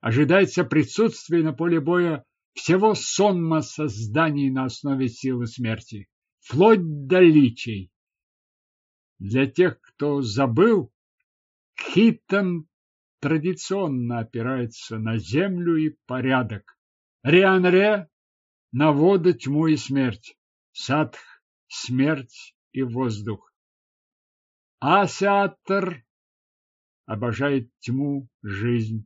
Ожидается присутствие на поле боя всего сонма созданий на основе силы смерти вплоть до личей. Для тех, кто забыл, Хитон традиционно опирается на землю и порядок. Рианре – на воду, тьму и смерть. Садх – смерть и воздух. Асиатор обожает тьму, жизнь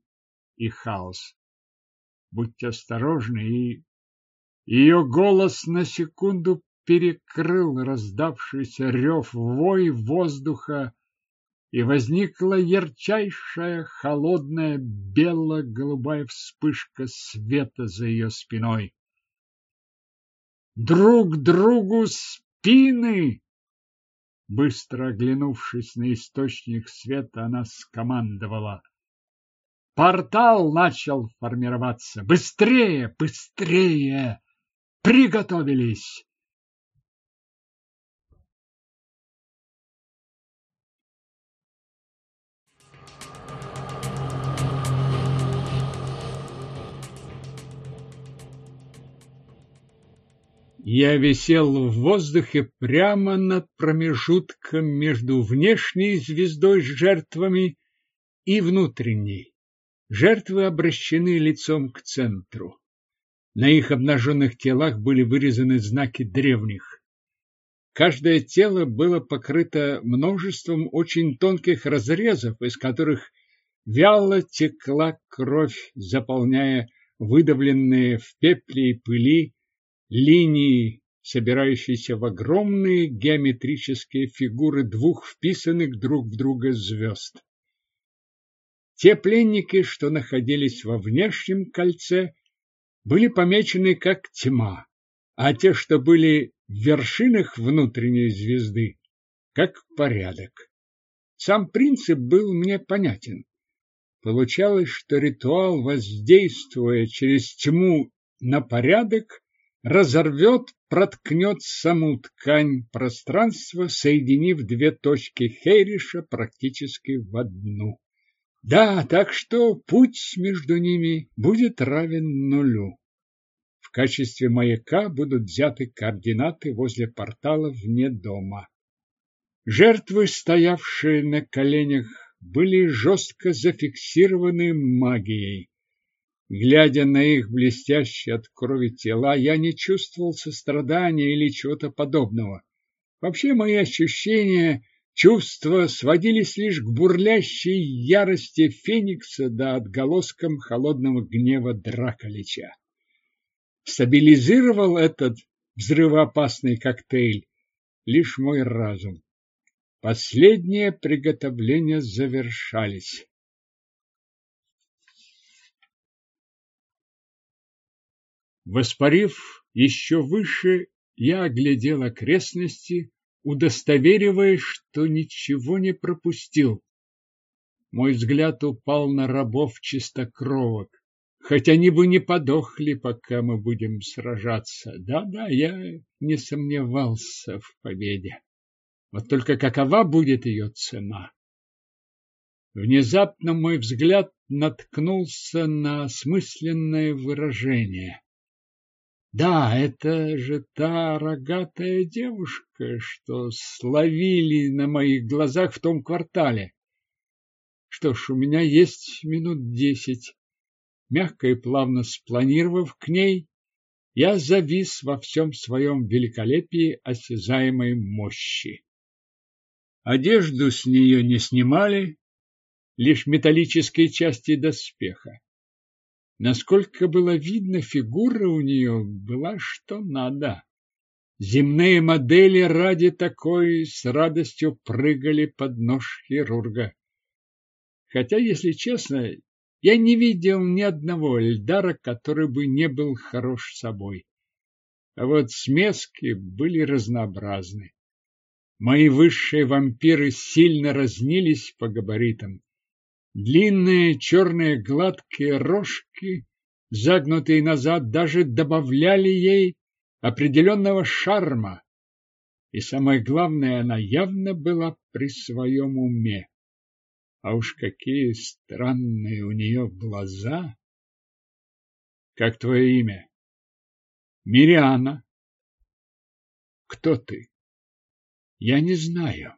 и хаос. Будьте осторожны, и ее голос на секунду перекрыл раздавшийся рев вой воздуха, и возникла ярчайшая холодная бело-голубая вспышка света за ее спиной. «Друг другу спины!» Быстро оглянувшись на источник света, она скомандовала. Портал начал формироваться. Быстрее, быстрее! Приготовились! Я висел в воздухе прямо над промежутком между внешней звездой с жертвами и внутренней. Жертвы обращены лицом к центру. На их обнаженных телах были вырезаны знаки древних. Каждое тело было покрыто множеством очень тонких разрезов, из которых вяло текла кровь, заполняя выдавленные в пепле и пыли линии, собирающиеся в огромные геометрические фигуры двух вписанных друг в друга звезд. Те пленники, что находились во внешнем кольце, были помечены как тьма, а те, что были в вершинах внутренней звезды, как порядок. Сам принцип был мне понятен. Получалось, что ритуал, воздействуя через тьму на порядок, разорвет, проткнет саму ткань пространства, соединив две точки Хейриша практически в одну. Да, так что путь между ними будет равен нулю. В качестве маяка будут взяты координаты возле портала вне дома. Жертвы, стоявшие на коленях, были жестко зафиксированы магией. Глядя на их блестящие от крови тела, я не чувствовал сострадания или чего-то подобного. Вообще мои ощущения Чувства сводились лишь к бурлящей ярости Феникса да отголоскам холодного гнева Драколича. Стабилизировал этот взрывоопасный коктейль лишь мой разум. Последние приготовления завершались. Воспарив еще выше, я оглядел окрестности, удостовериваясь, что ничего не пропустил. Мой взгляд упал на рабов чистокровок, хотя они бы не подохли, пока мы будем сражаться. Да-да, я не сомневался в победе. Вот только какова будет ее цена? Внезапно мой взгляд наткнулся на осмысленное выражение. Да, это же та рогатая девушка, что словили на моих глазах в том квартале. Что ж, у меня есть минут десять. Мягко и плавно спланировав к ней, я завис во всем своем великолепии осязаемой мощи. Одежду с нее не снимали, лишь металлические части доспеха. Насколько было видно, фигура у нее была что надо. Земные модели ради такой с радостью прыгали под нож хирурга. Хотя, если честно, я не видел ни одного Эльдара, который бы не был хорош собой. А вот смески были разнообразны. Мои высшие вампиры сильно разнились по габаритам. Длинные черные гладкие рожки, загнутые назад, даже добавляли ей определенного шарма. И самое главное, она явно была при своем уме. А уж какие странные у нее глаза! Как твое имя? Мириана. Кто ты? Я не знаю.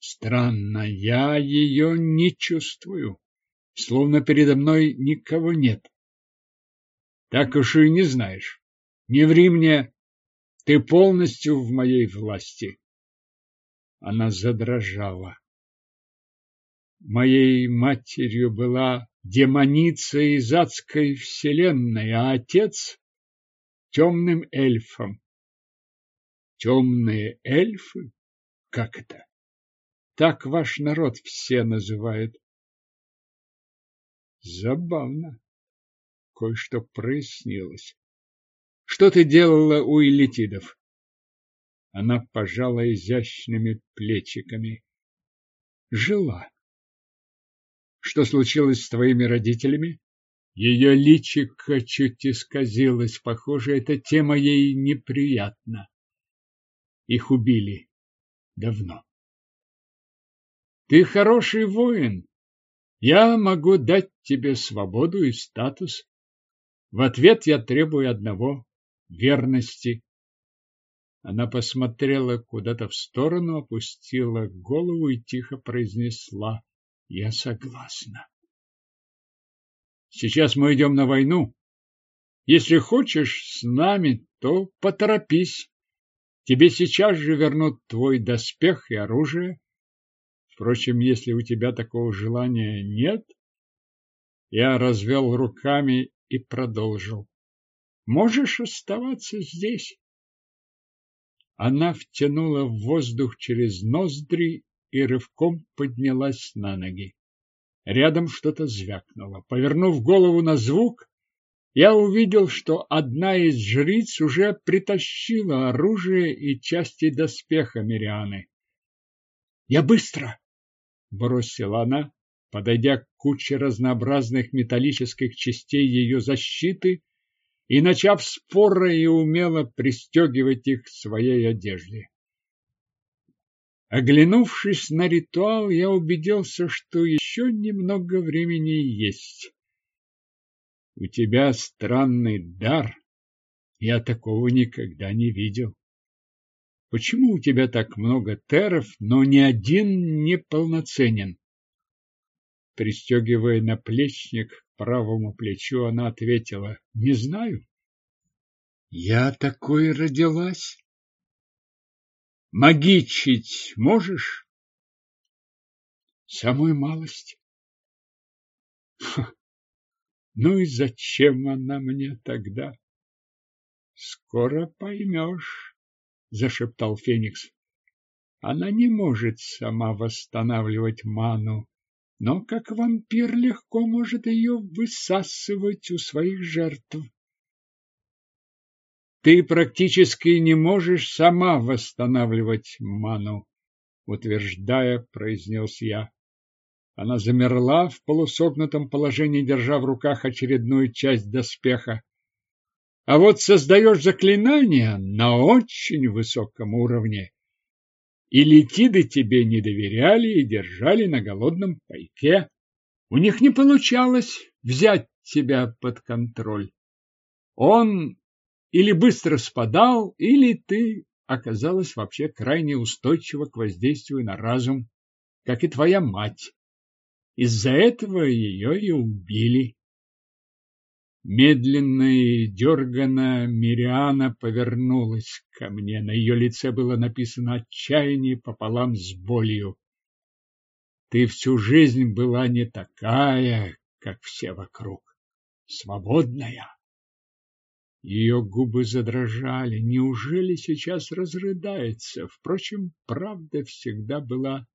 Странно, я ее не чувствую, словно передо мной никого нет. Так уж и не знаешь. Не ври мне, ты полностью в моей власти. Она задрожала. Моей матерью была демоница из адской вселенной, а отец — темным эльфом. Темные эльфы? Как это? Так ваш народ все называет. Забавно. Кое-что прояснилось. Что ты делала у элитидов? Она пожала изящными плечиками. Жила. Что случилось с твоими родителями? Ее личико чуть исказилось. Похоже, эта тема ей неприятна. Их убили давно. Ты хороший воин. Я могу дать тебе свободу и статус. В ответ я требую одного — верности. Она посмотрела куда-то в сторону, опустила голову и тихо произнесла «Я согласна». Сейчас мы идем на войну. Если хочешь с нами, то поторопись. Тебе сейчас же вернут твой доспех и оружие Впрочем, если у тебя такого желания нет, я развел руками и продолжил. Можешь оставаться здесь. Она втянула в воздух через ноздри и рывком поднялась на ноги. Рядом что-то звякнуло. Повернув голову на звук, я увидел, что одна из жриц уже притащила оружие и части доспеха Мирианы. «Я быстро!» — бросила она, подойдя к куче разнообразных металлических частей ее защиты и начав споро и умело пристегивать их к своей одежде. Оглянувшись на ритуал, я убедился, что еще немного времени есть. У тебя странный дар. Я такого никогда не видел. Почему у тебя так много теров, но ни один не полноценен? Пристегивая наплечник к правому плечу, она ответила, не знаю. Я такой родилась. Магичить можешь? Самую малость. Ха. Ну и зачем она мне тогда? Скоро поймешь, зашептал Феникс. Она не может сама восстанавливать ману, но как вампир легко может ее высасывать у своих жертв. Ты практически не можешь сама восстанавливать ману, утверждая, произнес я. Она замерла в полусогнутом положении, держа в руках очередную часть доспеха. А вот создаешь заклинания на очень высоком уровне. И летиды тебе не доверяли и держали на голодном пайке. У них не получалось взять тебя под контроль. Он или быстро спадал, или ты оказалась вообще крайне устойчива к воздействию на разум, как и твоя мать. Из-за этого ее и убили. Медленно и дерганно Мириана повернулась ко мне. На ее лице было написано отчаяние пополам с болью. Ты всю жизнь была не такая, как все вокруг, свободная. Ее губы задрожали. Неужели сейчас разрыдается? Впрочем, правда всегда была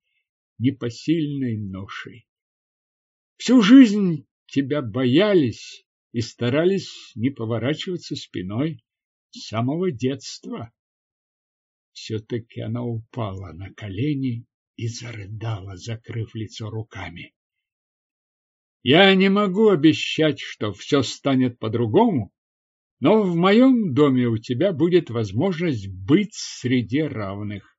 непосильной ношей. Всю жизнь тебя боялись и старались не поворачиваться спиной с самого детства. Все-таки она упала на колени и зарыдала, закрыв лицо руками. Я не могу обещать, что все станет по-другому, но в моем доме у тебя будет возможность быть среди равных.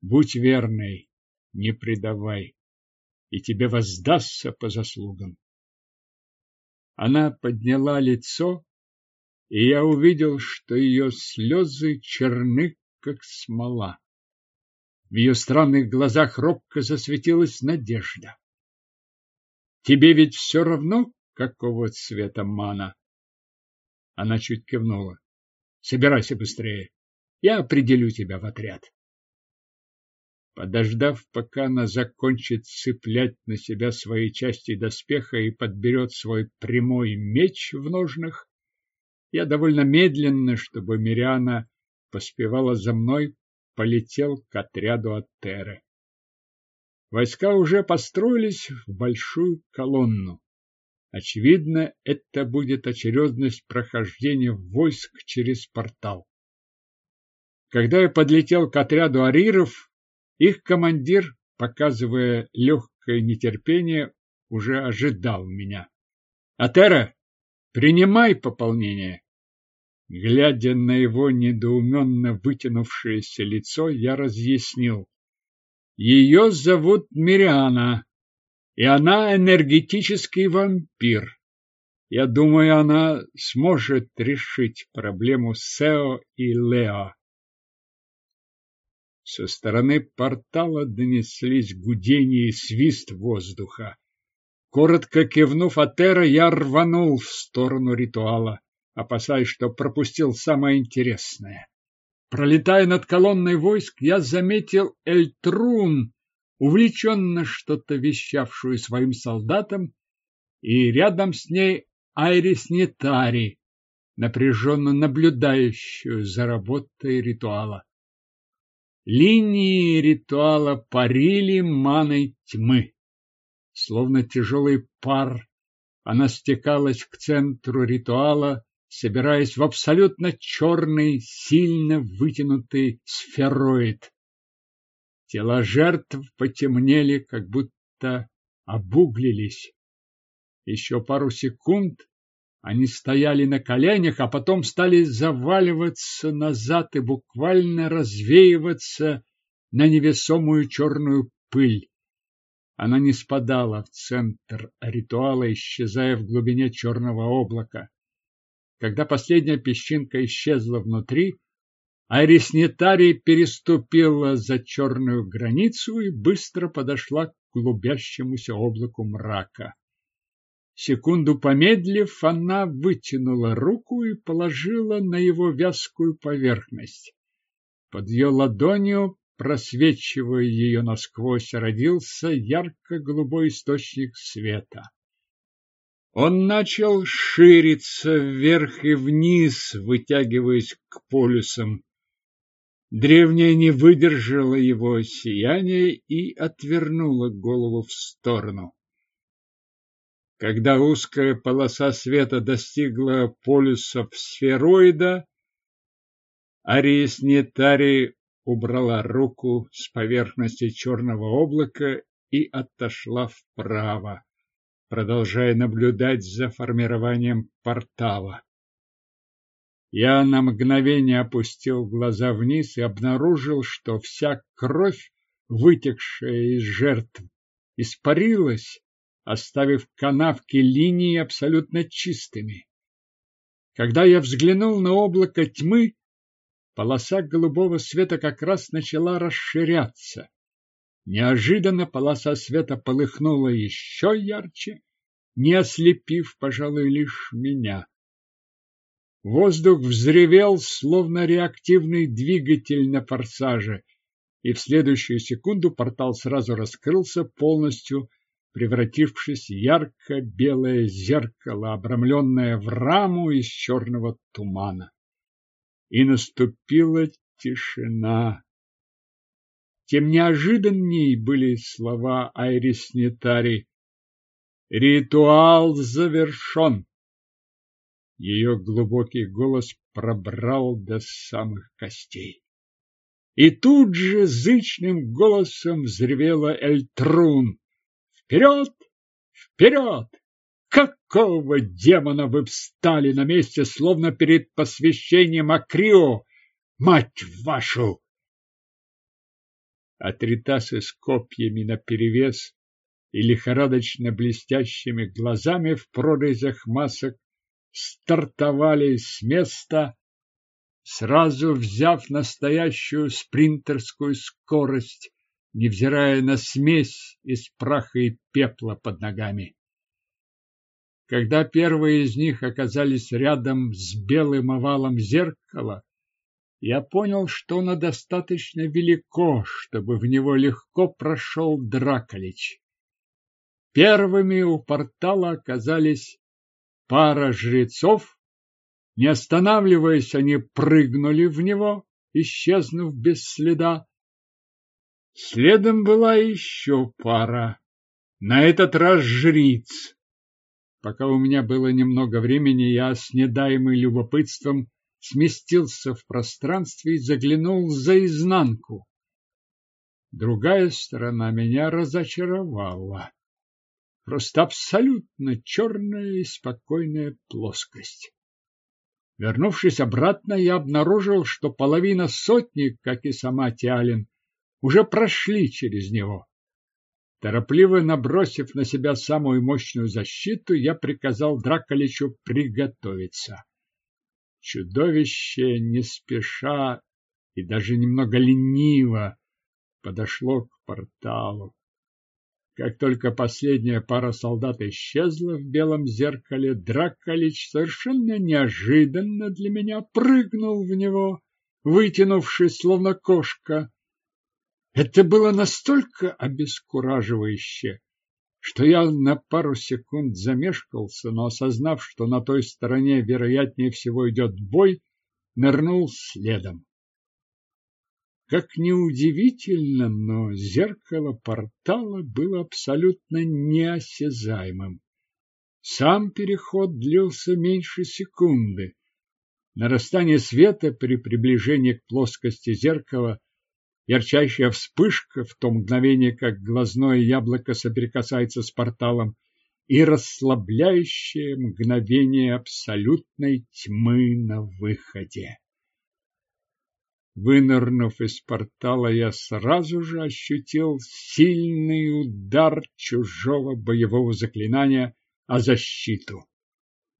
Будь верной, не предавай, и тебе воздастся по заслугам. Она подняла лицо, и я увидел, что ее слезы черны, как смола. В ее странных глазах робко засветилась надежда. Тебе ведь все равно, какого цвета мана? Она чуть кивнула. Собирайся быстрее. Я определю тебя в отряд. Подождав, пока она закончит цеплять на себя свои части доспеха и подберет свой прямой меч в ножнах, я довольно медленно, чтобы Мириана поспевала за мной, полетел к отряду Аттеры. Войска уже построились в большую колонну. Очевидно, это будет очередность прохождения войск через портал. Когда я подлетел к отряду ариров, их командир, показывая легкое нетерпение, уже ожидал меня. «Атера, принимай пополнение!» Глядя на его недоуменно вытянувшееся лицо, я разъяснил. «Ее зовут Мириана и она энергетический вампир. Я думаю, она сможет решить проблему Сео и Лео. Со стороны портала донеслись гудение и свист воздуха. Коротко кивнув Атера, я рванул в сторону ритуала, опасаясь, что пропустил самое интересное. Пролетая над колонной войск, я заметил Эльтрун, увлеченно что-то вещавшую своим солдатам, и рядом с ней Айрис Нетари, напряженно наблюдающую за работой ритуала. Линии ритуала парили маной тьмы. Словно тяжелый пар, она стекалась к центру ритуала, собираясь в абсолютно черный, сильно вытянутый сфероид. Тела жертв потемнели, как будто обуглились. Еще пару секунд они стояли на коленях, а потом стали заваливаться назад и буквально развеиваться на невесомую черную пыль. Она не спадала в центр ритуала, исчезая в глубине черного облака. Когда последняя песчинка исчезла внутри, Айрис Нетари переступила за черную границу и быстро подошла к клубящемуся облаку мрака. Секунду помедлив, она вытянула руку и положила на его вязкую поверхность. Под ее ладонью, просвечивая ее насквозь, родился ярко-голубой источник света. Он начал шириться вверх и вниз, вытягиваясь к полюсам. Древняя не выдержала его сияния и отвернула голову в сторону. Когда узкая полоса света достигла полюсов сфероида, Арис Нетари убрала руку с поверхности черного облака и отошла вправо продолжая наблюдать за формированием портала. Я на мгновение опустил глаза вниз и обнаружил, что вся кровь, вытекшая из жертв, испарилась, оставив канавки линии абсолютно чистыми. Когда я взглянул на облако тьмы, полоса голубого света как раз начала расширяться. Неожиданно полоса света полыхнула еще ярче, не ослепив, пожалуй, лишь меня. Воздух взревел, словно реактивный двигатель на форсаже, и в следующую секунду портал сразу раскрылся полностью, превратившись в ярко-белое зеркало, обрамленное в раму из черного тумана. И наступила тишина. Тем неожиданней были слова Айрис Нетари. «Ритуал завершен!» Ее глубокий голос пробрал до самых костей. И тут же зычным голосом взревела Эльтрун. «Вперед! Вперед! Какого демона вы встали на месте, словно перед посвящением Акрио? Мать вашу!» Атритасы с копьями наперевес и лихорадочно блестящими глазами в прорезях масок стартовали с места, сразу взяв настоящую спринтерскую скорость, невзирая на смесь из праха и пепла под ногами. Когда первые из них оказались рядом с белым овалом зеркала, я понял, что оно достаточно велико, чтобы в него легко прошел Драколич. Первыми у портала оказались пара жрецов. Не останавливаясь, они прыгнули в него, исчезнув без следа. Следом была еще пара, на этот раз жриц. Пока у меня было немного времени, я с недаемым любопытством сместился в пространстве и заглянул за изнанку. Другая сторона меня разочаровала. Просто абсолютно черная и спокойная плоскость. Вернувшись обратно, я обнаружил, что половина сотни, как и сама Тиалин, уже прошли через него. Торопливо набросив на себя самую мощную защиту, я приказал Драколичу приготовиться. Чудовище не спеша и даже немного лениво подошло к порталу. Как только последняя пара солдат исчезла в белом зеркале, Драколич совершенно неожиданно для меня прыгнул в него, вытянувшись, словно кошка. Это было настолько обескураживающе, что я на пару секунд замешкался, но осознав, что на той стороне вероятнее всего идет бой, нырнул следом. Как неудивительно, но зеркало портала было абсолютно неосязаемым. Сам переход длился меньше секунды. Нарастание света при приближении к плоскости зеркала, ярчайшая вспышка в то мгновение, как глазное яблоко соприкасается с порталом, и расслабляющее мгновение абсолютной тьмы на выходе. Вынырнув из портала, я сразу же ощутил сильный удар чужого боевого заклинания о защиту.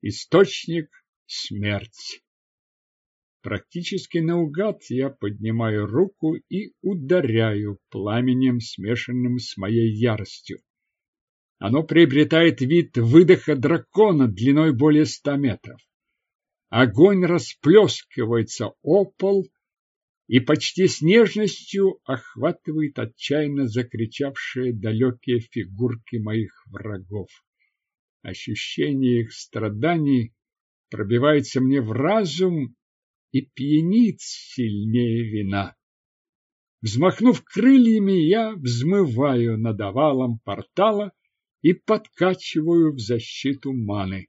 Источник – смерть. Практически наугад я поднимаю руку и ударяю пламенем, смешанным с моей яростью. Оно приобретает вид выдоха дракона длиной более ста метров. Огонь расплескивается о пол и почти с нежностью охватывает отчаянно закричавшие далекие фигурки моих врагов. Ощущение их страданий пробивается мне в разум и пьянит сильнее вина. Взмахнув крыльями, я взмываю над овалом портала и подкачиваю в защиту маны.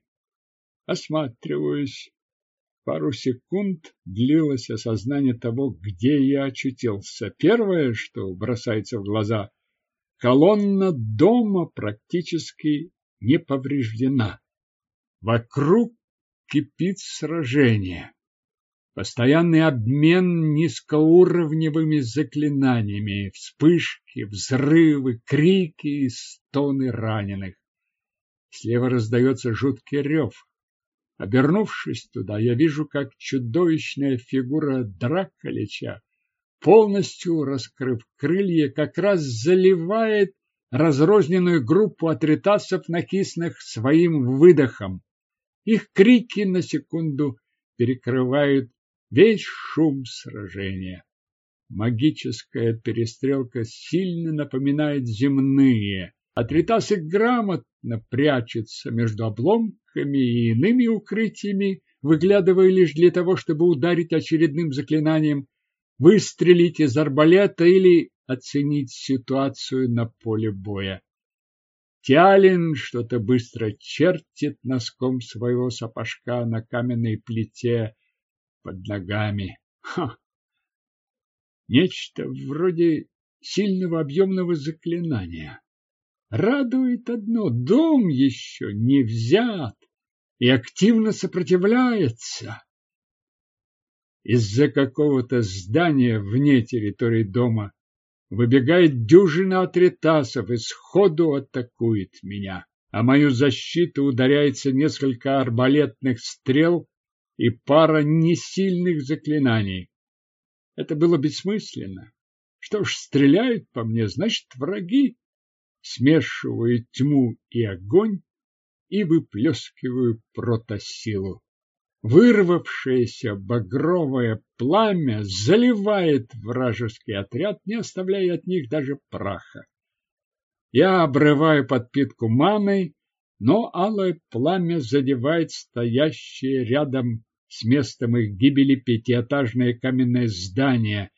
Осматриваюсь. Пару секунд длилось осознание того, где я очутился. Первое, что бросается в глаза – колонна дома практически не повреждена. Вокруг кипит сражение. Постоянный обмен низкоуровневыми заклинаниями, вспышки, взрывы, крики и стоны раненых. Слева раздается жуткий рев. Обернувшись туда, я вижу, как чудовищная фигура Драколича, полностью раскрыв крылья, как раз заливает разрозненную группу атритасов накисных своим выдохом. Их крики на секунду перекрывают весь шум сражения. Магическая перестрелка сильно напоминает земные. Атритасы грамотно прячутся между обломками и иными укрытиями, выглядывая лишь для того, чтобы ударить очередным заклинанием, выстрелить из арбалета или оценить ситуацию на поле боя. Тялин что-то быстро чертит носком своего сапожка на каменной плите под ногами. Ха! Нечто вроде сильного объемного заклинания. Радует одно, дом еще не взят и активно сопротивляется. Из-за какого-то здания вне территории дома Выбегает дюжина атритасов и сходу атакует меня, а мою защиту ударяется несколько арбалетных стрел и пара несильных заклинаний. Это было бессмысленно. Что ж, стреляют по мне, значит, враги. Смешиваю тьму и огонь и выплескиваю протосилу. Вырвавшееся багровое пламя заливает вражеский отряд, не оставляя от них даже праха. Я обрываю подпитку маной, но алое пламя задевает стоящее рядом с местом их гибели пятиэтажное каменное здание,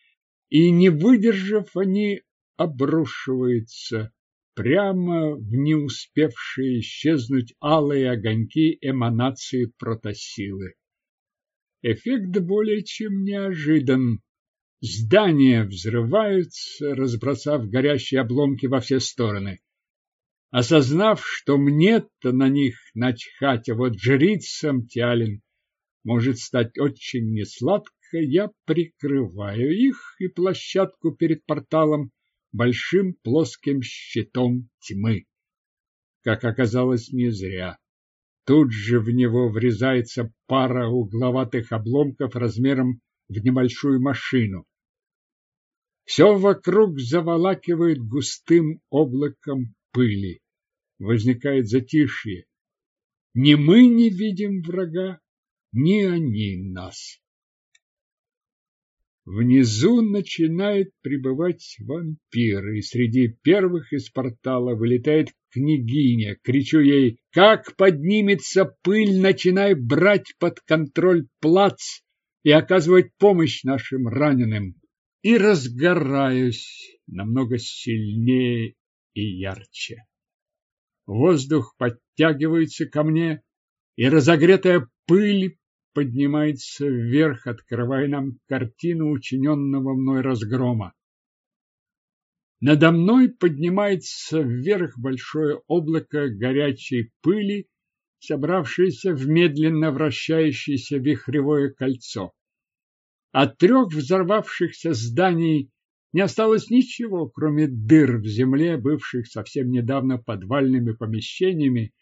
и, не выдержав, они обрушиваются прямо в не успевшие исчезнуть алые огоньки эманации протосилы. Эффект более чем неожидан. Здания взрываются, разбросав горящие обломки во все стороны. Осознав, что мне-то на них начхать, а вот жрицам Тиалин может стать очень несладко, я прикрываю их и площадку перед порталом большим плоским щитом тьмы. Как оказалось, не зря. Тут же в него врезается пара угловатых обломков размером в небольшую машину. Все вокруг заволакивает густым облаком пыли. Возникает затишье. Ни мы не видим врага, ни они нас. Внизу начинают прибывать вампиры, и среди первых из портала вылетает княгиня. Кричу ей, как поднимется пыль, начинай брать под контроль плац и оказывать помощь нашим раненым. И разгораюсь намного сильнее и ярче. Воздух подтягивается ко мне, и разогретая пыль поднимается вверх, открывая нам картину учиненного мной разгрома. Надо мной поднимается вверх большое облако горячей пыли, собравшееся в медленно вращающееся вихревое кольцо. От трех взорвавшихся зданий не осталось ничего, кроме дыр в земле, бывших совсем недавно подвальными помещениями,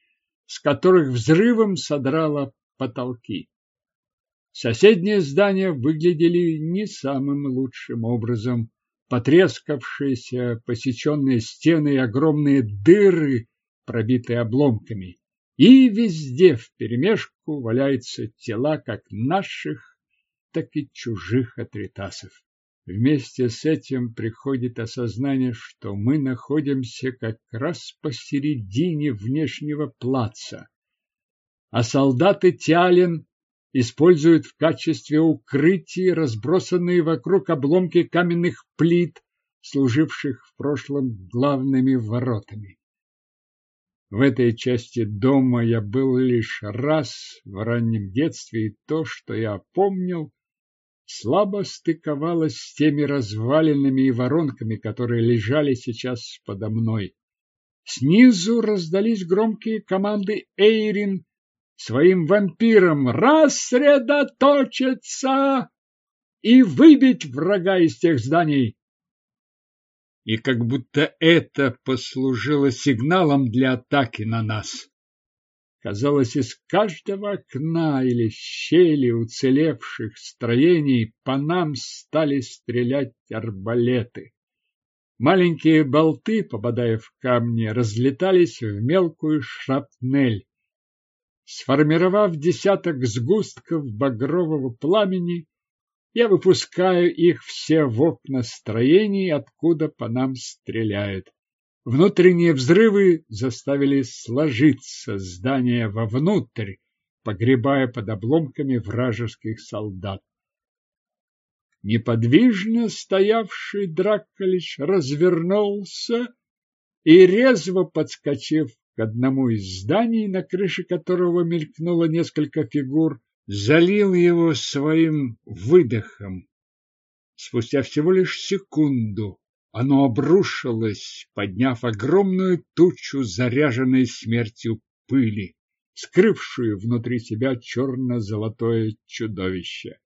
с которых взрывом содрало потолки. Соседние здания выглядели не самым лучшим образом. Потрескавшиеся, посеченные стены и огромные дыры, пробитые обломками. И везде вперемешку валяются тела как наших, так и чужих атритасов. Вместе с этим приходит осознание, что мы находимся как раз посередине внешнего плаца, а солдаты Тялин используют в качестве укрытия разбросанные вокруг обломки каменных плит, служивших в прошлом главными воротами. В этой части дома я был лишь раз в раннем детстве, и то, что я помнил, слабо стыковалось с теми развалинами и воронками, которые лежали сейчас подо мной. Снизу раздались громкие команды Эйрин своим вампирам рассредоточиться и выбить врага из тех зданий. И как будто это послужило сигналом для атаки на нас. Казалось, из каждого окна или щели уцелевших строений по нам стали стрелять арбалеты. Маленькие болты, попадая в камни, разлетались в мелкую шрапнель. Сформировав десяток сгустков багрового пламени, я выпускаю их все в окна строений, откуда по нам стреляют. Внутренние взрывы заставили сложиться здание вовнутрь, погребая под обломками вражеских солдат. Неподвижно стоявший Драколич развернулся и, резво подскочив к одному из зданий, на крыше которого мелькнуло несколько фигур, залил его своим выдохом. Спустя всего лишь секунду оно обрушилось, подняв огромную тучу заряженной смертью пыли, скрывшую внутри себя черно-золотое чудовище.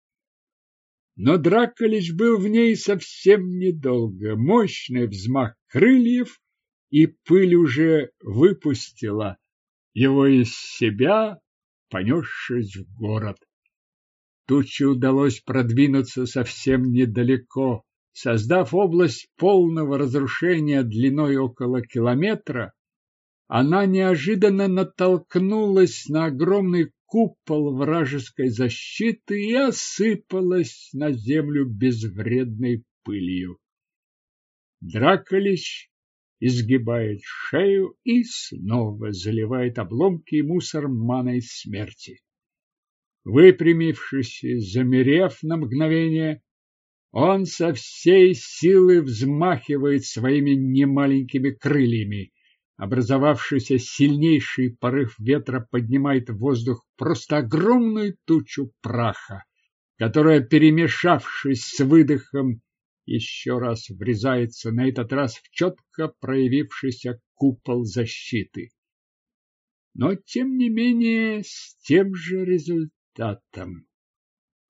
Но Драколич был в ней совсем недолго. Мощный взмах крыльев, и пыль уже выпустила его из себя, понесшись в город. Туче удалось продвинуться совсем недалеко, создав область полного разрушения длиной около километра, она неожиданно натолкнулась на огромный купол вражеской защиты и осыпалась на землю безвредной пылью. Драколич изгибает шею и снова заливает обломки и мусор маной смерти. Выпрямившись и замерев на мгновение, он со всей силы взмахивает своими немаленькими крыльями. Образовавшийся сильнейший порыв ветра поднимает в воздух просто огромную тучу праха, которая, перемешавшись с выдохом, еще раз врезается на этот раз в четко проявившийся купол защиты. Но, тем не менее, с тем же результатом.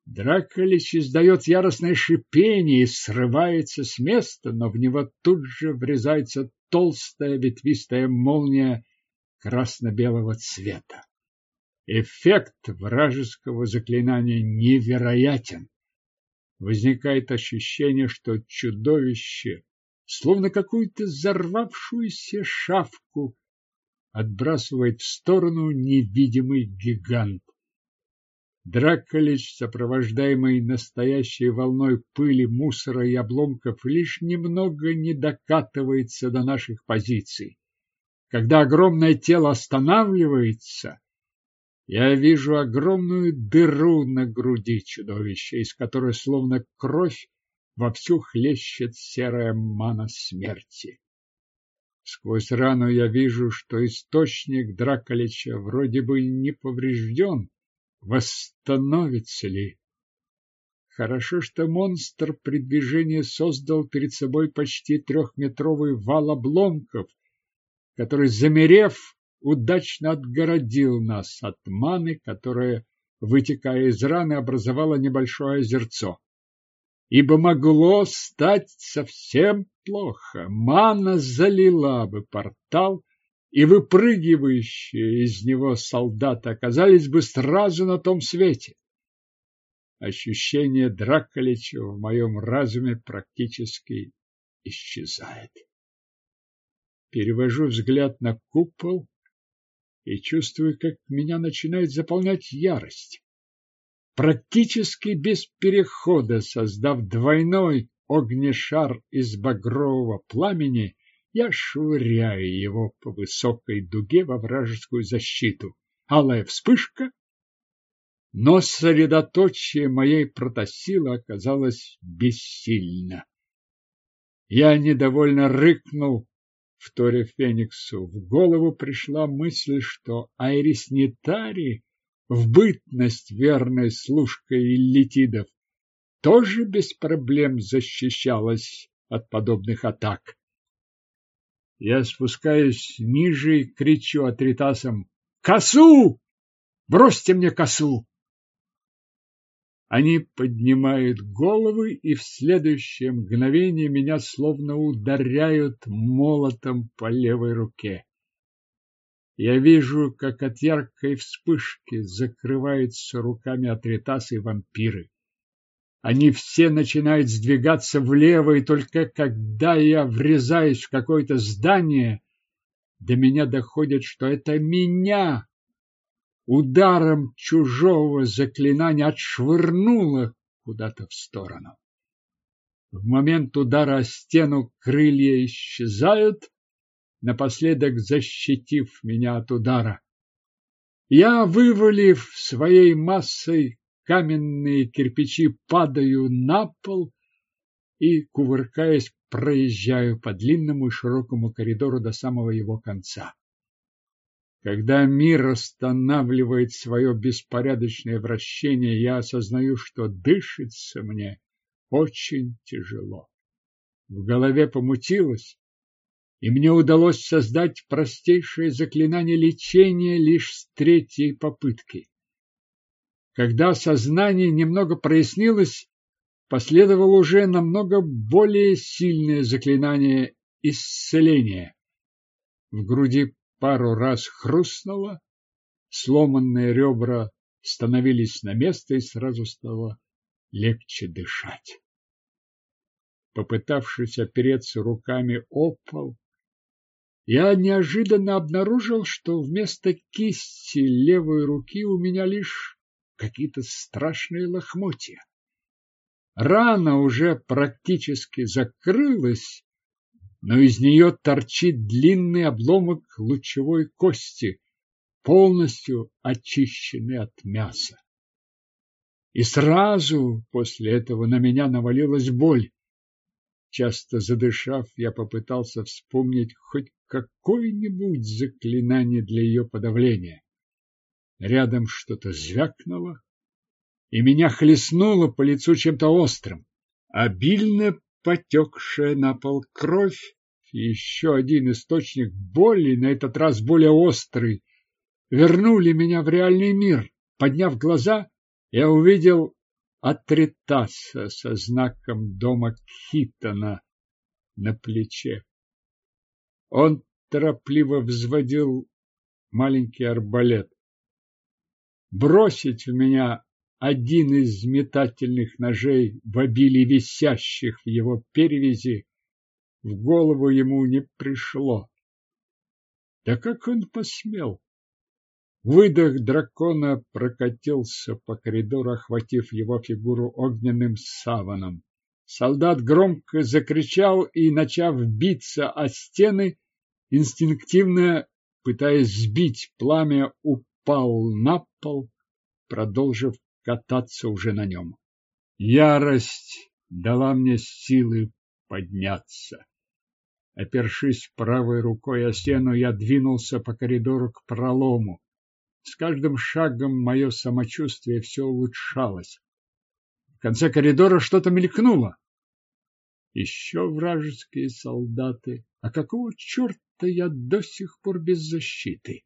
Драколич издает яростное шипение и срывается с места, но в него тут же врезается толстая ветвистая молния красно-белого цвета. Эффект вражеского заклинания невероятен. Возникает ощущение, что чудовище, словно какую-то взорвавшуюся шавку, отбрасывает в сторону невидимый гигант. Драколич, сопровождаемый настоящей волной пыли, мусора и обломков, лишь немного не докатывается до наших позиций. Когда огромное тело останавливается, я вижу огромную дыру на груди чудовища, из которой словно кровь вовсю хлещет серая мана смерти. Сквозь рану я вижу, что источник Драколича вроде бы не поврежден, Восстановится ли? Хорошо, что монстр при движении создал перед собой почти трехметровый вал обломков, который, замерев, удачно отгородил нас от маны, которая, вытекая из раны, образовала небольшое озерцо. Ибо могло стать совсем плохо. Мана залила бы портал, и выпрыгивающие из него солдаты оказались бы сразу на том свете. Ощущение Драколича в моем разуме практически исчезает. Перевожу взгляд на купол и чувствую, как меня начинает заполнять ярость. Практически без перехода, создав двойной огнешар из багрового пламени, я швыряю его по высокой дуге во вражескую защиту. Алая вспышка, но средоточие моей протосилы оказалось бессильно. Я недовольно рыкнул, в торе Фениксу. В голову пришла мысль, что Айрис Нитари в бытность верной служкой иллитидов тоже без проблем защищалась от подобных атак. Я спускаюсь ниже и кричу атритасам «Косу! Бросьте мне косу!» Они поднимают головы, и в следующее мгновение меня словно ударяют молотом по левой руке. Я вижу, как от яркой вспышки закрываются руками атритасы вампиры. Они все начинают сдвигаться влево, и только когда я врезаюсь в какое-то здание, до меня доходит, что это меня ударом чужого заклинания отшвырнуло куда-то в сторону. В момент удара о стену крылья исчезают, напоследок защитив меня от удара. Я, вывалив своей массой каменные кирпичи, падаю на пол и, кувыркаясь, проезжаю по длинному и широкому коридору до самого его конца. Когда мир останавливает свое беспорядочное вращение, я осознаю, что дышится мне очень тяжело. В голове помутилось, и мне удалось создать простейшее заклинание лечения лишь с третьей попытки. Когда сознание немного прояснилось, последовало уже намного более сильное заклинание исцеления. В груди пару раз хрустнуло, сломанные ребра становились на место и сразу стало легче дышать. Попытавшись опереться руками о пол, я неожиданно обнаружил, что вместо кисти левой руки у меня лишь какие-то страшные лохмотья. Рана уже практически закрылась, но из нее торчит длинный обломок лучевой кости, полностью очищенный от мяса. И сразу после этого на меня навалилась боль. Часто задышав, я попытался вспомнить хоть какое-нибудь заклинание для ее подавления. Рядом что-то звякнуло, и меня хлестнуло по лицу чем-то острым. Обильно потекшая на пол кровь, еще один источник боли, на этот раз более острый, вернули меня в реальный мир. Подняв глаза, я увидел Атритаса со знаком дома Хитона на плече. Он торопливо взводил маленький арбалет бросить в меня один из метательных ножей в обилии висящих в его перевязи, в голову ему не пришло. Да как он посмел? Выдох дракона прокатился по коридору, охватив его фигуру огненным саваном. Солдат громко закричал и, начав биться о стены, инстинктивно, пытаясь сбить пламя, упал на пол, продолжив кататься уже на нем. Ярость дала мне силы подняться. Опершись правой рукой о стену, я двинулся по коридору к пролому. С каждым шагом мое самочувствие все улучшалось. В конце коридора что-то мелькнуло. Еще вражеские солдаты. А какого черта я до сих пор без защиты?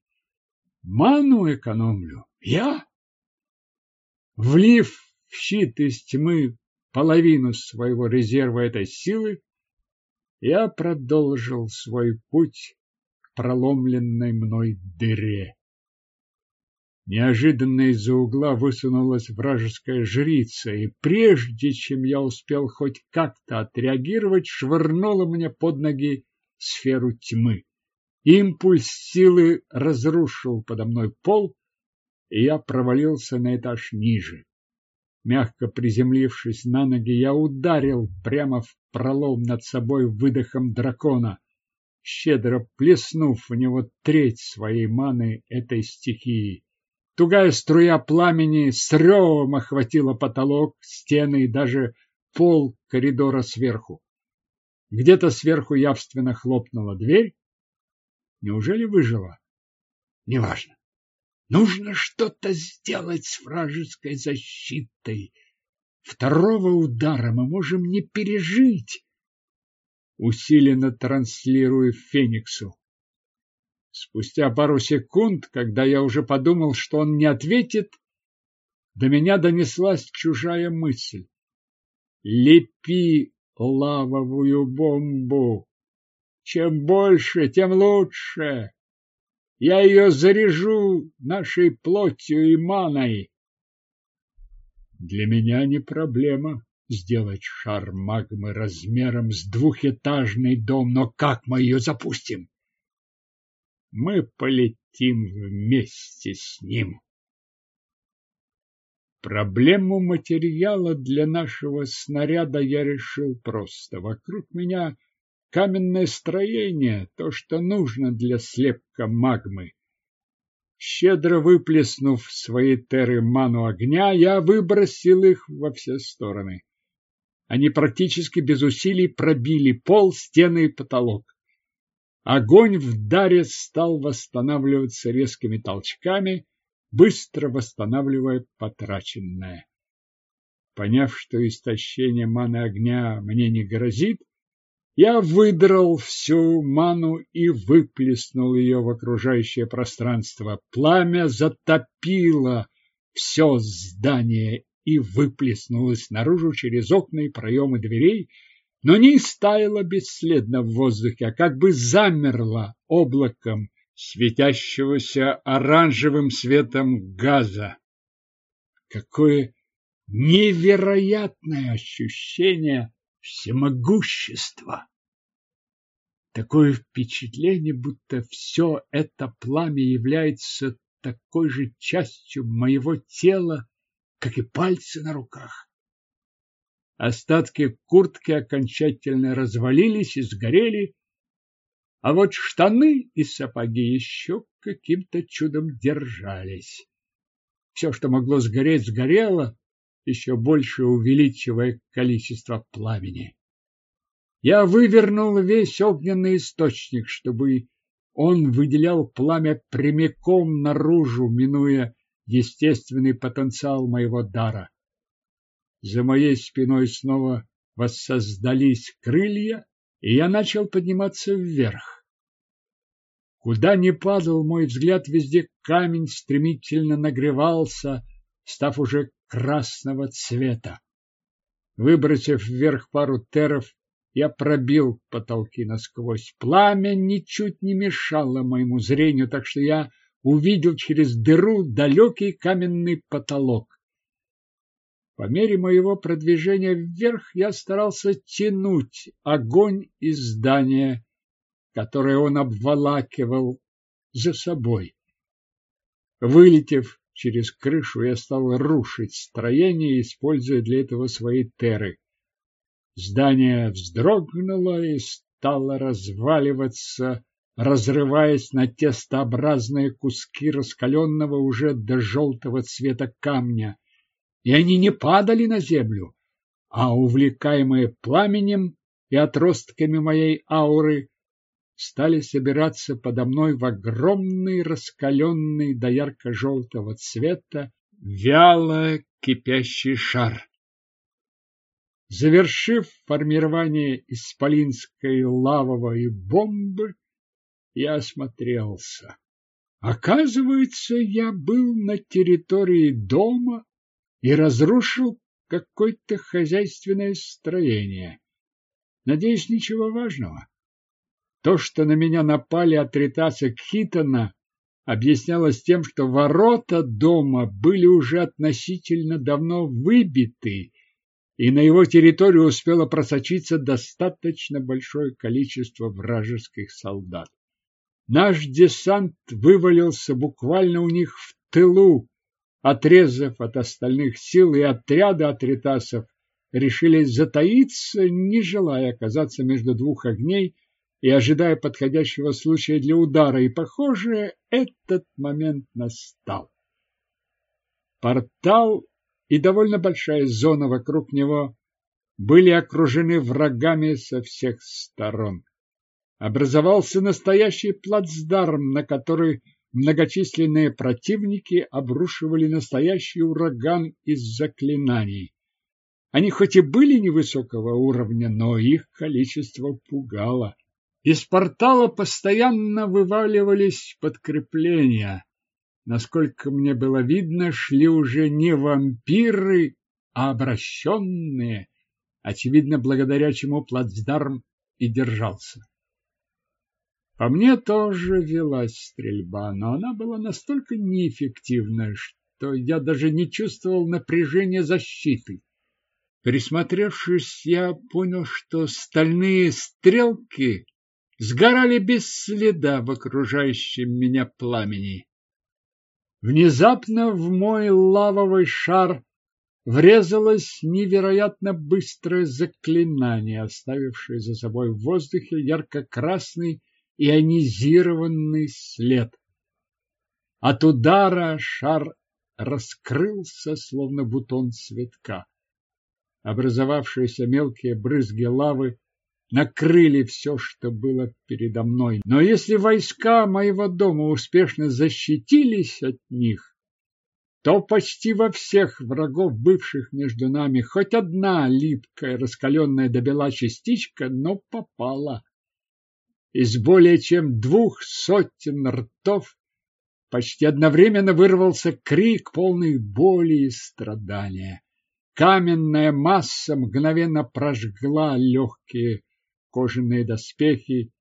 Ману экономлю. Я? Влив в щит из тьмы половину своего резерва этой силы, я продолжил свой путь к проломленной мной дыре. Неожиданно из-за угла высунулась вражеская жрица, и прежде чем я успел хоть как-то отреагировать, швырнула мне под ноги сферу тьмы. Импульс силы разрушил подо мной пол, и я провалился на этаж ниже. Мягко приземлившись на ноги, я ударил прямо в пролом над собой выдохом дракона, щедро плеснув в него треть своей маны этой стихии. Тугая струя пламени с ревом охватила потолок, стены и даже пол коридора сверху. Где-то сверху явственно хлопнула дверь. Неужели выжила? Неважно. Нужно что-то сделать с вражеской защитой. Второго удара мы можем не пережить. Усиленно транслирую Фениксу. Спустя пару секунд, когда я уже подумал, что он не ответит, до меня донеслась чужая мысль. Лепи лавовую бомбу. Чем больше, тем лучше. Я ее заряжу нашей плотью и маной. Для меня не проблема сделать шар магмы размером с двухэтажный дом, но как мы ее запустим? Мы полетим вместе с ним. Проблему материала для нашего снаряда я решил просто. Вокруг меня каменное строение, то, что нужно для слепка магмы. Щедро выплеснув свои теры ману огня, я выбросил их во все стороны. Они практически без усилий пробили пол, стены и потолок. Огонь в даре стал восстанавливаться резкими толчками, быстро восстанавливая потраченное. Поняв, что истощение маны огня мне не грозит, я выдрал всю ману и выплеснул ее в окружающее пространство. Пламя затопило все здание и выплеснулось наружу через окна и проемы дверей, но не истаяло бесследно в воздухе, а как бы замерло облаком светящегося оранжевым светом газа. Какое невероятное ощущение всемогущества! Такое впечатление, будто все это пламя является такой же частью моего тела, как и пальцы на руках. Остатки куртки окончательно развалились и сгорели, а вот штаны и сапоги еще каким-то чудом держались. Все, что могло сгореть, сгорело, еще больше увеличивая количество пламени. Я вывернул весь огненный источник, чтобы он выделял пламя прямиком наружу, минуя естественный потенциал моего дара. За моей спиной снова воссоздались крылья, и я начал подниматься вверх. Куда ни падал мой взгляд, везде камень стремительно нагревался, став уже красного цвета. Выбросив вверх пару теров, я пробил потолки насквозь. Пламя ничуть не мешало моему зрению, так что я увидел через дыру далекий каменный потолок. По мере моего продвижения вверх я старался тянуть огонь из здания, которое он обволакивал за собой. Вылетев через крышу, я стал рушить строение, используя для этого свои теры. Здание вздрогнуло и стало разваливаться, разрываясь на тестообразные куски раскаленного уже до желтого цвета камня. И они не падали на землю, а, увлекаемые пламенем и отростками моей ауры, стали собираться подо мной в огромный раскаленный до ярко-желтого цвета вяло кипящий шар. Завершив формирование исполинской лавовой бомбы, я осмотрелся. Оказывается, я был на территории дома и разрушил какое-то хозяйственное строение. Надеюсь, ничего важного. То, что на меня напали от Ритаса Кхитона, объяснялось тем, что ворота дома были уже относительно давно выбиты, и на его территорию успело просочиться достаточно большое количество вражеских солдат. Наш десант вывалился буквально у них в тылу, отрезав от остальных сил, и отряды атритасов решили затаиться, не желая оказаться между двух огней и ожидая подходящего случая для удара, и, похоже, этот момент настал. Портал и довольно большая зона вокруг него были окружены врагами со всех сторон. Образовался настоящий плацдарм, на который многочисленные противники обрушивали настоящий ураган из заклинаний. Они хоть и были невысокого уровня, но их количество пугало. Из портала постоянно вываливались подкрепления. Насколько мне было видно, шли уже не вампиры, а обращенные, очевидно, благодаря чему плацдарм и держался. По мне тоже велась стрельба, но она была настолько неэффективна, что я даже не чувствовал напряжения защиты. Присмотревшись, я понял, что стальные стрелки сгорали без следа в окружающем меня пламени. Внезапно в мой лавовый шар врезалось невероятно быстрое заклинание, оставившее за собой в воздухе ярко-красный ионизированный след. От удара шар раскрылся, словно бутон цветка. Образовавшиеся мелкие брызги лавы накрыли все, что было передо мной. Но если войска моего дома успешно защитились от них, то почти во всех врагов, бывших между нами, хоть одна липкая, раскаленная до бела частичка, но попала. Из более чем двух сотен ртов почти одновременно вырвался крик, полный боли и страдания. Каменная масса мгновенно прожгла легкие кожаные доспехи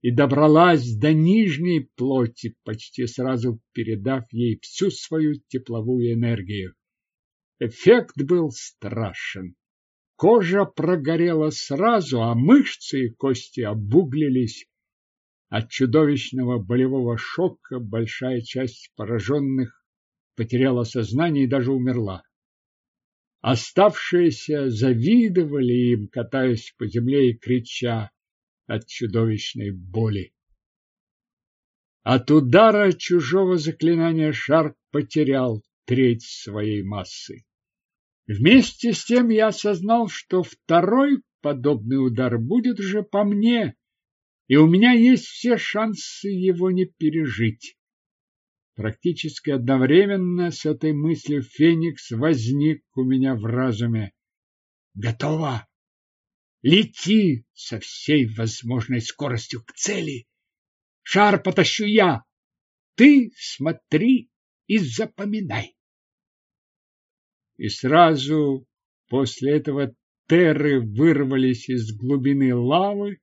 и добралась до нижней плоти, почти сразу передав ей всю свою тепловую энергию. Эффект был страшен. Кожа прогорела сразу, а мышцы и кости обуглились. От чудовищного болевого шока большая часть пораженных потеряла сознание и даже умерла. Оставшиеся завидовали им, катаясь по земле и крича от чудовищной боли. От удара чужого заклинания шар потерял треть своей массы. Вместе с тем я осознал, что второй подобный удар будет уже по мне, и у меня есть все шансы его не пережить. Практически одновременно с этой мыслью Феникс возник у меня в разуме. Готово! Лети со всей возможной скоростью к цели. Шар потащу я. Ты смотри и запоминай. И сразу после этого терры вырвались из глубины лавы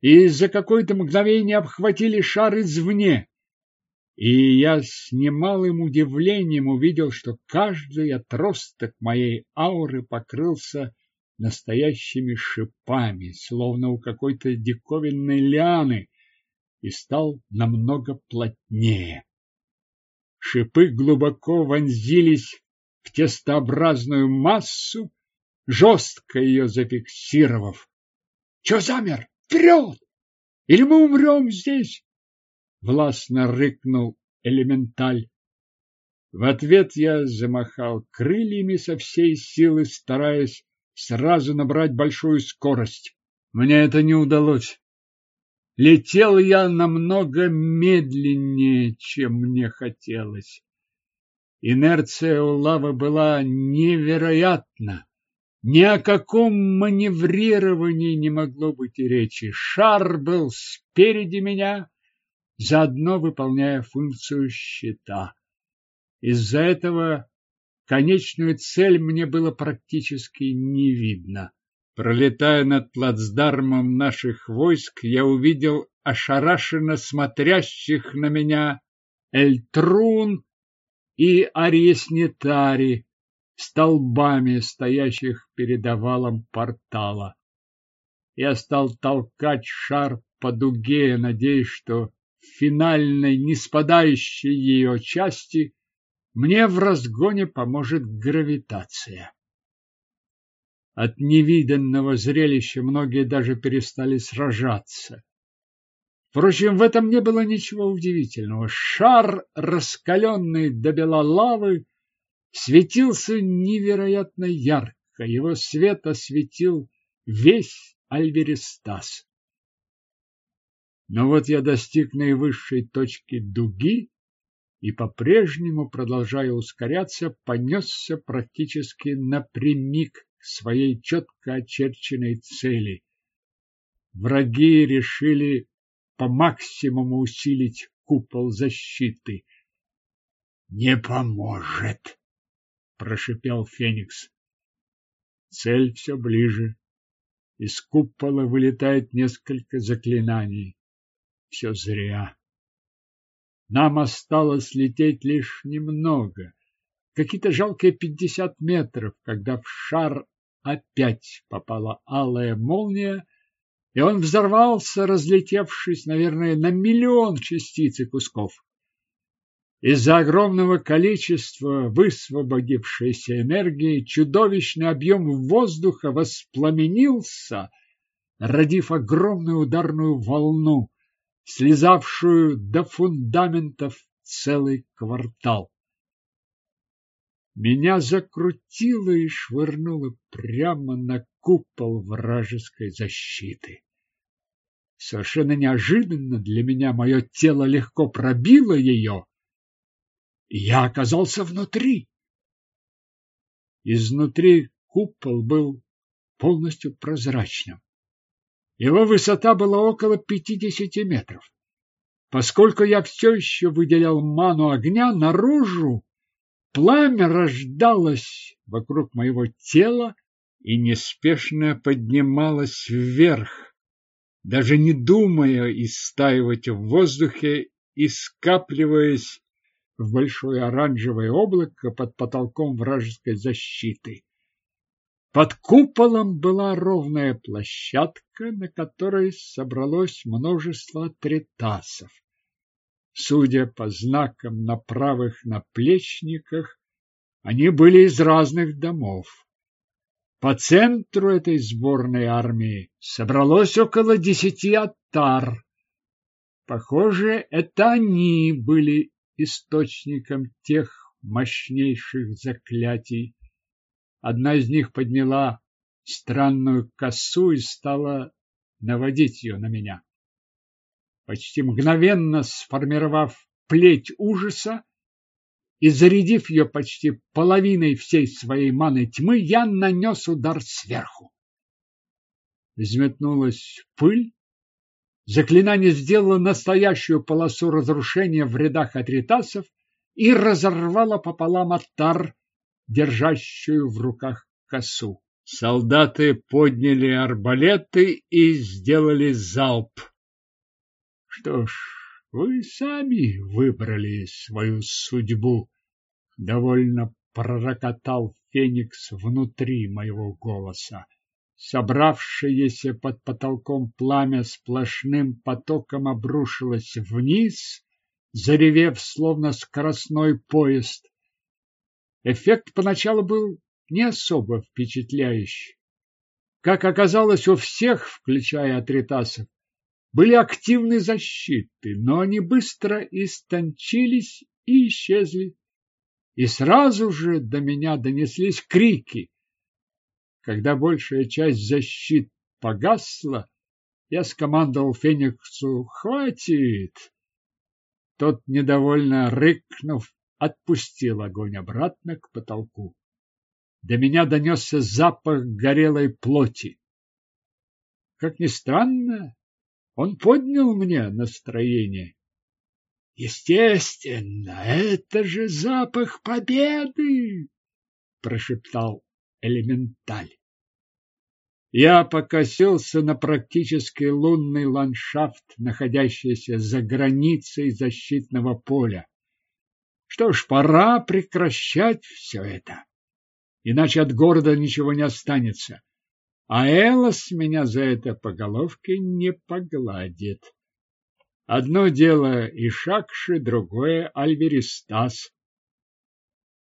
и за какое-то мгновение обхватили шар извне. И я с немалым удивлением увидел, что каждый отросток моей ауры покрылся настоящими шипами, словно у какой-то диковинной лианы, и стал намного плотнее. Шипы глубоко вонзились в тестообразную массу, жестко ее зафиксировав. — Че замер? Вперед! Или мы умрем здесь? Властно рыкнул элементаль. В ответ я замахал крыльями со всей силы, стараясь сразу набрать большую скорость. Мне это не удалось. Летел я намного медленнее, чем мне хотелось. Инерция у лавы была невероятна. Ни о каком маневрировании не могло быть и речи. Шар был спереди меня, заодно выполняя функцию щита. Из-за этого конечную цель мне было практически не видно. Пролетая над плацдармом наших войск, я увидел ошарашенно смотрящих на меня Эльтрун и Арьеснитари, столбами стоящих перед овалом портала. Я стал толкать шар по дуге, надеясь, что финальной, не спадающей ее части мне в разгоне поможет гравитация. От невиданного зрелища многие даже перестали сражаться. Впрочем, в этом не было ничего удивительного. Шар, раскаленный до бела лавы, светился невероятно ярко. Его свет осветил весь Альверестас. Но вот я достиг наивысшей точки дуги и по-прежнему, продолжая ускоряться, понесся практически напрямик своей четко очерченной цели. Враги решили по максимуму усилить купол защиты. Не поможет, прошипел Феникс. Цель все ближе. Из купола вылетает несколько заклинаний. Все зря. Нам осталось лететь лишь немного, какие-то жалкие пятьдесят метров, когда в шар опять попала алая молния, и он взорвался, разлетевшись, наверное, на миллион частиц и кусков. Из-за огромного количества высвободившейся энергии чудовищный объем воздуха воспламенился, родив огромную ударную волну, слезавшую до фундаментов целый квартал. Меня закрутило и швырнуло прямо на купол вражеской защиты. Совершенно неожиданно для меня мое тело легко пробило ее, и я оказался внутри. Изнутри купол был полностью прозрачным. Его высота была около пятидесяти метров. Поскольку я все еще выделял ману огня, наружу Пламя рождалось вокруг моего тела и неспешно поднималось вверх, даже не думая истаивать в воздухе и скапливаясь в большое оранжевое облако под потолком вражеской защиты. Под куполом была ровная площадка, на которой собралось множество тритасов. Судя по знакам на правых наплечниках, они были из разных домов. По центру этой сборной армии собралось около десяти оттар. Похоже, это они были источником тех мощнейших заклятий. Одна из них подняла странную косу и стала наводить ее на меня почти мгновенно сформировав плеть ужаса и зарядив ее почти половиной всей своей маны тьмы, я нанес удар сверху. Взметнулась пыль, заклинание сделало настоящую полосу разрушения в рядах атритасов и разорвало пополам оттар, держащую в руках косу. Солдаты подняли арбалеты и сделали залп. Что ж, вы сами выбрали свою судьбу, довольно пророкотал Феникс внутри моего голоса. Собравшееся под потолком пламя сплошным потоком обрушилось вниз, заревев, словно скоростной поезд. Эффект поначалу был не особо впечатляющий. Как оказалось, у всех, включая Атритасов, были активны защиты, но они быстро истончились и исчезли. И сразу же до меня донеслись крики. Когда большая часть защит погасла, я скомандовал Фениксу «Хватит!». Тот, недовольно рыкнув, отпустил огонь обратно к потолку. До меня донесся запах горелой плоти. Как ни странно, он поднял мне настроение. Естественно, это же запах победы, прошептал элементаль. Я покосился на практически лунный ландшафт, находящийся за границей защитного поля. Что ж, пора прекращать все это, иначе от города ничего не останется. А Элос меня за это по головке не погладит. Одно дело Ишакши, другое Альверистас.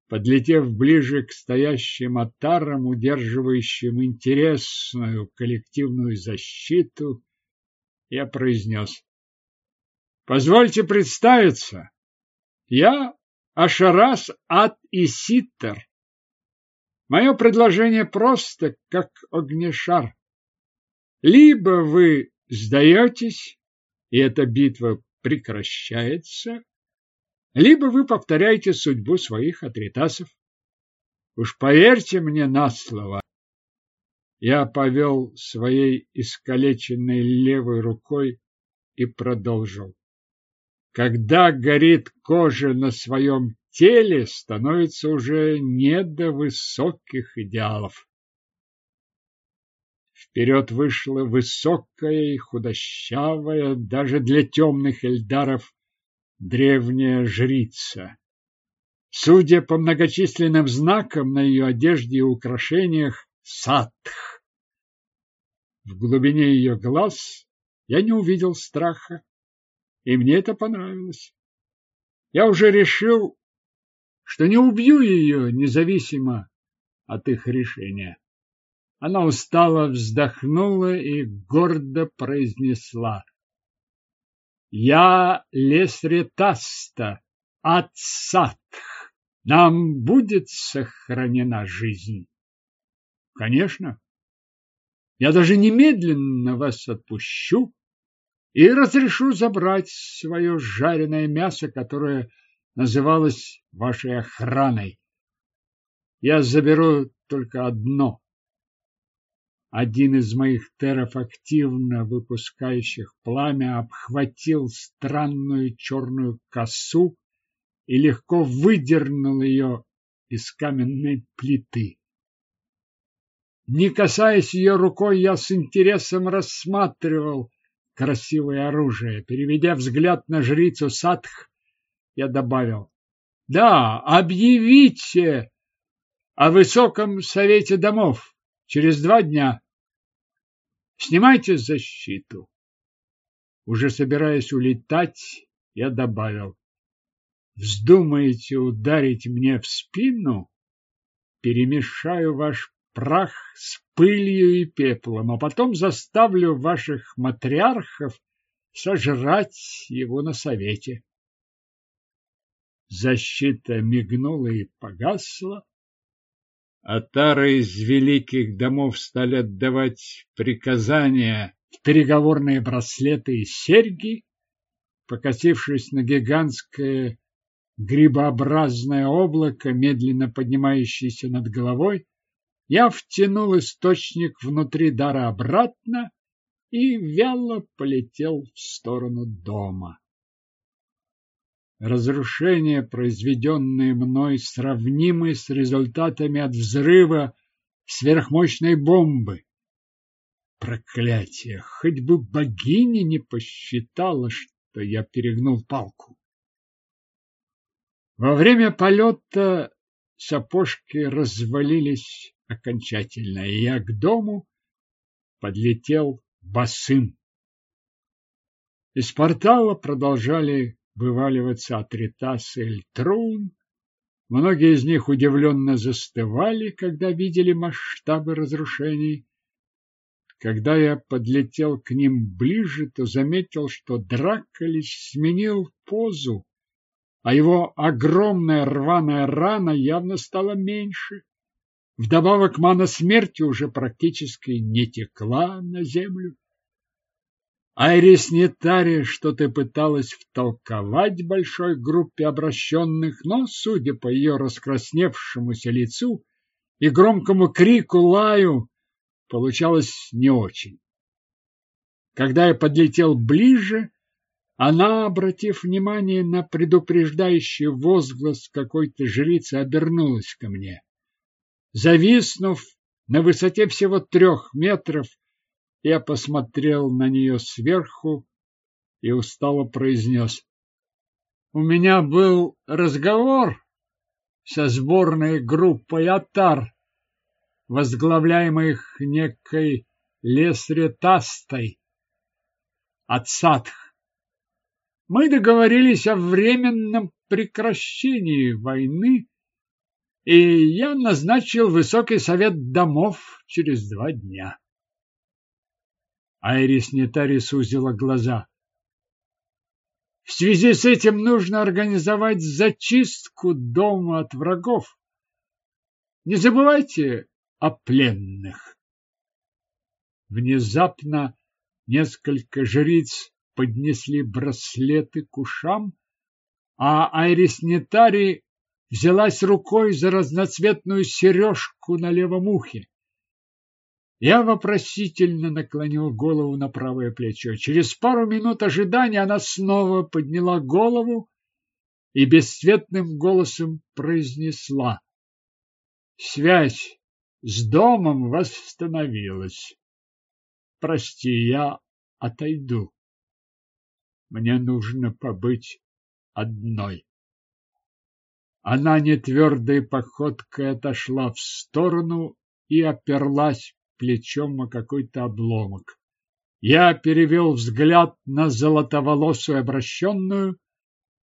Подлетев ближе к стоящим отарам, удерживающим интересную коллективную защиту, я произнес. Позвольте представиться. Я Ашарас ат Иситтер. Мое предложение просто, как огнешар. Либо вы сдаетесь, и эта битва прекращается, либо вы повторяете судьбу своих атритасов. Уж поверьте мне на слово. Я повел своей искалеченной левой рукой и продолжил. Когда горит кожа на своем теле становится уже не до высоких идеалов. Вперед вышла высокая и худощавая, даже для темных эльдаров, древняя жрица. Судя по многочисленным знакам на ее одежде и украшениях, садх. В глубине ее глаз я не увидел страха, и мне это понравилось. Я уже решил, что не убью ее, независимо от их решения. Она устало вздохнула и гордо произнесла. Я лесретаста, отсадх. Нам будет сохранена жизнь. Конечно. Я даже немедленно вас отпущу и разрешу забрать свое жареное мясо, которое называлось вашей охраной. Я заберу только одно. Один из моих теров, активно выпускающих пламя, обхватил странную черную косу и легко выдернул ее из каменной плиты. Не касаясь ее рукой, я с интересом рассматривал красивое оружие. Переведя взгляд на жрицу Садх, я добавил. Да, объявите о высоком совете домов через два дня. Снимайте защиту. Уже собираясь улетать, я добавил. Вздумаете ударить мне в спину? Перемешаю ваш прах с пылью и пеплом, а потом заставлю ваших матриархов сожрать его на совете. Защита мигнула и погасла. Атары из великих домов стали отдавать приказания в переговорные браслеты и серьги, покосившись на гигантское грибообразное облако, медленно поднимающееся над головой, я втянул источник внутри дара обратно и вяло полетел в сторону дома. Разрушения, произведенные мной, сравнимы с результатами от взрыва сверхмощной бомбы. Проклятие! Хоть бы богиня не посчитала, что я перегнул палку. Во время полета сапожки развалились окончательно, и я к дому подлетел босым. Из портала продолжали вываливаться Атритас и Эльтрун. Многие из них удивленно застывали, когда видели масштабы разрушений. Когда я подлетел к ним ближе, то заметил, что Драколич сменил позу, а его огромная рваная рана явно стала меньше. Вдобавок мана смерти уже практически не текла на землю. Айрис Нетари что-то пыталась втолковать большой группе обращенных, но, судя по ее раскрасневшемуся лицу и громкому крику лаю, получалось не очень. Когда я подлетел ближе, она, обратив внимание на предупреждающий возглас какой-то жрицы, обернулась ко мне. Зависнув на высоте всего трех метров, я посмотрел на нее сверху и устало произнес. У меня был разговор со сборной группой Атар, возглавляемой некой Лесретастой от. Мы договорились о временном прекращении войны, и я назначил высокий совет домов через два дня. Айрис Нетари сузила глаза. В связи с этим нужно организовать зачистку дома от врагов. Не забывайте о пленных. Внезапно несколько жриц поднесли браслеты к ушам, а Айрис Нетари взялась рукой за разноцветную сережку на левом ухе. Я вопросительно наклонил голову на правое плечо. Через пару минут ожидания она снова подняла голову и бесцветным голосом произнесла. Связь с домом восстановилась. Прости, я отойду. Мне нужно побыть одной. Она нетвердой походкой отошла в сторону и оперлась плечом о какой-то обломок. Я перевел взгляд на золотоволосую обращенную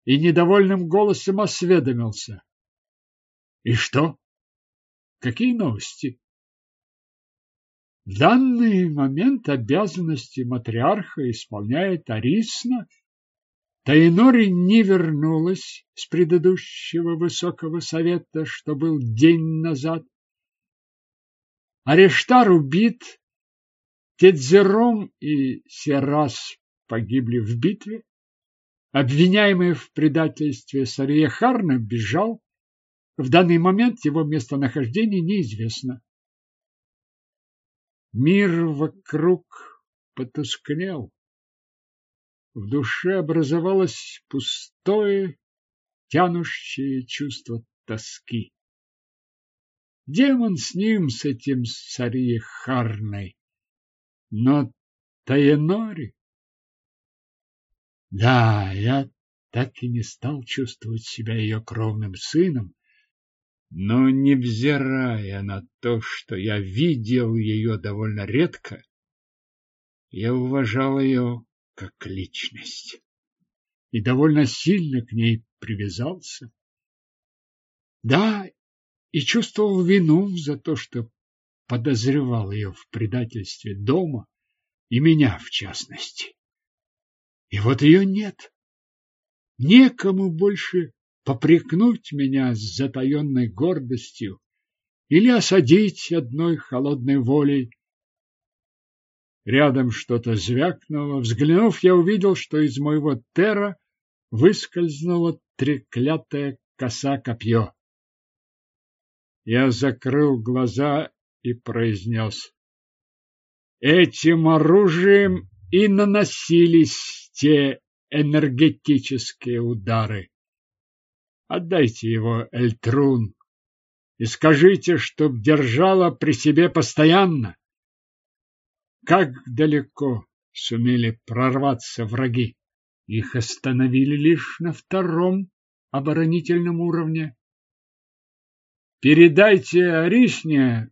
и недовольным голосом осведомился. И что? Какие новости? В данный момент обязанности матриарха исполняет Арисна. Таинори не вернулась с предыдущего высокого совета, что был день назад. Арештар убит, Тедзером и Серас погибли в битве. Обвиняемый в предательстве Сарьехарна бежал. В данный момент его местонахождение неизвестно. Мир вокруг потускнел. В душе образовалось пустое, тянущее чувство тоски. Демон с ним, с этим Сариехарной. Но Таенори... Да, я так и не стал чувствовать себя ее кровным сыном, но, невзирая на то, что я видел ее довольно редко, я уважал ее как личность и довольно сильно к ней привязался. Да, и чувствовал вину за то, что подозревал ее в предательстве дома и меня в частности. И вот ее нет. Некому больше попрекнуть меня с затаенной гордостью или осадить одной холодной волей. Рядом что-то звякнуло. Взглянув, я увидел, что из моего тера выскользнула треклятая коса-копье. Я закрыл глаза и произнес. Этим оружием и наносились те энергетические удары. Отдайте его Эльтрун и скажите, чтоб держала при себе постоянно. Как далеко сумели прорваться враги? Их остановили лишь на втором оборонительном уровне. Передайте Аришне,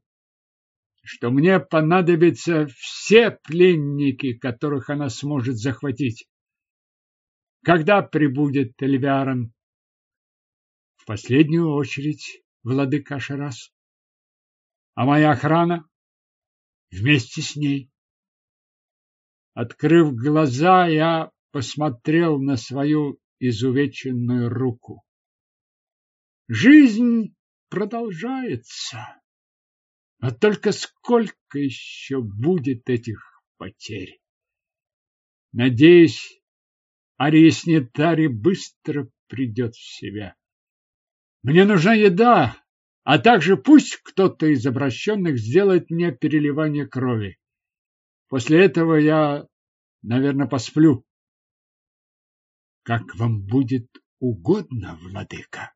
что мне понадобятся все пленники, которых она сможет захватить. Когда прибудет Эльвярон? В последнюю очередь, владыка Шарас. А моя охрана? Вместе с ней. Открыв глаза, я посмотрел на свою изувеченную руку. Жизнь продолжается. А только сколько еще будет этих потерь? Надеюсь, Ариеснетари быстро придет в себя. Мне нужна еда, а также пусть кто-то из обращенных сделает мне переливание крови. После этого я, наверное, посплю. Как вам будет угодно, владыка.